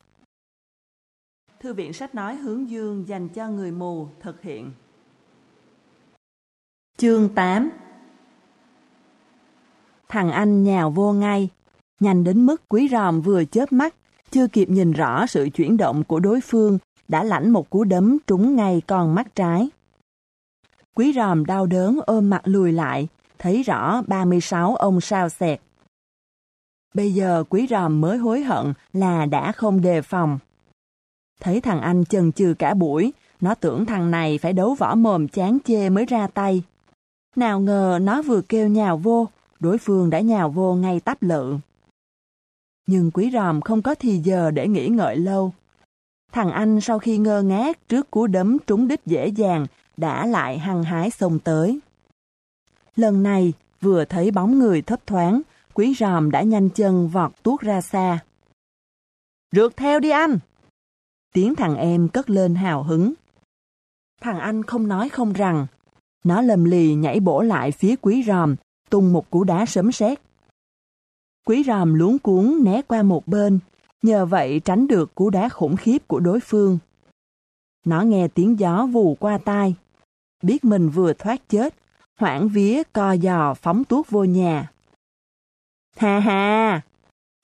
Thư viện sách nói hướng dương dành cho người mù thực hiện. Chương 8 Thằng anh nhào vô ngay, nhanh đến mức quý ròm vừa chớp mắt, chưa kịp nhìn rõ sự chuyển động của đối phương, đã lãnh một cú đấm trúng ngay con mắt trái. Quý ròm đau đớn ôm mặt lùi lại, thấy rõ 36 ông sao xẹt. Bây giờ quý ròm mới hối hận là đã không đề phòng. Thấy thằng anh chần chừ cả buổi, nó tưởng thằng này phải đấu võ mồm chán chê mới ra tay. Nào ngờ nó vừa kêu nhào vô, đối phương đã nhào vô ngay tắp lự. Nhưng quý ròm không có thì giờ để nghĩ ngợi lâu. Thằng anh sau khi ngơ ngác trước cú đấm trúng đích dễ dàng, đã lại hăng hái xông tới. Lần này, vừa thấy bóng người thấp thoáng, quý ròm đã nhanh chân vọt tuốt ra xa. Rượt theo đi anh! Tiếng thằng em cất lên hào hứng. Thằng anh không nói không rằng. Nó lầm lì nhảy bổ lại phía quý ròm, tung một cú đá sấm sét. Quý ròm luống cuốn né qua một bên, nhờ vậy tránh được cú đá khủng khiếp của đối phương. Nó nghe tiếng gió vù qua tai, biết mình vừa thoát chết, hoảng vía co giò phóng tuốt vô nhà. Hà hà!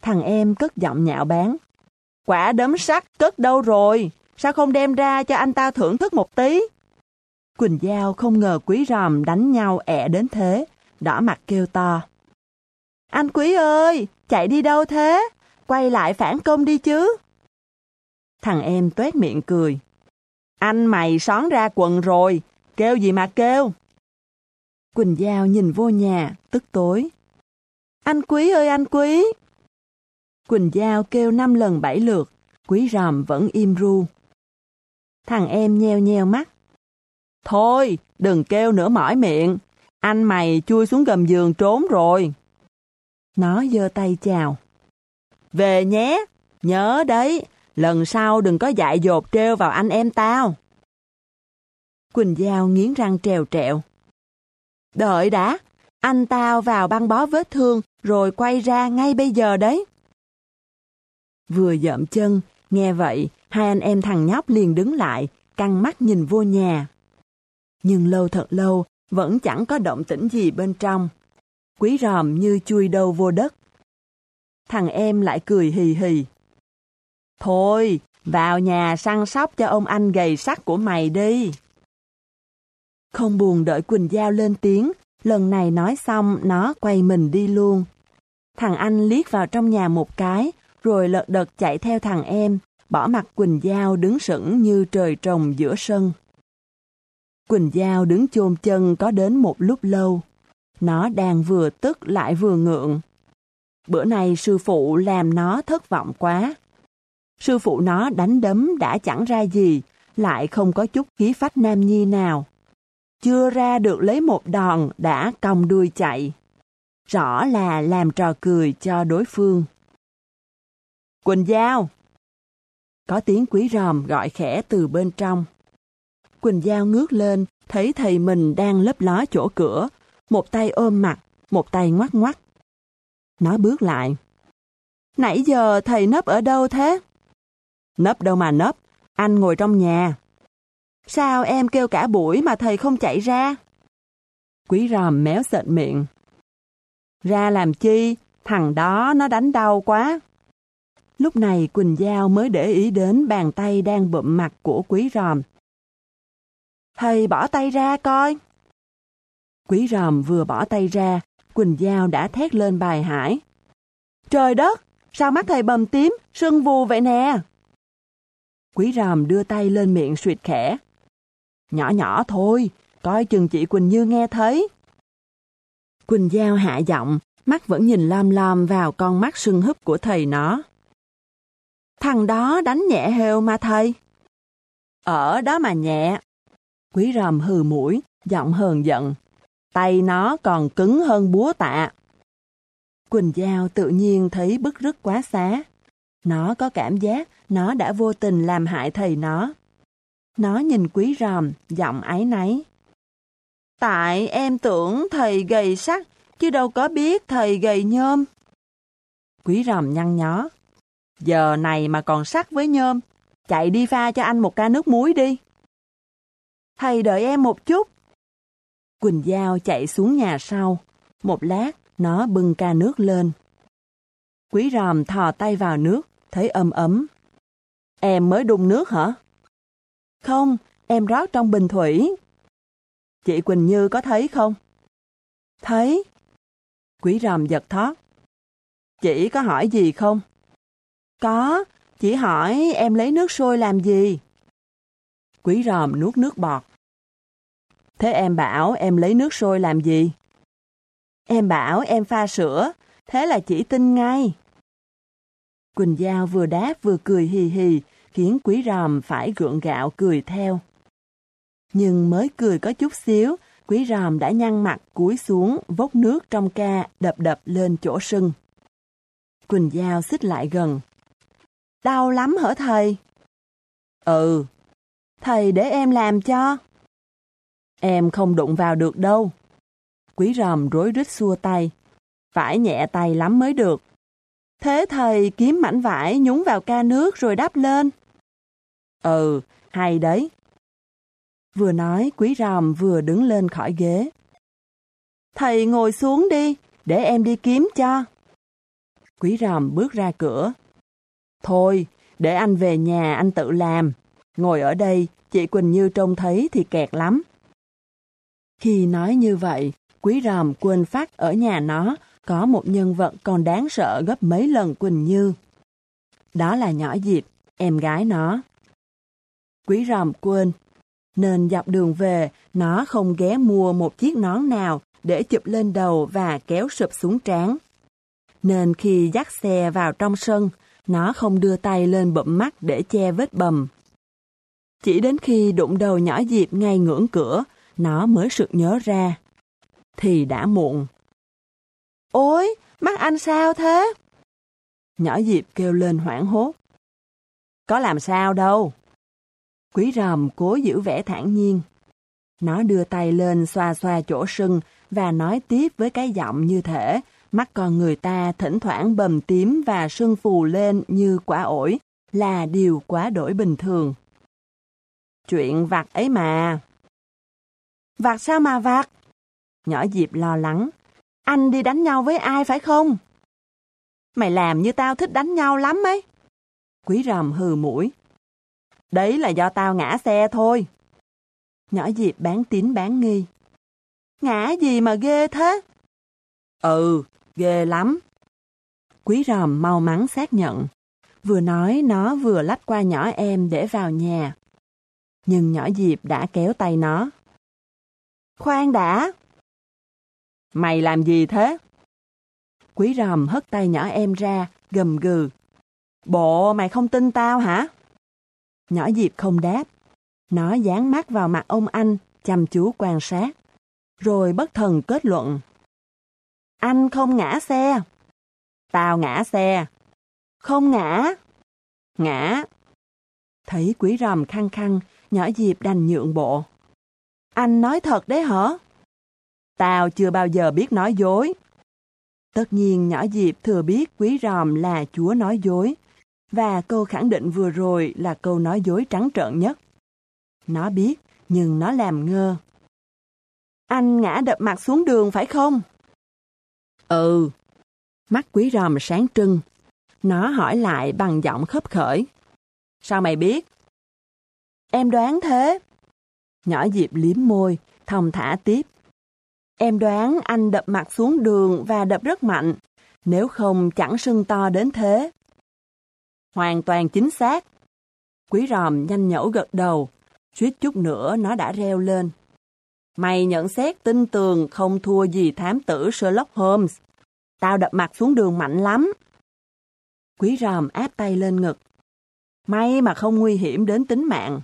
Thằng em cất giọng nhạo báng. Quả đấm sắt cất đâu rồi? Sao không đem ra cho anh ta thưởng thức một tí? Quỳnh Giao không ngờ quý ròm đánh nhau ẹ đến thế, đỏ mặt kêu to. Anh quý ơi, chạy đi đâu thế? Quay lại phản công đi chứ. Thằng em tuét miệng cười. Anh mày xón ra quần rồi, kêu gì mà kêu? Quỳnh Giao nhìn vô nhà, tức tối. Anh quý ơi anh quý! Quỳnh Giao kêu năm lần bảy lượt, quý ròm vẫn im ru. Thằng em nheo nheo mắt. Thôi, đừng kêu nữa mỏi miệng, anh mày chui xuống gầm giường trốn rồi. Nó giơ tay chào. Về nhé, nhớ đấy, lần sau đừng có dại dột treo vào anh em tao. Quỳnh Giao nghiến răng trèo trẹo. Đợi đã, anh tao vào băng bó vết thương rồi quay ra ngay bây giờ đấy. Vừa dậm chân, nghe vậy, hai anh em thằng nhóc liền đứng lại, căng mắt nhìn vô nhà. Nhưng lâu thật lâu, vẫn chẳng có động tĩnh gì bên trong. Quý ròm như chui đầu vô đất. Thằng em lại cười hì hì. Thôi, vào nhà săn sóc cho ông anh gầy sắt của mày đi. Không buồn đợi Quỳnh Giao lên tiếng, lần này nói xong nó quay mình đi luôn. Thằng anh liếc vào trong nhà một cái, rồi lật đật chạy theo thằng em, bỏ mặt Quỳnh Giao đứng sững như trời trồng giữa sân. Quỳnh Giao đứng chôn chân có đến một lúc lâu. Nó đang vừa tức lại vừa ngượng. Bữa nay sư phụ làm nó thất vọng quá. Sư phụ nó đánh đấm đã chẳng ra gì, lại không có chút khí phách nam nhi nào. Chưa ra được lấy một đòn đã còng đuôi chạy. Rõ là làm trò cười cho đối phương. Quỳnh Giao! Có tiếng quý ròm gọi khẽ từ bên trong. Quỳnh Giao ngước lên, thấy thầy mình đang lấp ló chỗ cửa, một tay ôm mặt, một tay ngoắt ngoắt. Nó bước lại. Nãy giờ thầy nấp ở đâu thế? Nấp đâu mà nấp, anh ngồi trong nhà. Sao em kêu cả buổi mà thầy không chạy ra? Quý ròm méo sệt miệng. Ra làm chi, thằng đó nó đánh đau quá. Lúc này Quỳnh Giao mới để ý đến bàn tay đang bụm mặt của quý ròm. Thầy bỏ tay ra coi. Quý ròm vừa bỏ tay ra, Quỳnh Giao đã thét lên bài hải. Trời đất, sao mắt thầy bầm tím, sưng vù vậy nè? Quý ròm đưa tay lên miệng suyệt khẽ. Nhỏ nhỏ thôi, coi chừng chị Quỳnh Như nghe thấy. Quỳnh Giao hạ giọng, mắt vẫn nhìn lam lam vào con mắt sưng húp của thầy nó. Thằng đó đánh nhẹ hều mà thầy. Ở đó mà nhẹ. Quý ròm hừ mũi, giọng hờn giận. Tay nó còn cứng hơn búa tạ. Quỳnh Giao tự nhiên thấy bức rứt quá xá. Nó có cảm giác nó đã vô tình làm hại thầy nó. Nó nhìn quý ròm, giọng áy náy. Tại em tưởng thầy gầy sắc chứ đâu có biết thầy gầy nhôm. Quý ròm nhăn nhó. Giờ này mà còn sắc với nhôm, chạy đi pha cho anh một ca nước muối đi. Thầy đợi em một chút. Quỳnh Giao chạy xuống nhà sau. Một lát, nó bưng ca nước lên. Quý ròm thò tay vào nước, thấy ấm ấm. Em mới đun nước hả? Không, em rót trong bình thủy. Chị Quỳnh Như có thấy không? Thấy. Quý ròm giật thót. Chị có hỏi gì không? Có, chỉ hỏi em lấy nước sôi làm gì? Quý ròm nuốt nước bọt. Thế em bảo em lấy nước sôi làm gì? Em bảo em pha sữa, thế là chỉ tin ngay. Quỳnh Giao vừa đáp vừa cười hì hì, khiến quý ròm phải gượng gạo cười theo. Nhưng mới cười có chút xíu, quý ròm đã nhăn mặt cúi xuống, vốc nước trong ca, đập đập lên chỗ sưng. Quỳnh Giao xích lại gần. Đau lắm hả thầy? Ừ. Thầy để em làm cho. Em không đụng vào được đâu. Quý ròm rối rít xua tay. Phải nhẹ tay lắm mới được. Thế thầy kiếm mảnh vải nhúng vào ca nước rồi đắp lên. Ừ, hay đấy. Vừa nói, quý ròm vừa đứng lên khỏi ghế. Thầy ngồi xuống đi, để em đi kiếm cho. Quý ròm bước ra cửa. Thôi, để anh về nhà anh tự làm. Ngồi ở đây, chị Quỳnh Như trông thấy thì kẹt lắm. Khi nói như vậy, quý ròm quên phát ở nhà nó có một nhân vật còn đáng sợ gấp mấy lần Quỳnh Như. Đó là nhỏ Diệp, em gái nó. Quý ròm quên, nên dọc đường về, nó không ghé mua một chiếc nón nào để chụp lên đầu và kéo sụp xuống trán. Nên khi dắt xe vào trong sân, nó không đưa tay lên bụm mắt để che vết bầm. Chỉ đến khi đụng đầu nhỏ Diệp ngay ngưỡng cửa, nó mới sực nhớ ra. Thì đã muộn. Ôi, mắt anh sao thế? Nhỏ Diệp kêu lên hoảng hốt. Có làm sao đâu. Quý ròm cố giữ vẻ thản nhiên. Nó đưa tay lên xoa xoa chỗ sưng và nói tiếp với cái giọng như thể mắt con người ta thỉnh thoảng bầm tím và sưng phù lên như quả ổi là điều quá đổi bình thường. Chuyện vặt ấy mà vạt sao mà vạt? Nhỏ Diệp lo lắng. Anh đi đánh nhau với ai phải không? Mày làm như tao thích đánh nhau lắm ấy. Quý ròm hừ mũi. Đấy là do tao ngã xe thôi. Nhỏ Diệp bán tín bán nghi. Ngã gì mà ghê thế? Ừ, ghê lắm. Quý ròm mau mắn xác nhận. Vừa nói nó vừa lách qua nhỏ em để vào nhà. Nhưng nhỏ Diệp đã kéo tay nó. Khoan đã! Mày làm gì thế? Quý ròm hất tay nhỏ em ra, gầm gừ. Bộ mày không tin tao hả? Nhỏ Diệp không đáp. Nó dán mắt vào mặt ông anh, chăm chú quan sát. Rồi bất thần kết luận. Anh không ngã xe. Tao ngã xe. Không ngã. Ngã. Thấy quý ròm khăng khăng, nhỏ Diệp đành nhượng bộ. Anh nói thật đấy hả? Tao chưa bao giờ biết nói dối. Tất nhiên nhỏ Diệp thừa biết quý ròm là chúa nói dối, và câu khẳng định vừa rồi là câu nói dối trắng trợn nhất. Nó biết, nhưng nó làm ngơ. Anh ngã đập mặt xuống đường phải không? Ừ. Mắt quý ròm sáng trưng. Nó hỏi lại bằng giọng khấp khởi. Sao mày biết? Em đoán thế. Nhỏ Diệp liếm môi, thong thả tiếp. Em đoán anh đập mặt xuống đường và đập rất mạnh, nếu không chẳng sưng to đến thế. Hoàn toàn chính xác. Quý ròm nhanh nhẩu gật đầu, suýt chút nữa nó đã reo lên. Mày nhận xét tin tường không thua gì thám tử Sherlock Holmes. Tao đập mặt xuống đường mạnh lắm. Quý ròm áp tay lên ngực. May mà không nguy hiểm đến tính mạng.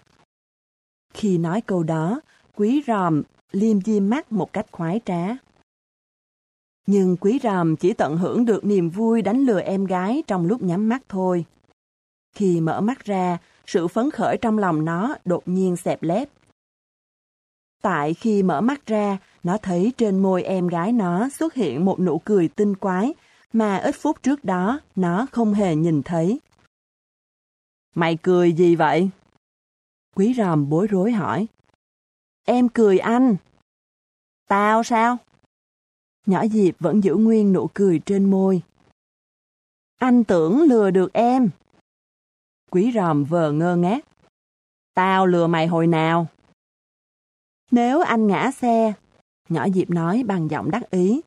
Khi nói câu đó, quý ròm liêm diêm mắt một cách khoái trá. Nhưng quý ròm chỉ tận hưởng được niềm vui đánh lừa em gái trong lúc nhắm mắt thôi. Khi mở mắt ra, sự phấn khởi trong lòng nó đột nhiên xẹp lép. Tại khi mở mắt ra, nó thấy trên môi em gái nó xuất hiện một nụ cười tinh quái mà ít phút trước đó nó không hề nhìn thấy. Mày cười gì vậy? Quý ròm bối rối hỏi. Em cười anh. Tao sao? Nhỏ Diệp vẫn giữ nguyên nụ cười trên môi. Anh tưởng lừa được em. Quý ròm vờ ngơ ngác. Tao lừa mày hồi nào? Nếu anh ngã xe, nhỏ Diệp nói bằng giọng đắc ý.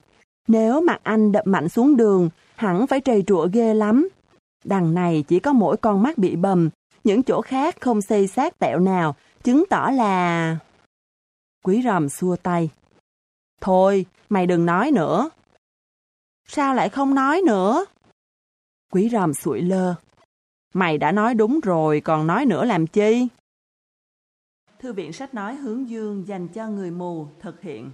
Nếu mặt anh đập mạnh xuống đường, hẳn phải trầy trụa ghê lắm. Đằng này chỉ có mỗi con mắt bị bầm, những chỗ khác không xây xác tẹo nào, chứng tỏ là... Quý ròm xua tay. Thôi, mày đừng nói nữa. Sao lại không nói nữa? Quý ròm sụi lơ. Mày đã nói đúng rồi, còn nói nữa làm chi? Thư viện sách nói hướng dương dành cho người mù thực hiện.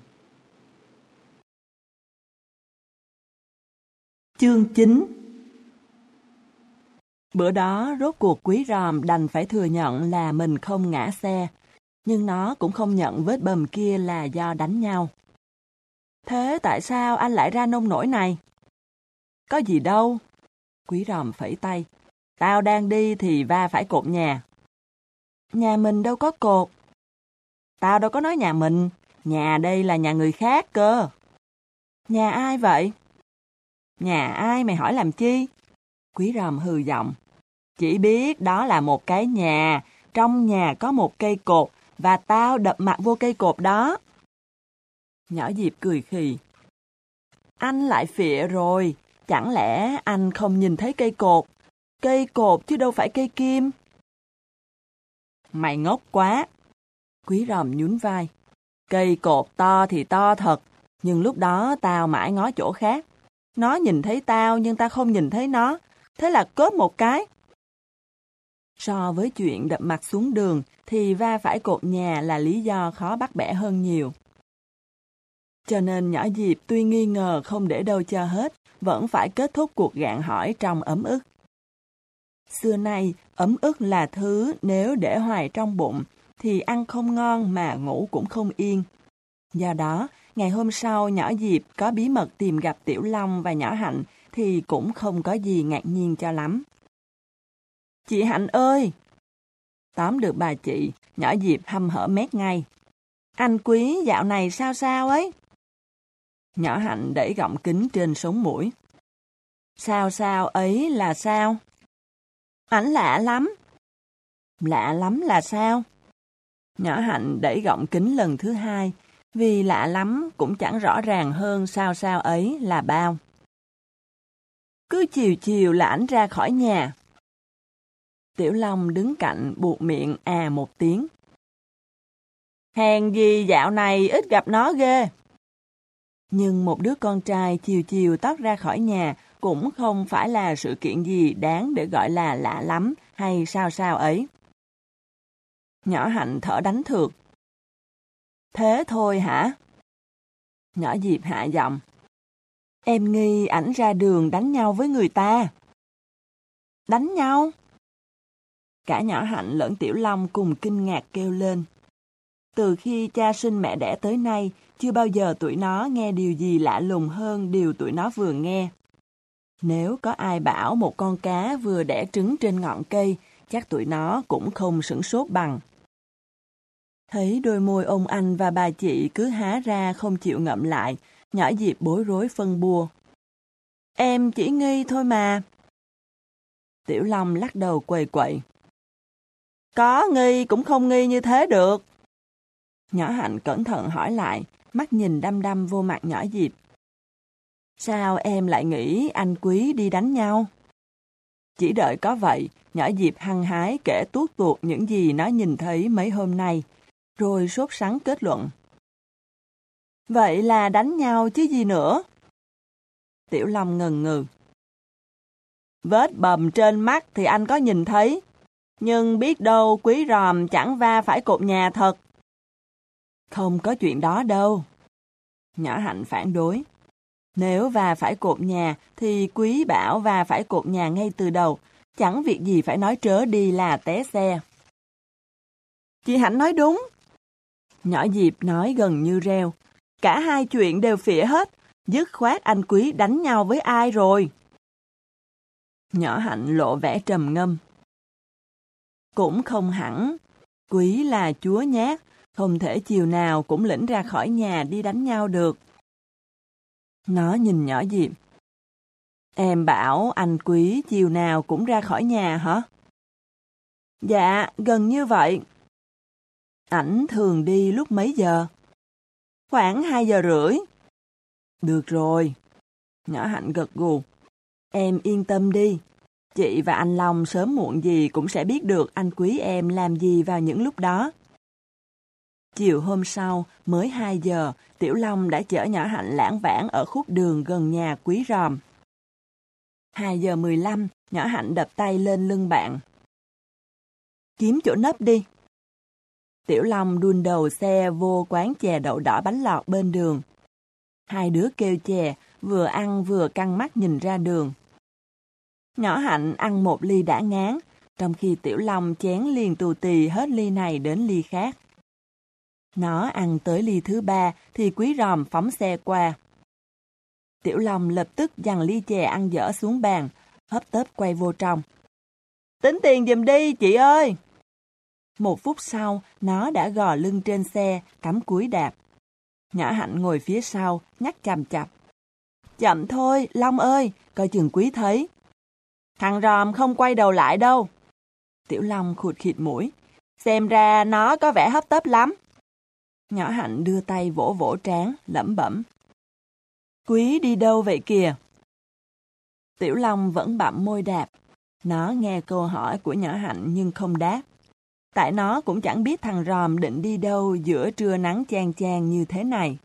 Chương 9 Bữa đó, rốt cuộc quý ròm đành phải thừa nhận là mình không ngã xe, nhưng nó cũng không nhận vết bầm kia là do đánh nhau. Thế tại sao anh lại ra nông nổi này? Có gì đâu. Quý ròm phẩy tay. Tao đang đi thì va phải cột nhà. Nhà mình đâu có cột. Tao đâu có nói nhà mình. Nhà đây là nhà người khác cơ. Nhà ai vậy? Nhà ai mày hỏi làm chi? Quý ròm hừ giọng. Chỉ biết đó là một cái nhà. Trong nhà có một cây cột và tao đập mặt vô cây cột đó. Nhỏ Diệp cười khì. Anh lại phịa rồi, chẳng lẽ anh không nhìn thấy cây cột? Cây cột chứ đâu phải cây kim. Mày ngốc quá. Quý ròm nhún vai. Cây cột to thì to thật, nhưng lúc đó tao mãi ngó chỗ khác. Nó nhìn thấy tao nhưng ta không nhìn thấy nó, thế là cớp một cái. So với chuyện đập mặt xuống đường thì va phải cột nhà là lý do khó bắt bẻ hơn nhiều. Cho nên nhỏ Diệp tuy nghi ngờ không để đâu cho hết, vẫn phải kết thúc cuộc gạn hỏi trong ấm ức. Xưa nay, ấm ức là thứ nếu để hoài trong bụng, thì ăn không ngon mà ngủ cũng không yên. Do đó, ngày hôm sau nhỏ Diệp có bí mật tìm gặp Tiểu Long và nhỏ Hạnh thì cũng không có gì ngạc nhiên cho lắm. Chị Hạnh ơi! Tóm được bà chị, nhỏ Diệp hâm hở mét ngay. Anh quý dạo này sao sao ấy? Nhỏ Hạnh đẩy gọng kính trên sống mũi. Sao sao ấy là sao? Ảnh lạ lắm. Lạ lắm là sao? Nhỏ Hạnh đẩy gọng kính lần thứ hai, vì lạ lắm cũng chẳng rõ ràng hơn sao sao ấy là bao. Cứ chiều chiều là ảnh ra khỏi nhà. Tiểu Long đứng cạnh buộc miệng à một tiếng. Hèn gì dạo này ít gặp nó ghê. Nhưng một đứa con trai chiều chiều tót ra khỏi nhà cũng không phải là sự kiện gì đáng để gọi là lạ lắm hay sao sao ấy. Nhỏ hạnh thở đánh thược. Thế thôi hả? Nhỏ Diệp hạ giọng. Em nghi ảnh ra đường đánh nhau với người ta. Đánh nhau? Cả nhỏ hạnh lẫn tiểu long cùng kinh ngạc kêu lên. Từ khi cha sinh mẹ đẻ tới nay, chưa bao giờ tụi nó nghe điều gì lạ lùng hơn điều tụi nó vừa nghe. Nếu có ai bảo một con cá vừa đẻ trứng trên ngọn cây, chắc tụi nó cũng không sửng sốt bằng. Thấy đôi môi ông anh và bà chị cứ há ra không chịu ngậm lại, nhỏ Diệp bối rối phân bua. Em chỉ nghi thôi mà. Tiểu Long lắc đầu quầy quậy. Có nghi cũng không nghi như thế được. Nhỏ Hạnh cẩn thận hỏi lại, mắt nhìn đăm đăm vô mặt nhỏ Diệp. Sao em lại nghĩ anh Quý đi đánh nhau? Chỉ đợi có vậy, nhỏ Diệp hăng hái kể tuốt tuột những gì nó nhìn thấy mấy hôm nay, rồi sốt sắng kết luận. Vậy là đánh nhau chứ gì nữa? Tiểu Long ngần ngừ. Vết bầm trên mắt thì anh có nhìn thấy, nhưng biết đâu quý ròm chẳng va phải cột nhà thật. Không có chuyện đó đâu. Nhỏ hạnh phản đối. Nếu va phải cột nhà thì quý bảo va phải cột nhà ngay từ đầu, chẳng việc gì phải nói trớ đi là té xe. Chị Hạnh nói đúng. Nhỏ Diệp nói gần như reo. Cả hai chuyện đều phỉa hết, dứt khoát anh quý đánh nhau với ai rồi. Nhỏ Hạnh lộ vẻ trầm ngâm. Cũng không hẳn. Quý là chúa nhát, không thể chiều nào cũng lĩnh ra khỏi nhà đi đánh nhau được. Nó nhìn nhỏ Diệp. Em bảo anh quý chiều nào cũng ra khỏi nhà hả? Dạ, gần như vậy. Ảnh thường đi lúc mấy giờ? Khoảng 2 giờ rưỡi. Được rồi. Nhỏ Hạnh gật gù. Em yên tâm đi. Chị và anh Long sớm muộn gì cũng sẽ biết được anh quý em làm gì vào những lúc đó. Chiều hôm sau, mới 2 giờ, Tiểu Long đã chở nhỏ Hạnh lãng vãng ở khúc đường gần nhà quý ròm. 2 giờ 15, nhỏ Hạnh đập tay lên lưng bạn. Kiếm chỗ nấp đi. Tiểu Long đun đầu xe vô quán chè đậu đỏ bánh lọt bên đường. Hai đứa kêu chè, vừa ăn vừa căng mắt nhìn ra đường. Nhỏ Hạnh ăn một ly đã ngán, trong khi Tiểu Long chén liền tù tì hết ly này đến ly khác. Nó ăn tới ly thứ ba thì quý ròm phóng xe qua. Tiểu Long lập tức dằn ly chè ăn dở xuống bàn, hấp tấp quay vô trong. Tính tiền dùm đi, chị ơi! Một phút sau, nó đã gò lưng trên xe, cắm cúi đạp. Nhỏ hạnh ngồi phía sau, nhắc chằm chặp. Chậm thôi, Long ơi, coi chừng quý thấy. Thằng ròm không quay đầu lại đâu. Tiểu Long khụt khịt mũi. Xem ra nó có vẻ hấp tấp lắm. Nhỏ hạnh đưa tay vỗ vỗ trán, lẩm bẩm. Quý đi đâu vậy kìa? Tiểu Long vẫn bặm môi đạp. Nó nghe câu hỏi của nhỏ hạnh nhưng không đáp. Tại nó cũng chẳng biết thằng ròm định đi đâu giữa trưa nắng chang chang như thế này.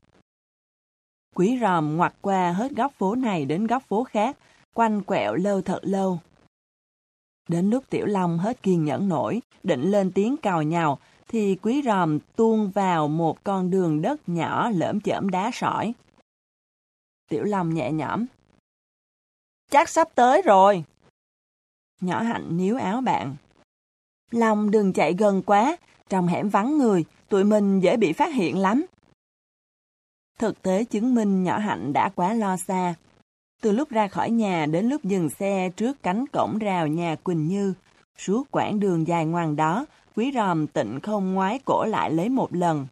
Quý ròm ngoặt qua hết góc phố này đến góc phố khác, quanh quẹo lâu thật lâu. Đến lúc Tiểu Long hết kiên nhẫn nổi, định lên tiếng cào nhào, thì quý ròm tuôn vào một con đường đất nhỏ lởm chởm đá sỏi. Tiểu Long nhẹ nhõm. Chắc sắp tới rồi. Nhỏ hạnh níu áo bạn. Long đừng chạy gần quá, trong hẻm vắng người, tụi mình dễ bị phát hiện lắm. Thực tế chứng minh nhỏ hạnh đã quá lo xa. Từ lúc ra khỏi nhà đến lúc dừng xe trước cánh cổng rào nhà Quỳnh Như, suốt quãng đường dài ngoằng đó, quý ròm tịnh không ngoái cổ lại lấy một lần.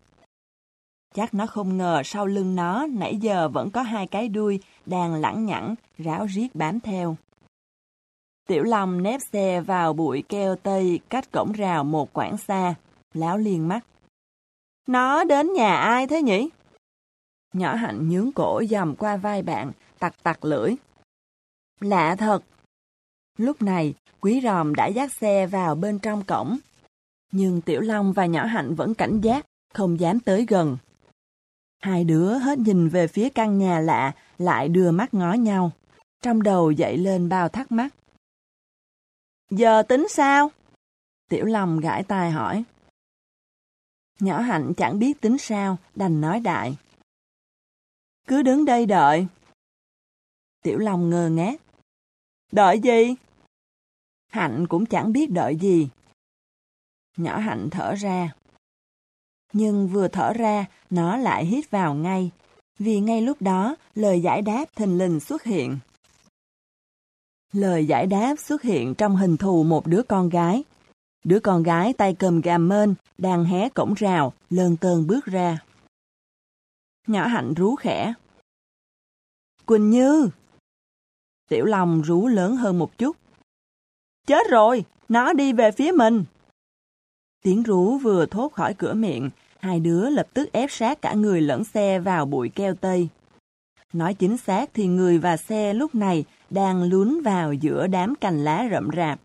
Chắc nó không ngờ sau lưng nó nãy giờ vẫn có hai cái đuôi đang lẳng nhẳng, ráo riết bám theo. Tiểu Long nép xe vào bụi keo tây cách cổng rào một quãng xa, láo liền mắt. Nó đến nhà ai thế nhỉ? Nhỏ hạnh nhướng cổ dầm qua vai bạn, tặc tặc lưỡi. Lạ thật. Lúc này, quý ròm đã dắt xe vào bên trong cổng. Nhưng Tiểu Long và nhỏ hạnh vẫn cảnh giác, không dám tới gần. Hai đứa hết nhìn về phía căn nhà lạ, lại đưa mắt ngó nhau. Trong đầu dậy lên bao thắc mắc. Giờ tính sao? Tiểu Long gãi tai hỏi. Nhỏ Hạnh chẳng biết tính sao, đành nói đại. Cứ đứng đây đợi. Tiểu Long ngơ ngác. Đợi gì? Hạnh cũng chẳng biết đợi gì. Nhỏ Hạnh thở ra. Nhưng vừa thở ra, nó lại hít vào ngay, vì ngay lúc đó lời giải đáp thình lình xuất hiện. Lời giải đáp xuất hiện trong hình thù một đứa con gái. Đứa con gái tay cầm gà mên, đang hé cổng rào, lơn cơn bước ra. Nhỏ hạnh rú khẽ. Quỳnh Như! Tiểu Long rú lớn hơn một chút. Chết rồi! Nó đi về phía mình! Tiếng rú vừa thốt khỏi cửa miệng, Hai đứa lập tức ép sát cả người lẫn xe vào bụi keo tây. Nói chính xác thì người và xe lúc này đang lún vào giữa đám cành lá rậm rạp.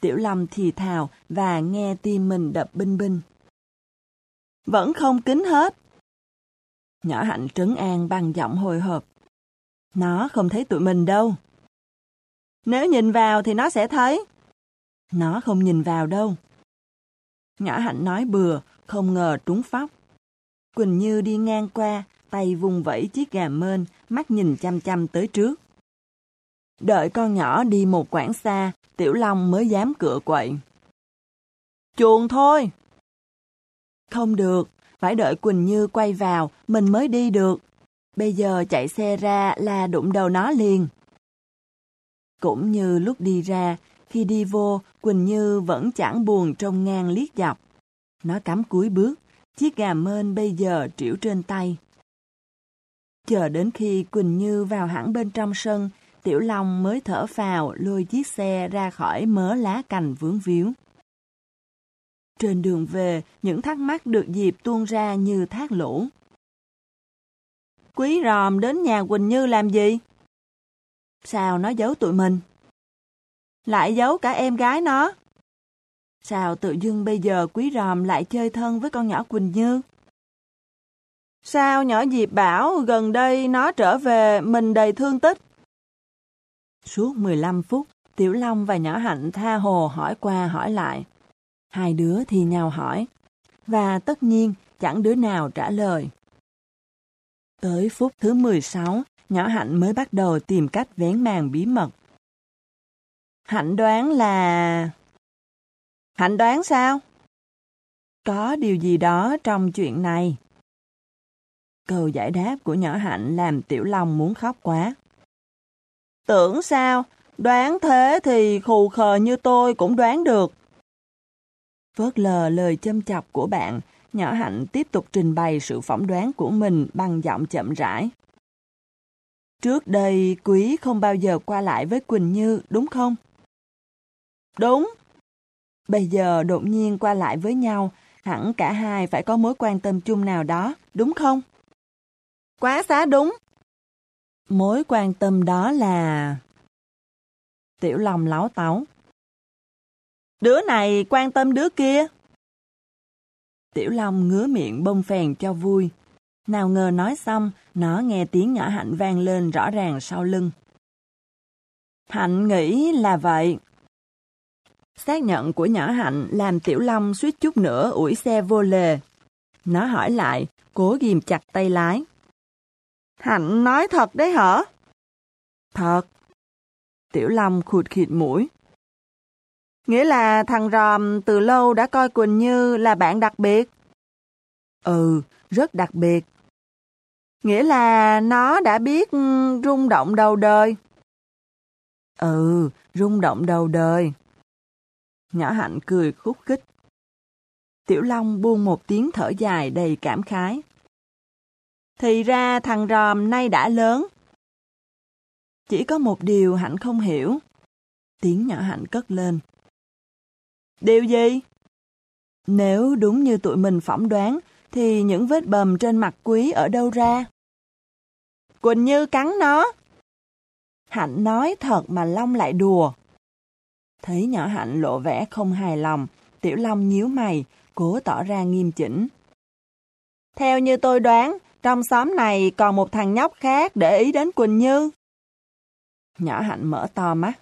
Tiểu Lâm thì thào và nghe tim mình đập binh binh. Vẫn không kín hết. Nhỏ hạnh trấn an bằng giọng hồi hộp. Nó không thấy tụi mình đâu. Nếu nhìn vào thì nó sẽ thấy. Nó không nhìn vào đâu. Ngã hạnh nói bừa, không ngờ trúng phóc. Quỳnh Như đi ngang qua, tay vùng vẫy chiếc gà mên, mắt nhìn chăm chăm tới trước. Đợi con nhỏ đi một quãng xa, Tiểu Long mới dám cựa quậy. Chuồng thôi! Không được, phải đợi Quỳnh Như quay vào, mình mới đi được. Bây giờ chạy xe ra là đụng đầu nó liền. Cũng như lúc đi ra, khi đi vô, Quỳnh Như vẫn chẳng buồn trông ngang liếc dọc. Nó cắm cúi bước, chiếc gà mên bây giờ triểu trên tay. Chờ đến khi Quỳnh Như vào hẳn bên trong sân, Tiểu Long mới thở phào lôi chiếc xe ra khỏi mớ lá cành vướng víu. Trên đường về, những thắc mắc được dịp tuôn ra như thác lũ. Quý ròm đến nhà Quỳnh Như làm gì? Sao nó giấu tụi mình? Lại giấu cả em gái nó. Sao tự dưng bây giờ quý ròm lại chơi thân với con nhỏ Quỳnh Như? Sao nhỏ Diệp bảo gần đây nó trở về mình đầy thương tích? Suốt 15 phút, Tiểu Long và nhỏ Hạnh tha hồ hỏi qua hỏi lại. Hai đứa thì nhau hỏi. Và tất nhiên, chẳng đứa nào trả lời. Tới phút thứ 16, nhỏ Hạnh mới bắt đầu tìm cách vén màn bí mật. Hạnh đoán là... Hạnh đoán sao? Có điều gì đó trong chuyện này. Câu giải đáp của nhỏ Hạnh làm Tiểu Long muốn khóc quá. Tưởng sao? Đoán thế thì khù khờ như tôi cũng đoán được. Phớt lờ lời châm chọc của bạn, nhỏ Hạnh tiếp tục trình bày sự phỏng đoán của mình bằng giọng chậm rãi. Trước đây Quý không bao giờ qua lại với Quỳnh Như, đúng không? Đúng. Bây giờ đột nhiên qua lại với nhau, hẳn cả hai phải có mối quan tâm chung nào đó, đúng không? Quá xá đúng. Mối quan tâm đó là... Tiểu lòng láo táo. Đứa này quan tâm đứa kia. Tiểu Long ngứa miệng bông phèn cho vui. Nào ngờ nói xong, nó nghe tiếng nhỏ Hạnh vang lên rõ ràng sau lưng. Hạnh nghĩ là vậy. Xác nhận của nhỏ Hạnh làm Tiểu Long suýt chút nữa ủi xe vô lề. Nó hỏi lại, cố ghim chặt tay lái. Hạnh nói thật đấy hả? Thật. Tiểu Long khụt khịt mũi. Nghĩa là thằng Ròm từ lâu đã coi Quỳnh Như là bạn đặc biệt. Ừ, rất đặc biệt. Nghĩa là nó đã biết ừ, rung động đầu đời. Ừ, rung động đầu đời. Nhỏ Hạnh cười khúc khích. Tiểu Long buông một tiếng thở dài đầy cảm khái. Thì ra thằng Ròm nay đã lớn. Chỉ có một điều Hạnh không hiểu. Tiếng nhỏ Hạnh cất lên. Điều gì? Nếu đúng như tụi mình phỏng đoán, thì những vết bầm trên mặt quý ở đâu ra? Quỳnh Như cắn nó. Hạnh nói thật mà Long lại đùa. Thấy nhỏ Hạnh lộ vẻ không hài lòng, Tiểu Long nhíu mày, cố tỏ ra nghiêm chỉnh. Theo như tôi đoán, trong xóm này còn một thằng nhóc khác để ý đến Quỳnh Như. Nhỏ Hạnh mở to mắt.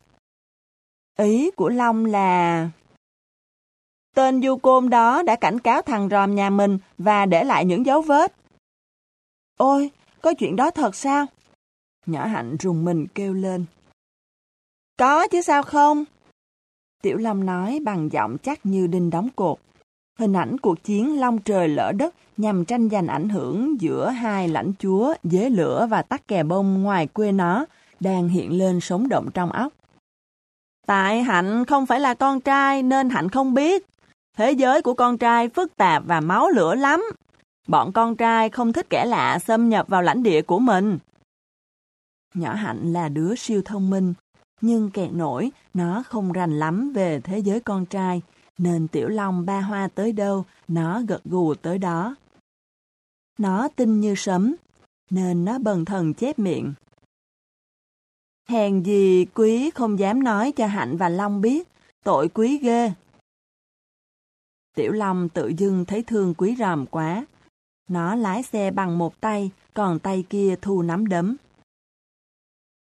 Ý của Long là... Tên du côn đó đã cảnh cáo thằng ròm nhà mình và để lại những dấu vết. Ôi, có chuyện đó thật sao? Nhỏ Hạnh rùng mình kêu lên. Có chứ sao không? Tiểu Long nói bằng giọng chắc như đinh đóng cột. Hình ảnh cuộc chiến long trời lỡ đất nhằm tranh giành ảnh hưởng giữa hai lãnh chúa, dế lửa và tắc kè bông ngoài quê nó đang hiện lên sống động trong óc. Tại Hạnh không phải là con trai nên Hạnh không biết. Thế giới của con trai phức tạp và máu lửa lắm. Bọn con trai không thích kẻ lạ xâm nhập vào lãnh địa của mình. Nhỏ Hạnh là đứa siêu thông minh, nhưng kẹt nổi nó không rành lắm về thế giới con trai, nên Tiểu Long ba hoa tới đâu, nó gật gù tới đó. Nó tin như sấm, nên nó bần thần chép miệng. Hèn gì quý không dám nói cho Hạnh và Long biết, tội quý ghê. Tiểu Long tự dưng thấy thương quý ròm quá. Nó lái xe bằng một tay, còn tay kia thu nắm đấm.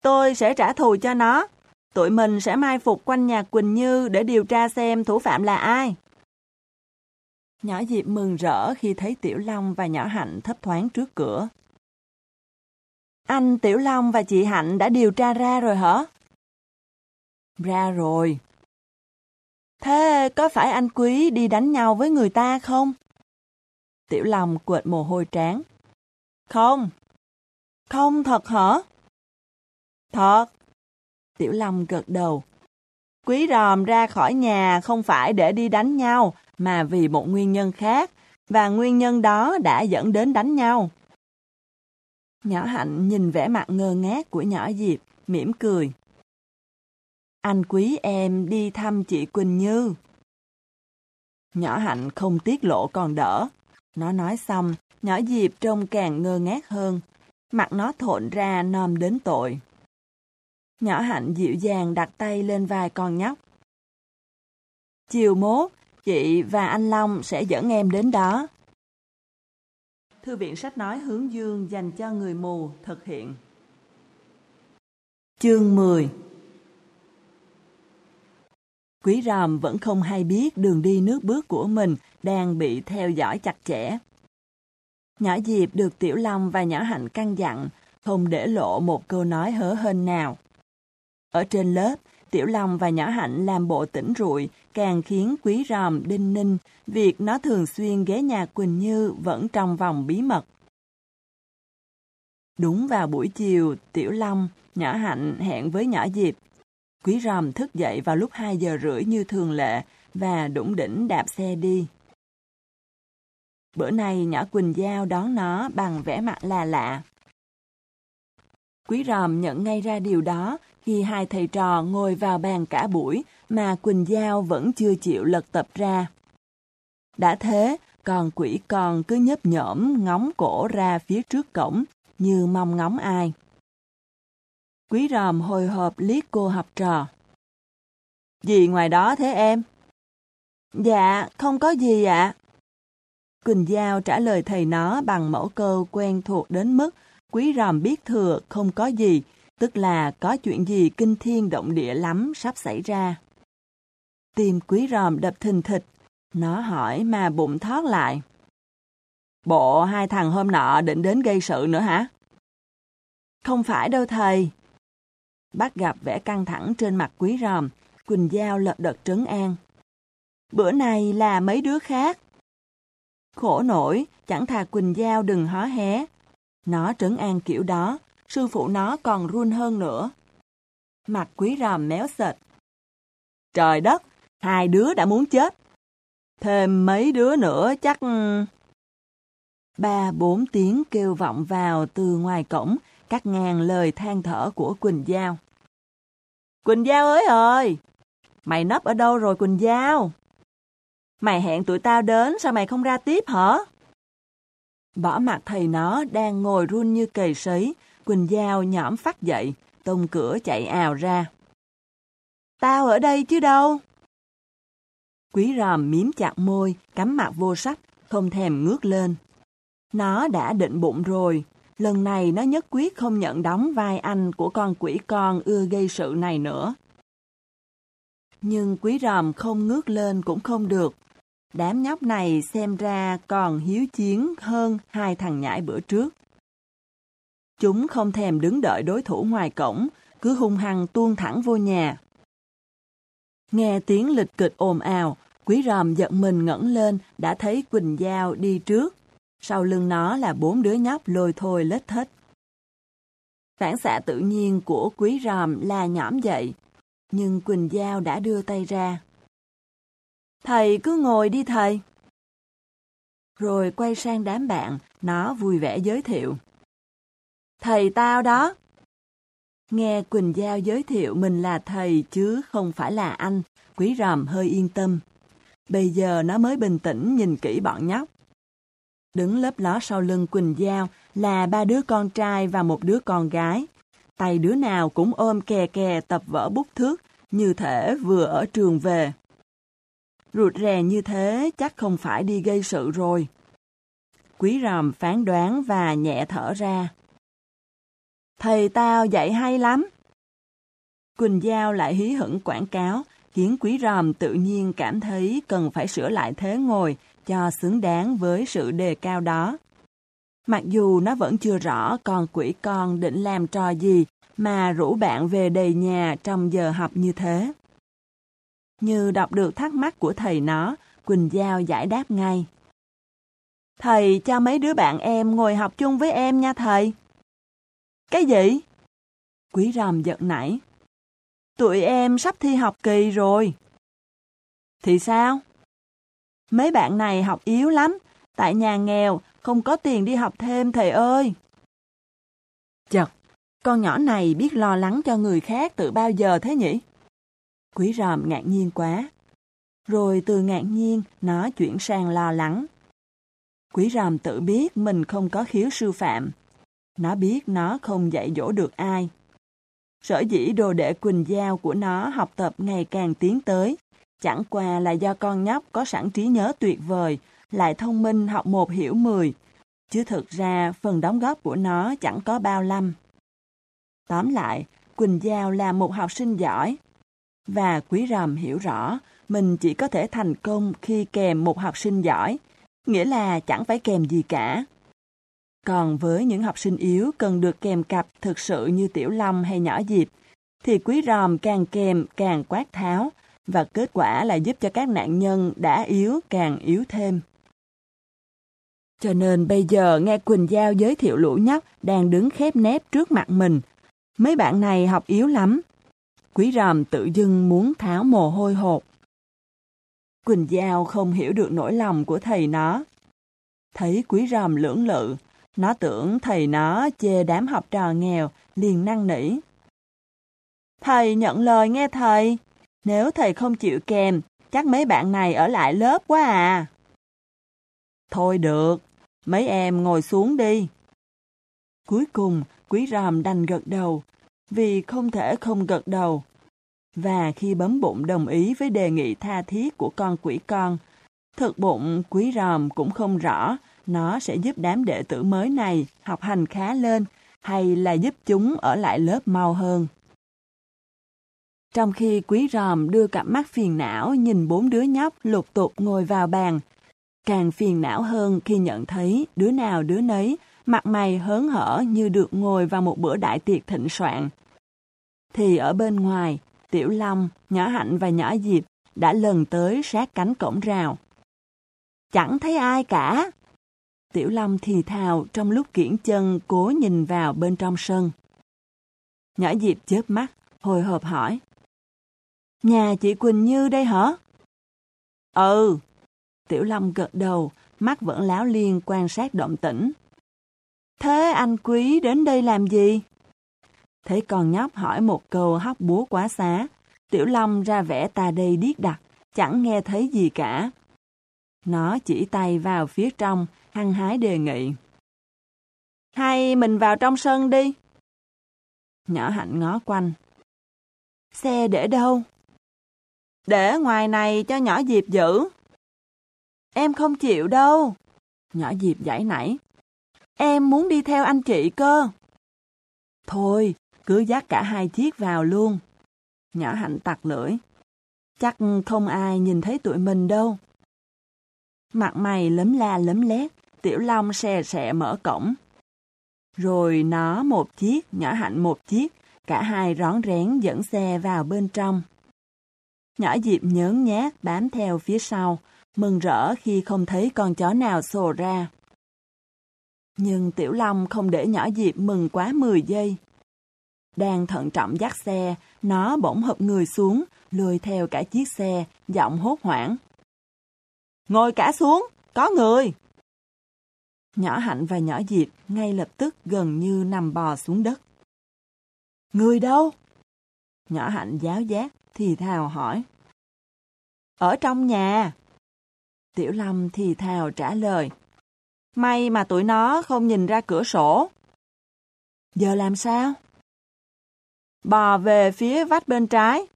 Tôi sẽ trả thù cho nó. Tụi mình sẽ mai phục quanh nhà Quỳnh Như để điều tra xem thủ phạm là ai. Nhỏ Diệp mừng rỡ khi thấy Tiểu Long và nhỏ Hạnh thấp thoáng trước cửa. Anh Tiểu Long và chị Hạnh đã điều tra ra rồi hả? Ra rồi. Thế có phải anh Quý đi đánh nhau với người ta không? Tiểu Lòng quệt mồ hôi trán. Không. Không thật hả? Thật. Tiểu Lòng gật đầu. Quý ròm ra khỏi nhà không phải để đi đánh nhau, mà vì một nguyên nhân khác, và nguyên nhân đó đã dẫn đến đánh nhau. Nhỏ Hạnh nhìn vẻ mặt ngơ ngác của nhỏ Diệp, mỉm cười. Anh quý em đi thăm chị Quỳnh Như. Nhỏ Hạnh không tiết lộ còn đỡ. Nó nói xong, nhỏ Diệp trông càng ngơ ngác hơn. Mặt nó thộn ra nom đến tội. Nhỏ Hạnh dịu dàng đặt tay lên vai con nhóc. Chiều mốt, chị và anh Long sẽ dẫn em đến đó. Thư viện sách nói hướng dương dành cho người mù thực hiện. Chương 10 Quý ròm vẫn không hay biết đường đi nước bước của mình đang bị theo dõi chặt chẽ. Nhỏ Diệp được Tiểu Long và nhỏ Hạnh căn dặn, không để lộ một câu nói hớ hên nào. Ở trên lớp, Tiểu Long và nhỏ Hạnh làm bộ tỉnh rụi, càng khiến quý ròm đinh ninh việc nó thường xuyên ghé nhà Quỳnh Như vẫn trong vòng bí mật. Đúng vào buổi chiều, Tiểu Long, nhỏ Hạnh hẹn với nhỏ Diệp. Quý ròm thức dậy vào lúc 2 giờ rưỡi như thường lệ và đủng đỉnh đạp xe đi. Bữa nay nhỏ Quỳnh Giao đón nó bằng vẻ mặt là lạ. Quý ròm nhận ngay ra điều đó khi hai thầy trò ngồi vào bàn cả buổi mà Quỳnh Giao vẫn chưa chịu lật tập ra. Đã thế, còn quỷ con cứ nhấp nhổm ngóng cổ ra phía trước cổng, như mong ngóng ai. Quý ròm hồi hộp liếc cô học trò. Gì ngoài đó thế em? Dạ, không có gì ạ. Quỳnh Giao trả lời thầy nó bằng mẫu câu quen thuộc đến mức quý ròm biết thừa không có gì, tức là có chuyện gì kinh thiên động địa lắm sắp xảy ra. Tim quý ròm đập thình thịch, nó hỏi mà bụng thoát lại. Bộ hai thằng hôm nọ định đến gây sự nữa hả? Không phải đâu thầy. Bắt gặp vẻ căng thẳng trên mặt quý ròm, Quỳnh Giao lật đật trấn an. Bữa này là mấy đứa khác. Khổ nổi, chẳng thà Quỳnh Giao đừng hó hé. Nó trấn an kiểu đó, sư phụ nó còn run hơn nữa. Mặt quý ròm méo sệt. Trời đất, hai đứa đã muốn chết. Thêm mấy đứa nữa chắc... Ba bốn tiếng kêu vọng vào từ ngoài cổng, cắt ngang lời than thở của Quỳnh Giao. Quỳnh Giao ơi ơi! Mày nấp ở đâu rồi Quỳnh Giao? Mày hẹn tụi tao đến, sao mày không ra tiếp hả? Bỏ mặt thầy nó đang ngồi run như cầy sấy, Quỳnh Giao nhõm phát dậy, tông cửa chạy ào ra. Tao ở đây chứ đâu. Quý ròm miếm chặt môi, cắm mặt vô sách, không thèm ngước lên. Nó đã định bụng rồi, lần này nó nhất quyết không nhận đóng vai anh của con quỷ con ưa gây sự này nữa. Nhưng quý ròm không ngước lên cũng không được. Đám nhóc này xem ra còn hiếu chiến hơn hai thằng nhãi bữa trước. Chúng không thèm đứng đợi đối thủ ngoài cổng, cứ hung hăng tuôn thẳng vô nhà. Nghe tiếng lịch kịch ồn ào, quý ròm giận mình ngẩng lên đã thấy Quỳnh Giao đi trước. Sau lưng nó là bốn đứa nhóc lôi thôi lết thết. Phản xạ tự nhiên của quý ròm là nhõm dậy, nhưng Quỳnh Giao đã đưa tay ra. Thầy cứ ngồi đi thầy. Rồi quay sang đám bạn, nó vui vẻ giới thiệu. Thầy tao đó. Nghe Quỳnh Giao giới thiệu mình là thầy chứ không phải là anh, quý ròm hơi yên tâm. Bây giờ nó mới bình tĩnh nhìn kỹ bọn nhóc. Đứng lớp ló sau lưng Quỳnh Giao là ba đứa con trai và một đứa con gái. Tay đứa nào cũng ôm kè kè tập vở bút thước, như thể vừa ở trường về. Rụt rè như thế chắc không phải đi gây sự rồi. Quý ròm phán đoán và nhẹ thở ra. Thầy tao dạy hay lắm. Quỳnh Giao lại hí hửng quảng cáo, khiến quý ròm tự nhiên cảm thấy cần phải sửa lại thế ngồi cho xứng đáng với sự đề cao đó. Mặc dù nó vẫn chưa rõ con quỷ con định làm trò gì mà rủ bạn về đầy nhà trong giờ học như thế. Như đọc được thắc mắc của thầy nó, Quỳnh Giao giải đáp ngay. Thầy cho mấy đứa bạn em ngồi học chung với em nha thầy. Cái gì? Quý ròm giật nảy. Tụi em sắp thi học kỳ rồi. Thì sao? Mấy bạn này học yếu lắm, tại nhà nghèo, không có tiền đi học thêm thầy ơi. Chật, con nhỏ này biết lo lắng cho người khác từ bao giờ thế nhỉ? Quý ròm ngạc nhiên quá. Rồi từ ngạc nhiên, nó chuyển sang lo lắng. Quý ròm tự biết mình không có khiếu sư phạm. Nó biết nó không dạy dỗ được ai. Sở dĩ đồ đệ Quỳnh Giao của nó học tập ngày càng tiến tới, chẳng qua là do con nhóc có sẵn trí nhớ tuyệt vời, lại thông minh học một hiểu mười, chứ thực ra phần đóng góp của nó chẳng có bao lâm. Tóm lại, Quỳnh Giao là một học sinh giỏi, và Quý Ròm hiểu rõ mình chỉ có thể thành công khi kèm một học sinh giỏi, nghĩa là chẳng phải kèm gì cả. Còn với những học sinh yếu cần được kèm cặp thực sự như Tiểu Long hay Nhỏ Diệp, thì Quý Ròm càng kèm càng quát tháo, và kết quả là giúp cho các nạn nhân đã yếu càng yếu thêm. Cho nên bây giờ nghe Quỳnh Giao giới thiệu lũ nhóc đang đứng khép nép trước mặt mình. Mấy bạn này học yếu lắm. Quý ròm tự dưng muốn tháo mồ hôi hột. Quỳnh Giao không hiểu được nỗi lòng của thầy nó. Thấy quý ròm lưỡng lự, nó tưởng thầy nó chê đám học trò nghèo, liền năn nỉ. Thầy nhận lời nghe thầy. Nếu thầy không chịu kèm, chắc mấy bạn này ở lại lớp quá à. Thôi được, mấy em ngồi xuống đi. Cuối cùng, quý ròm đành gật đầu, vì không thể không gật đầu. Và khi bấm bụng đồng ý với đề nghị tha thiết của con quỷ con, thực bụng quý ròm cũng không rõ nó sẽ giúp đám đệ tử mới này học hành khá lên hay là giúp chúng ở lại lớp mau hơn. Trong khi quý ròm đưa cặp mắt phiền não nhìn bốn đứa nhóc lục tục ngồi vào bàn, càng phiền não hơn khi nhận thấy đứa nào đứa nấy mặt mày hớn hở như được ngồi vào một bữa đại tiệc thịnh soạn. Thì ở bên ngoài, Tiểu Long, Nhỏ Hạnh và Nhỏ Diệp đã lần tới sát cánh cổng rào. Chẳng thấy ai cả. Tiểu Long thì thào trong lúc kiển chân cố nhìn vào bên trong sân. Nhỏ Diệp chớp mắt, hồi hộp hỏi. Nhà chị Quỳnh Như đây hả? Ừ. Tiểu Long gật đầu, mắt vẫn láo liên quan sát động tĩnh. Thế anh Quý đến đây làm gì? Thấy con nhóc hỏi một câu hóc búa quá xá, Tiểu Long ra vẻ ta đây điếc đặc, chẳng nghe thấy gì cả. Nó chỉ tay vào phía trong, hăng hái đề nghị. Hay mình vào trong sân đi. Nhỏ hạnh ngó quanh. Xe để đâu? Để ngoài này cho nhỏ Diệp giữ. Em không chịu đâu. Nhỏ Diệp giải nảy. Em muốn đi theo anh chị cơ. Thôi, cứ dắt cả hai chiếc vào luôn. Nhỏ hạnh tặc lưỡi. Chắc không ai nhìn thấy tụi mình đâu. Mặt mày lấm la lấm lét, Tiểu Long xe xẹ mở cổng. Rồi nó một chiếc, nhỏ hạnh một chiếc, cả hai rón rén dẫn xe vào bên trong. Nhỏ Diệp nhớn nhát bám theo phía sau, mừng rỡ khi không thấy con chó nào sồ ra. Nhưng Tiểu Long không để nhỏ Diệp mừng quá 10 giây. Đang thận trọng dắt xe, nó bỗng hợp người xuống, lùi theo cả chiếc xe, giọng hốt hoảng. Ngồi cả xuống, có người! Nhỏ Hạnh và nhỏ Diệp ngay lập tức gần như nằm bò xuống đất. Người đâu? Nhỏ Hạnh giáo giác, thì thào hỏi. Ở trong nhà, Tiểu lâm thì thào trả lời. May mà tụi nó không nhìn ra cửa sổ. Giờ làm sao? Bò về phía vách bên trái.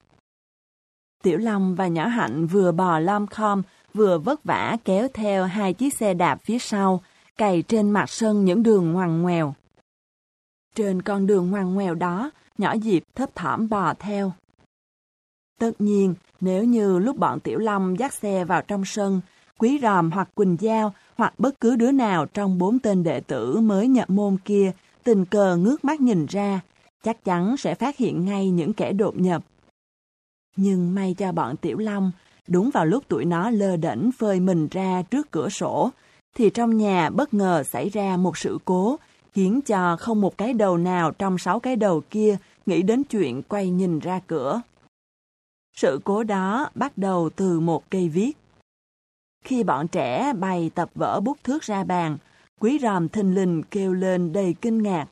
Tiểu Long và Nhỏ Hạnh vừa bò lom khom, vừa vất vả kéo theo hai chiếc xe đạp phía sau, cày trên mặt sân những đường ngoằn ngoèo. Trên con đường ngoằn ngoèo đó, nhỏ Diệp thấp thỏm bò theo. Tất nhiên, nếu như lúc bọn Tiểu Long dắt xe vào trong sân, Quý Ròm hoặc Quỳnh Giao hoặc bất cứ đứa nào trong bốn tên đệ tử mới nhập môn kia tình cờ ngước mắt nhìn ra, chắc chắn sẽ phát hiện ngay những kẻ đột nhập. Nhưng may cho bọn Tiểu Long, đúng vào lúc tụi nó lơ đễnh phơi mình ra trước cửa sổ, thì trong nhà bất ngờ xảy ra một sự cố, khiến cho không một cái đầu nào trong sáu cái đầu kia nghĩ đến chuyện quay nhìn ra cửa. Sự cố đó bắt đầu từ một cây viết. Khi bọn trẻ bày tập vỡ bút thước ra bàn, quý ròm thình lình kêu lên đầy kinh ngạc.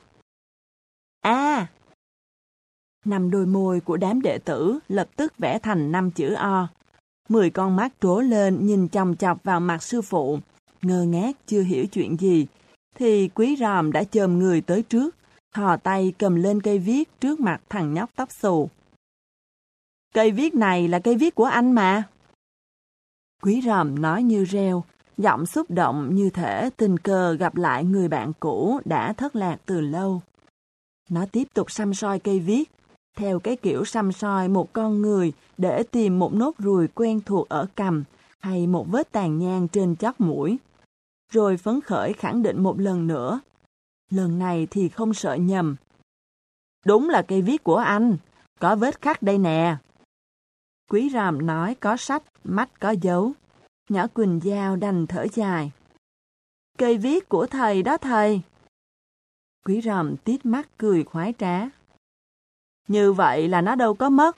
À! Năm đôi môi của đám đệ tử lập tức vẽ thành năm chữ O. Mười con mắt trố lên nhìn chòng chọc vào mặt sư phụ, ngơ ngác chưa hiểu chuyện gì, thì quý ròm đã chồm người tới trước, thò tay cầm lên cây viết trước mặt thằng nhóc tóc xù. Cây viết này là cây viết của anh mà. Quý ròm nói như reo, giọng xúc động như thể tình cờ gặp lại người bạn cũ đã thất lạc từ lâu. Nó tiếp tục xăm soi cây viết, theo cái kiểu xăm soi một con người để tìm một nốt ruồi quen thuộc ở cằm hay một vết tàn nhang trên chót mũi. Rồi phấn khởi khẳng định một lần nữa. Lần này thì không sợ nhầm. Đúng là cây viết của anh, có vết khắc đây nè. Quý ròm nói có sách, mắt có dấu. Nhỏ Quỳnh Giao đành thở dài. Cây viết của thầy đó thầy. Quý ròm tít mắt cười khoái trá. Như vậy là nó đâu có mất.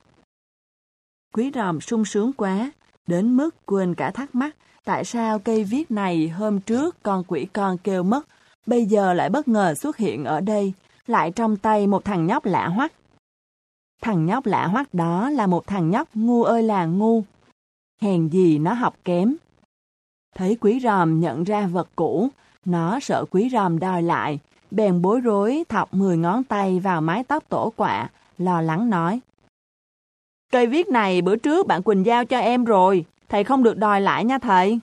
Quý ròm sung sướng quá, đến mức quên cả thắc mắc tại sao cây viết này hôm trước con quỷ con kêu mất, bây giờ lại bất ngờ xuất hiện ở đây, lại trong tay một thằng nhóc lạ hoắc. Thằng nhóc lạ hoắc đó là một thằng nhóc ngu ơi là ngu. Hèn gì nó học kém. Thấy quý ròm nhận ra vật cũ, nó sợ quý ròm đòi lại, bèn bối rối thọc 10 ngón tay vào mái tóc tổ quạ, lo lắng nói. Cây viết này bữa trước bạn Quỳnh giao cho em rồi, thầy không được đòi lại nha thầy.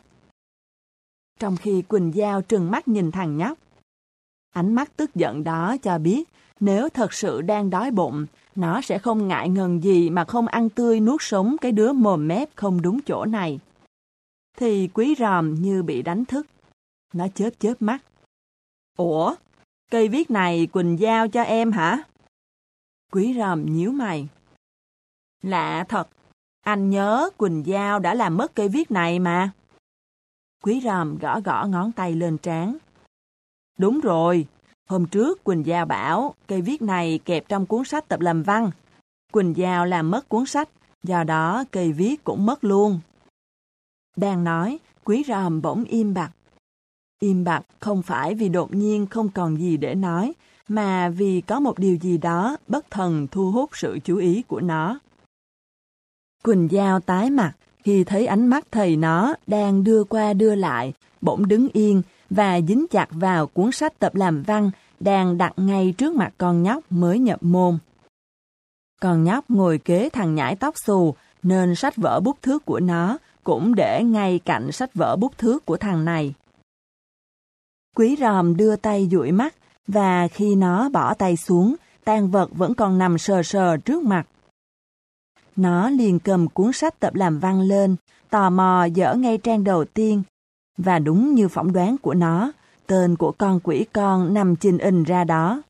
Trong khi Quỳnh Giao trừng mắt nhìn thằng nhóc. Ánh mắt tức giận đó cho biết nếu thật sự đang đói bụng, nó sẽ không ngại ngần gì mà không ăn tươi nuốt sống cái đứa mồm mép không đúng chỗ này. Thì quý ròm như bị đánh thức. Nó chớp chớp mắt. Ủa, cây viết này Quỳnh giao cho em hả? Quý ròm nhíu mày. Lạ thật, anh nhớ Quỳnh Giao đã làm mất cây viết này mà. Quý ròm gõ gõ ngón tay lên trán. Đúng rồi, hôm trước Quỳnh Giao bảo cây viết này kẹp trong cuốn sách tập làm văn. Quỳnh Giao làm mất cuốn sách, do đó cây viết cũng mất luôn. Đang nói, quý ròm bỗng im bặt. Im bặt không phải vì đột nhiên không còn gì để nói, mà vì có một điều gì đó bất thần thu hút sự chú ý của nó. Quỳnh Giao tái mặt khi thấy ánh mắt thầy nó đang đưa qua đưa lại, bỗng đứng yên và dính chặt vào cuốn sách tập làm văn đang đặt ngay trước mặt con nhóc mới nhập môn. Con nhóc ngồi kế thằng nhãi tóc xù nên sách vở bút thước của nó cũng để ngay cạnh sách vở bút thước của thằng này. Quý ròm đưa tay dụi mắt và khi nó bỏ tay xuống, tan vật vẫn còn nằm sờ sờ trước mặt. Nó liền cầm cuốn sách tập làm văn lên, tò mò dở ngay trang đầu tiên. Và đúng như phỏng đoán của nó, tên của con quỷ con nằm chình in ra đó.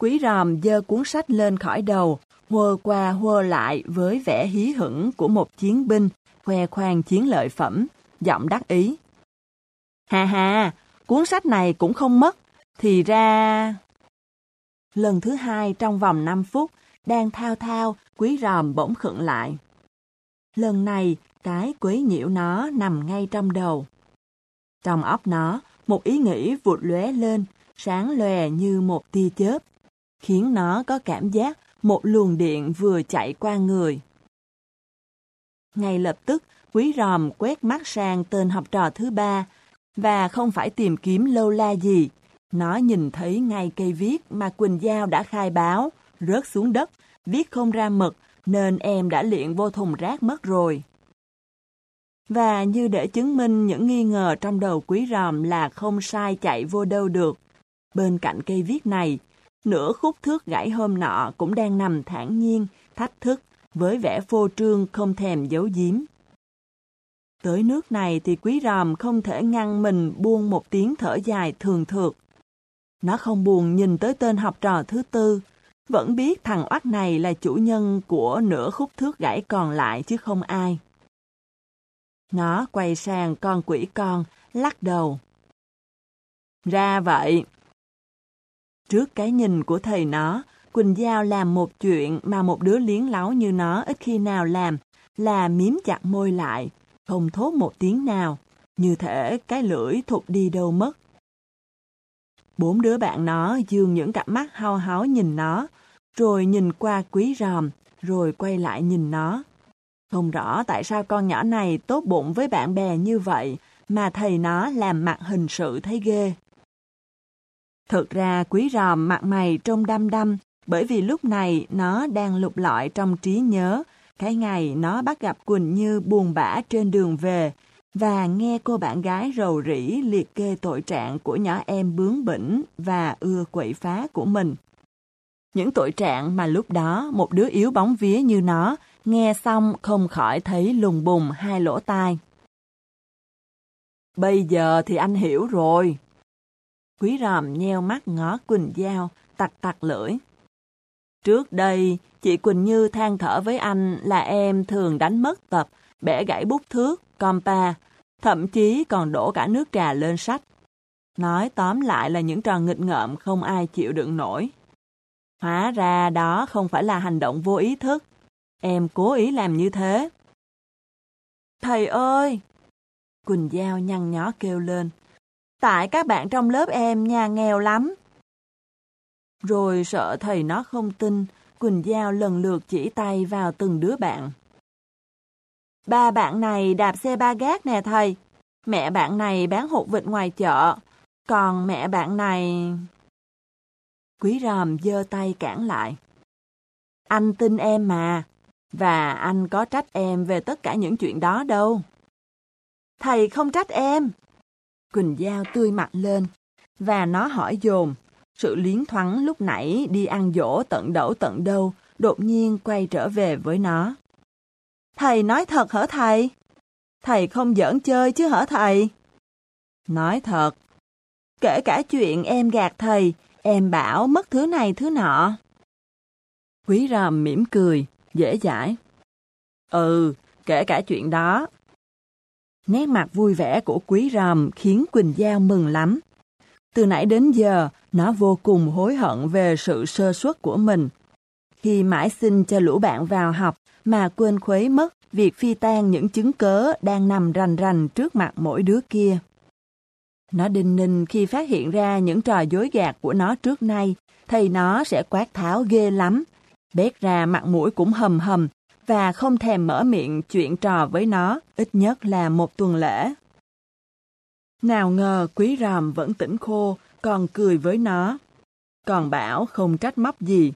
Quý ròm dơ cuốn sách lên khỏi đầu, hô qua hô lại với vẻ hí hửng của một chiến binh, khoe khoang chiến lợi phẩm, giọng đắc ý. Hà hà, cuốn sách này cũng không mất, thì ra... Lần thứ hai trong vòng 5 phút, đang thao thao, quý ròm bỗng khựng lại. Lần này, cái quấy nhiễu nó nằm ngay trong đầu. Trong óc nó, một ý nghĩ vụt lóe lên, sáng lòe như một tia chớp, khiến nó có cảm giác một luồng điện vừa chạy qua người. Ngay lập tức, Quý ròm quét mắt sang tên học trò thứ ba, và không phải tìm kiếm lâu la gì. Nó nhìn thấy ngay cây viết mà Quỳnh Giao đã khai báo, rớt xuống đất, viết không ra mực, nên em đã liện vô thùng rác mất rồi. Và như để chứng minh những nghi ngờ trong đầu quý ròm là không sai chạy vô đâu được. Bên cạnh cây viết này, nửa khúc thước gãy hôm nọ cũng đang nằm thản nhiên, thách thức, với vẻ phô trương không thèm giấu giếm. Tới nước này thì quý ròm không thể ngăn mình buông một tiếng thở dài thường thượt. Nó không buồn nhìn tới tên học trò thứ tư, vẫn biết thằng oắt này là chủ nhân của nửa khúc thước gãy còn lại chứ không ai. Nó quay sang con quỷ con, lắc đầu. Ra vậy. Trước cái nhìn của thầy nó, Quỳnh Giao làm một chuyện mà một đứa liếng láo như nó ít khi nào làm, là miếm chặt môi lại, không thốt một tiếng nào, như thể cái lưỡi thụt đi đâu mất. Bốn đứa bạn nó dương những cặp mắt hao háo nhìn nó, rồi nhìn qua quý ròm, rồi quay lại nhìn nó. Không rõ tại sao con nhỏ này tốt bụng với bạn bè như vậy, mà thầy nó làm mặt hình sự thấy ghê. Thực ra quý ròm mặt mày trông đăm đăm, bởi vì lúc này nó đang lục lọi trong trí nhớ cái ngày nó bắt gặp Quỳnh Như buồn bã trên đường về và nghe cô bạn gái rầu rĩ liệt kê tội trạng của nhỏ em bướng bỉnh và ưa quậy phá của mình. Những tội trạng mà lúc đó một đứa yếu bóng vía như nó nghe xong không khỏi thấy lùng bùng hai lỗ tai. Bây giờ thì anh hiểu rồi. Quý ròm nheo mắt ngó Quỳnh Giao, tặc tặc lưỡi. Trước đây, chị Quỳnh Như than thở với anh là em thường đánh mất tập, bẻ gãy bút thước, compa, thậm chí còn đổ cả nước trà lên sách. Nói tóm lại là những trò nghịch ngợm không ai chịu đựng nổi. Hóa ra đó không phải là hành động vô ý thức. Em cố ý làm như thế. Thầy ơi! Quỳnh Giao nhăn nhó kêu lên. Tại các bạn trong lớp em nhà nghèo lắm. Rồi sợ thầy nó không tin, Quỳnh Giao lần lượt chỉ tay vào từng đứa bạn. Ba bạn này đạp xe ba gác nè thầy. Mẹ bạn này bán hột vịt ngoài chợ. Còn mẹ bạn này... Quý ròm giơ tay cản lại. Anh tin em mà. Và anh có trách em về tất cả những chuyện đó đâu. Thầy không trách em. Quỳnh Giao tươi mặt lên. Và nó hỏi dồn. Sự liến thoáng lúc nãy đi ăn dỗ tận đổ tận đâu, đột nhiên quay trở về với nó. Thầy nói thật hả thầy? Thầy không giỡn chơi chứ hả thầy? Nói thật. Kể cả chuyện em gạt thầy, em bảo mất thứ này thứ nọ. Quý ròm mỉm cười, dễ dãi. Ừ, kể cả chuyện đó. Nét mặt vui vẻ của quý ròm khiến Quỳnh Giao mừng lắm. Từ nãy đến giờ, nó vô cùng hối hận về sự sơ suất của mình. Khi mãi xin cho lũ bạn vào học mà quên khuấy mất việc phi tan những chứng cớ đang nằm rành rành trước mặt mỗi đứa kia. Nó đinh ninh khi phát hiện ra những trò dối gạt của nó trước nay, thầy nó sẽ quát tháo ghê lắm. Bét ra mặt mũi cũng hầm hầm và không thèm mở miệng chuyện trò với nó, ít nhất là một tuần lễ. Nào ngờ quý ròm vẫn tỉnh khô, còn cười với nó. Còn bảo không trách móc gì.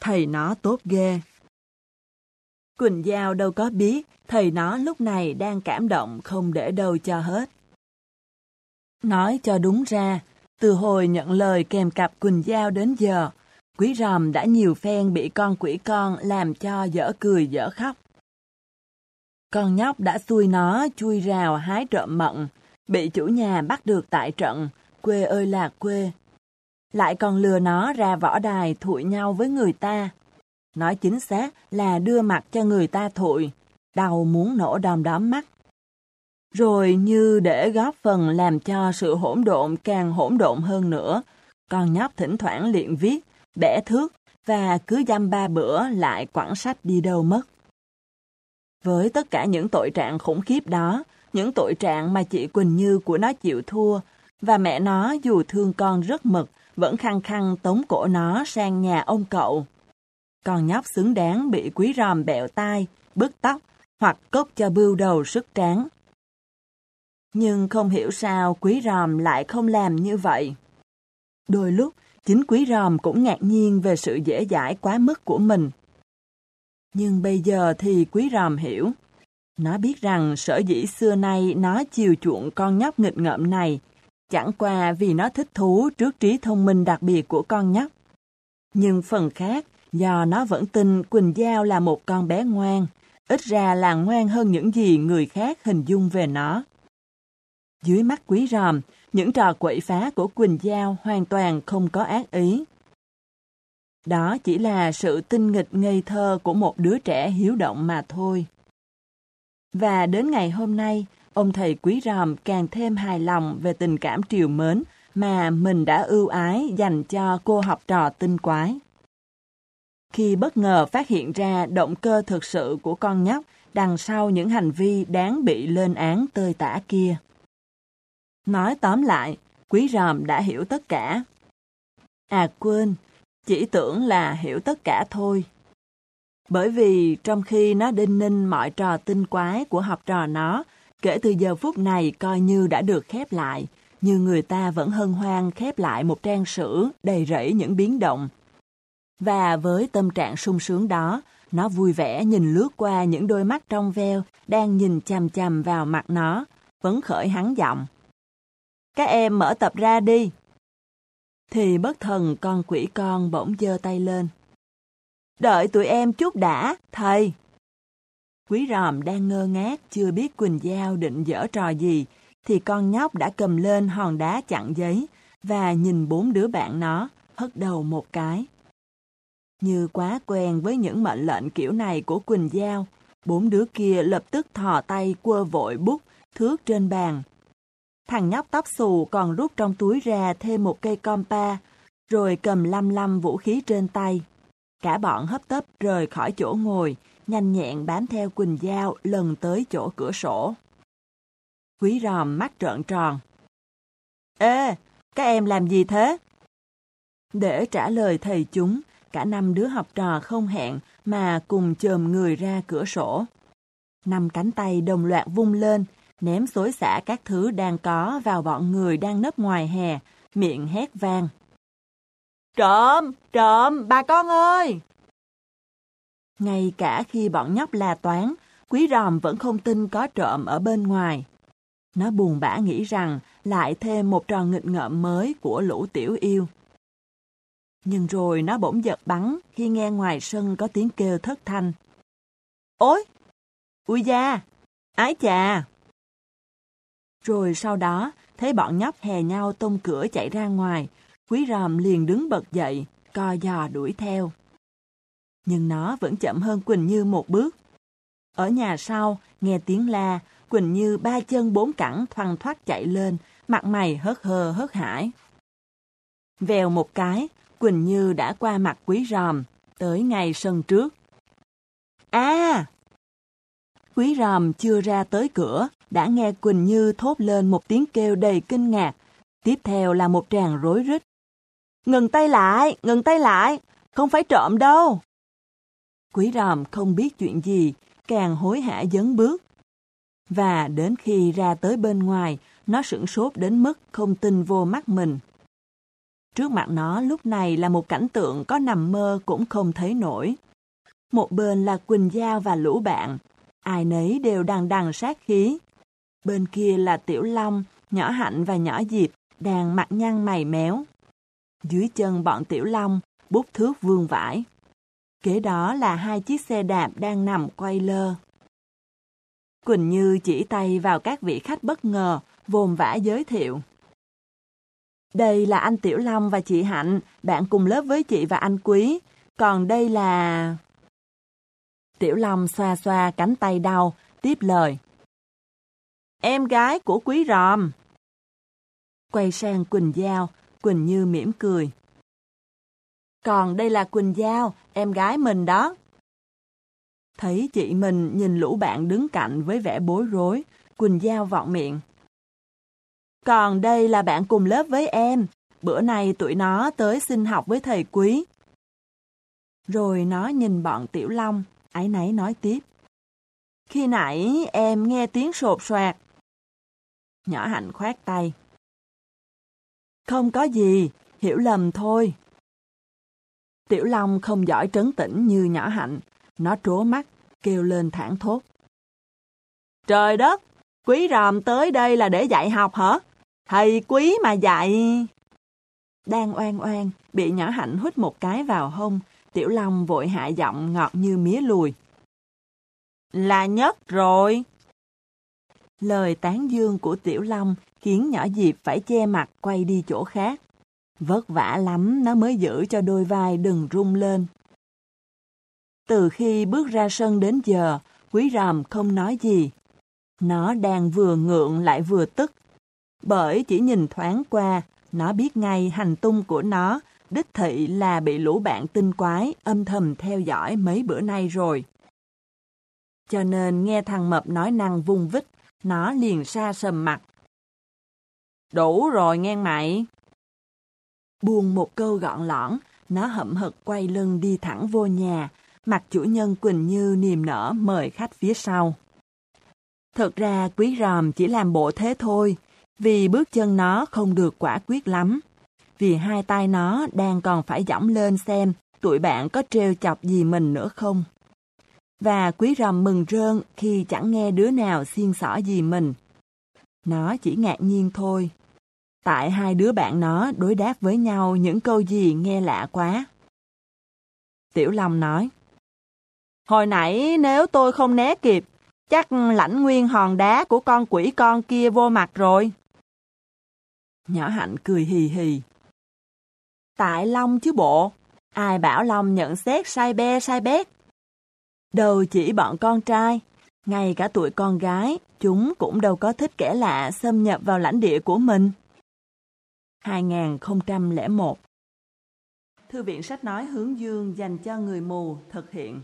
Thầy nó tốt ghê. Quỳnh Giao đâu có biết, thầy nó lúc này đang cảm động không để đâu cho hết. Nói cho đúng ra, từ hồi nhận lời kèm cặp Quỳnh Giao đến giờ, quý ròm đã nhiều phen bị con quỷ con làm cho dở cười dở khóc. Con nhóc đã xui nó chui rào hái trộm mận, bị chủ nhà bắt được tại trận, quê ơi là quê. Lại còn lừa nó ra võ đài thụi nhau với người ta. Nói chính xác là đưa mặt cho người ta thụi, đầu muốn nổ đom đóm mắt. Rồi như để góp phần làm cho sự hỗn độn càng hỗn độn hơn nữa, con nhóc thỉnh thoảng luyện viết, bẻ thước và cứ dăm ba bữa lại quẳng sách đi đâu mất. Với tất cả những tội trạng khủng khiếp đó, những tội trạng mà chị Quỳnh Như của nó chịu thua, và mẹ nó dù thương con rất mực, vẫn khăng khăng tống cổ nó sang nhà ông cậu. Con nhóc xứng đáng bị quý ròm bẹo tai, bứt tóc, hoặc cốc cho bưu đầu sức tráng. Nhưng không hiểu sao quý ròm lại không làm như vậy. Đôi lúc, chính quý ròm cũng ngạc nhiên về sự dễ dãi quá mức của mình. Nhưng bây giờ thì quý ròm hiểu. Nó biết rằng sở dĩ xưa nay nó chiều chuộng con nhóc nghịch ngợm này, chẳng qua vì nó thích thú trước trí thông minh đặc biệt của con nhóc. Nhưng phần khác, do nó vẫn tin Quỳnh Giao là một con bé ngoan, ít ra là ngoan hơn những gì người khác hình dung về nó. Dưới mắt quý ròm, những trò quậy phá của Quỳnh Giao hoàn toàn không có ác ý. Đó chỉ là sự tinh nghịch ngây thơ của một đứa trẻ hiếu động mà thôi. Và đến ngày hôm nay, ông thầy quý ròm càng thêm hài lòng về tình cảm triều mến mà mình đã ưu ái dành cho cô học trò tinh quái. Khi bất ngờ phát hiện ra động cơ thực sự của con nhóc đằng sau những hành vi đáng bị lên án tơi tả kia. Nói tóm lại, quý ròm đã hiểu tất cả. À quên, chỉ tưởng là hiểu tất cả thôi. Bởi vì trong khi nó đinh ninh mọi trò tinh quái của học trò nó, kể từ giờ phút này coi như đã được khép lại, như người ta vẫn hân hoan khép lại một trang sử đầy rẫy những biến động. Và với tâm trạng sung sướng đó, nó vui vẻ nhìn lướt qua những đôi mắt trong veo đang nhìn chằm chằm vào mặt nó, vấn khởi hắn giọng. Các em mở tập ra đi. Thì bất thần con quỷ con bỗng giơ tay lên. Đợi tụi em chút đã, thầy. Quý ròm đang ngơ ngác chưa biết Quỳnh Giao định dở trò gì, thì con nhóc đã cầm lên hòn đá chặn giấy và nhìn bốn đứa bạn nó, hất đầu một cái. Như quá quen với những mệnh lệnh kiểu này của Quỳnh Giao, bốn đứa kia lập tức thò tay quơ vội bút, thước trên bàn. Thằng nhóc tóc xù còn rút trong túi ra thêm một cây compa, rồi cầm lăm lăm vũ khí trên tay. Cả bọn hấp tấp rời khỏi chỗ ngồi, nhanh nhẹn bám theo Quỳnh Giao lần tới chỗ cửa sổ. Quý ròm mắt trợn tròn. Ê, các em làm gì thế? Để trả lời thầy chúng, cả năm đứa học trò không hẹn mà cùng chồm người ra cửa sổ. Năm cánh tay đồng loạt vung lên, ném xối xả các thứ đang có vào bọn người đang nấp ngoài hè, miệng hét vang. Trộm, trộm, bà con ơi! Ngay cả khi bọn nhóc là toán, quý ròm vẫn không tin có trộm ở bên ngoài. Nó buồn bã nghĩ rằng lại thêm một trò nghịch ngợm mới của lũ tiểu yêu. Nhưng rồi nó bỗng giật bắn khi nghe ngoài sân có tiếng kêu thất thanh. Ôi! Ui da! Ái chà! Rồi sau đó, thấy bọn nhóc hè nhau tung cửa chạy ra ngoài, quý ròm liền đứng bật dậy, co giò đuổi theo. Nhưng nó vẫn chậm hơn Quỳnh Như một bước. Ở nhà sau, nghe tiếng la, Quỳnh Như ba chân bốn cẳng thoăn thoát chạy lên, mặt mày hớt hơ hớt hải. Vèo một cái, Quỳnh Như đã qua mặt quý ròm, tới ngay sân trước. À! Quý ròm chưa ra tới cửa, đã nghe Quỳnh Như thốt lên một tiếng kêu đầy kinh ngạc. Tiếp theo là một tràng rối rít. Ngừng tay lại, ngừng tay lại, không phải trộm đâu. Quý ròm không biết chuyện gì, càng hối hả dấn bước. Và đến khi ra tới bên ngoài, nó sửng sốt đến mức không tin vô mắt mình. Trước mặt nó lúc này là một cảnh tượng có nằm mơ cũng không thấy nổi. Một bên là Quỳnh Giao và lũ bạn, ai nấy đều đằng đằng sát khí. Bên kia là Tiểu Long, nhỏ Hạnh và nhỏ Diệp đang mặt nhăn mày méo. Dưới chân bọn Tiểu Long, bút thước vương vải. Kế đó là hai chiếc xe đạp đang nằm quay lơ. Quỳnh Như chỉ tay vào các vị khách bất ngờ, vồn vã giới thiệu. Đây là anh Tiểu Long và chị Hạnh, bạn cùng lớp với chị và anh Quý. Còn đây là... Tiểu Long xoa xoa cánh tay đau, tiếp lời. Em gái của Quý Ròm. Quay sang Quỳnh Giao, Quỳnh Như mỉm cười. Còn đây là Quỳnh Giao, em gái mình đó. Thấy chị mình nhìn lũ bạn đứng cạnh với vẻ bối rối, Quỳnh Giao vọng miệng. Còn đây là bạn cùng lớp với em, bữa nay tụi nó tới xin học với thầy quý. Rồi nó nhìn bọn Tiểu Long, ái nấy nói tiếp. Khi nãy em nghe tiếng sột soạt. Nhỏ hạnh khoát tay. Không có gì, hiểu lầm thôi. Tiểu Long không giỏi trấn tĩnh như nhỏ hạnh. Nó trố mắt, kêu lên thẳng thốt. Trời đất, quý ròm tới đây là để dạy học hả? Thầy quý mà dạy... Đang oan oan, bị nhỏ hạnh hút một cái vào hông, Tiểu Long vội hạ giọng ngọt như mía lùi. Là nhất rồi. Lời tán dương của Tiểu Long khiến nhỏ Diệp phải che mặt quay đi chỗ khác. Vất vả lắm nó mới giữ cho đôi vai đừng rung lên. Từ khi bước ra sân đến giờ, quý ròm không nói gì. Nó đang vừa ngượng lại vừa tức. Bởi chỉ nhìn thoáng qua, nó biết ngay hành tung của nó, đích thị là bị lũ bạn tinh quái âm thầm theo dõi mấy bữa nay rồi. Cho nên nghe thằng Mập nói năng vung vít, nó liền xa sầm mặt. Đủ rồi nghe mày. buồn một câu gọn lõn, nó hậm hực quay lưng đi thẳng vô nhà, mặt chủ nhân Quỳnh Như niềm nở mời khách phía sau. Thật ra quý ròm chỉ làm bộ thế thôi, vì bước chân nó không được quả quyết lắm. Vì hai tay nó đang còn phải dõng lên xem tụi bạn có trêu chọc gì mình nữa không. Và quý ròm mừng rơn khi chẳng nghe đứa nào xiên xỏ gì mình. Nó chỉ ngạc nhiên thôi. Tại hai đứa bạn nó đối đáp với nhau những câu gì nghe lạ quá. Tiểu Long nói. Hồi nãy nếu tôi không né kịp, chắc lãnh nguyên hòn đá của con quỷ con kia vô mặt rồi. Nhỏ hạnh cười hì hì. Tại Long chứ bộ, ai bảo Long nhận xét sai be sai bét. Đâu chỉ bọn con trai, ngay cả tụi con gái, chúng cũng đâu có thích kẻ lạ xâm nhập vào lãnh địa của mình. 2001 Thư viện sách nói hướng dương dành cho người mù thực hiện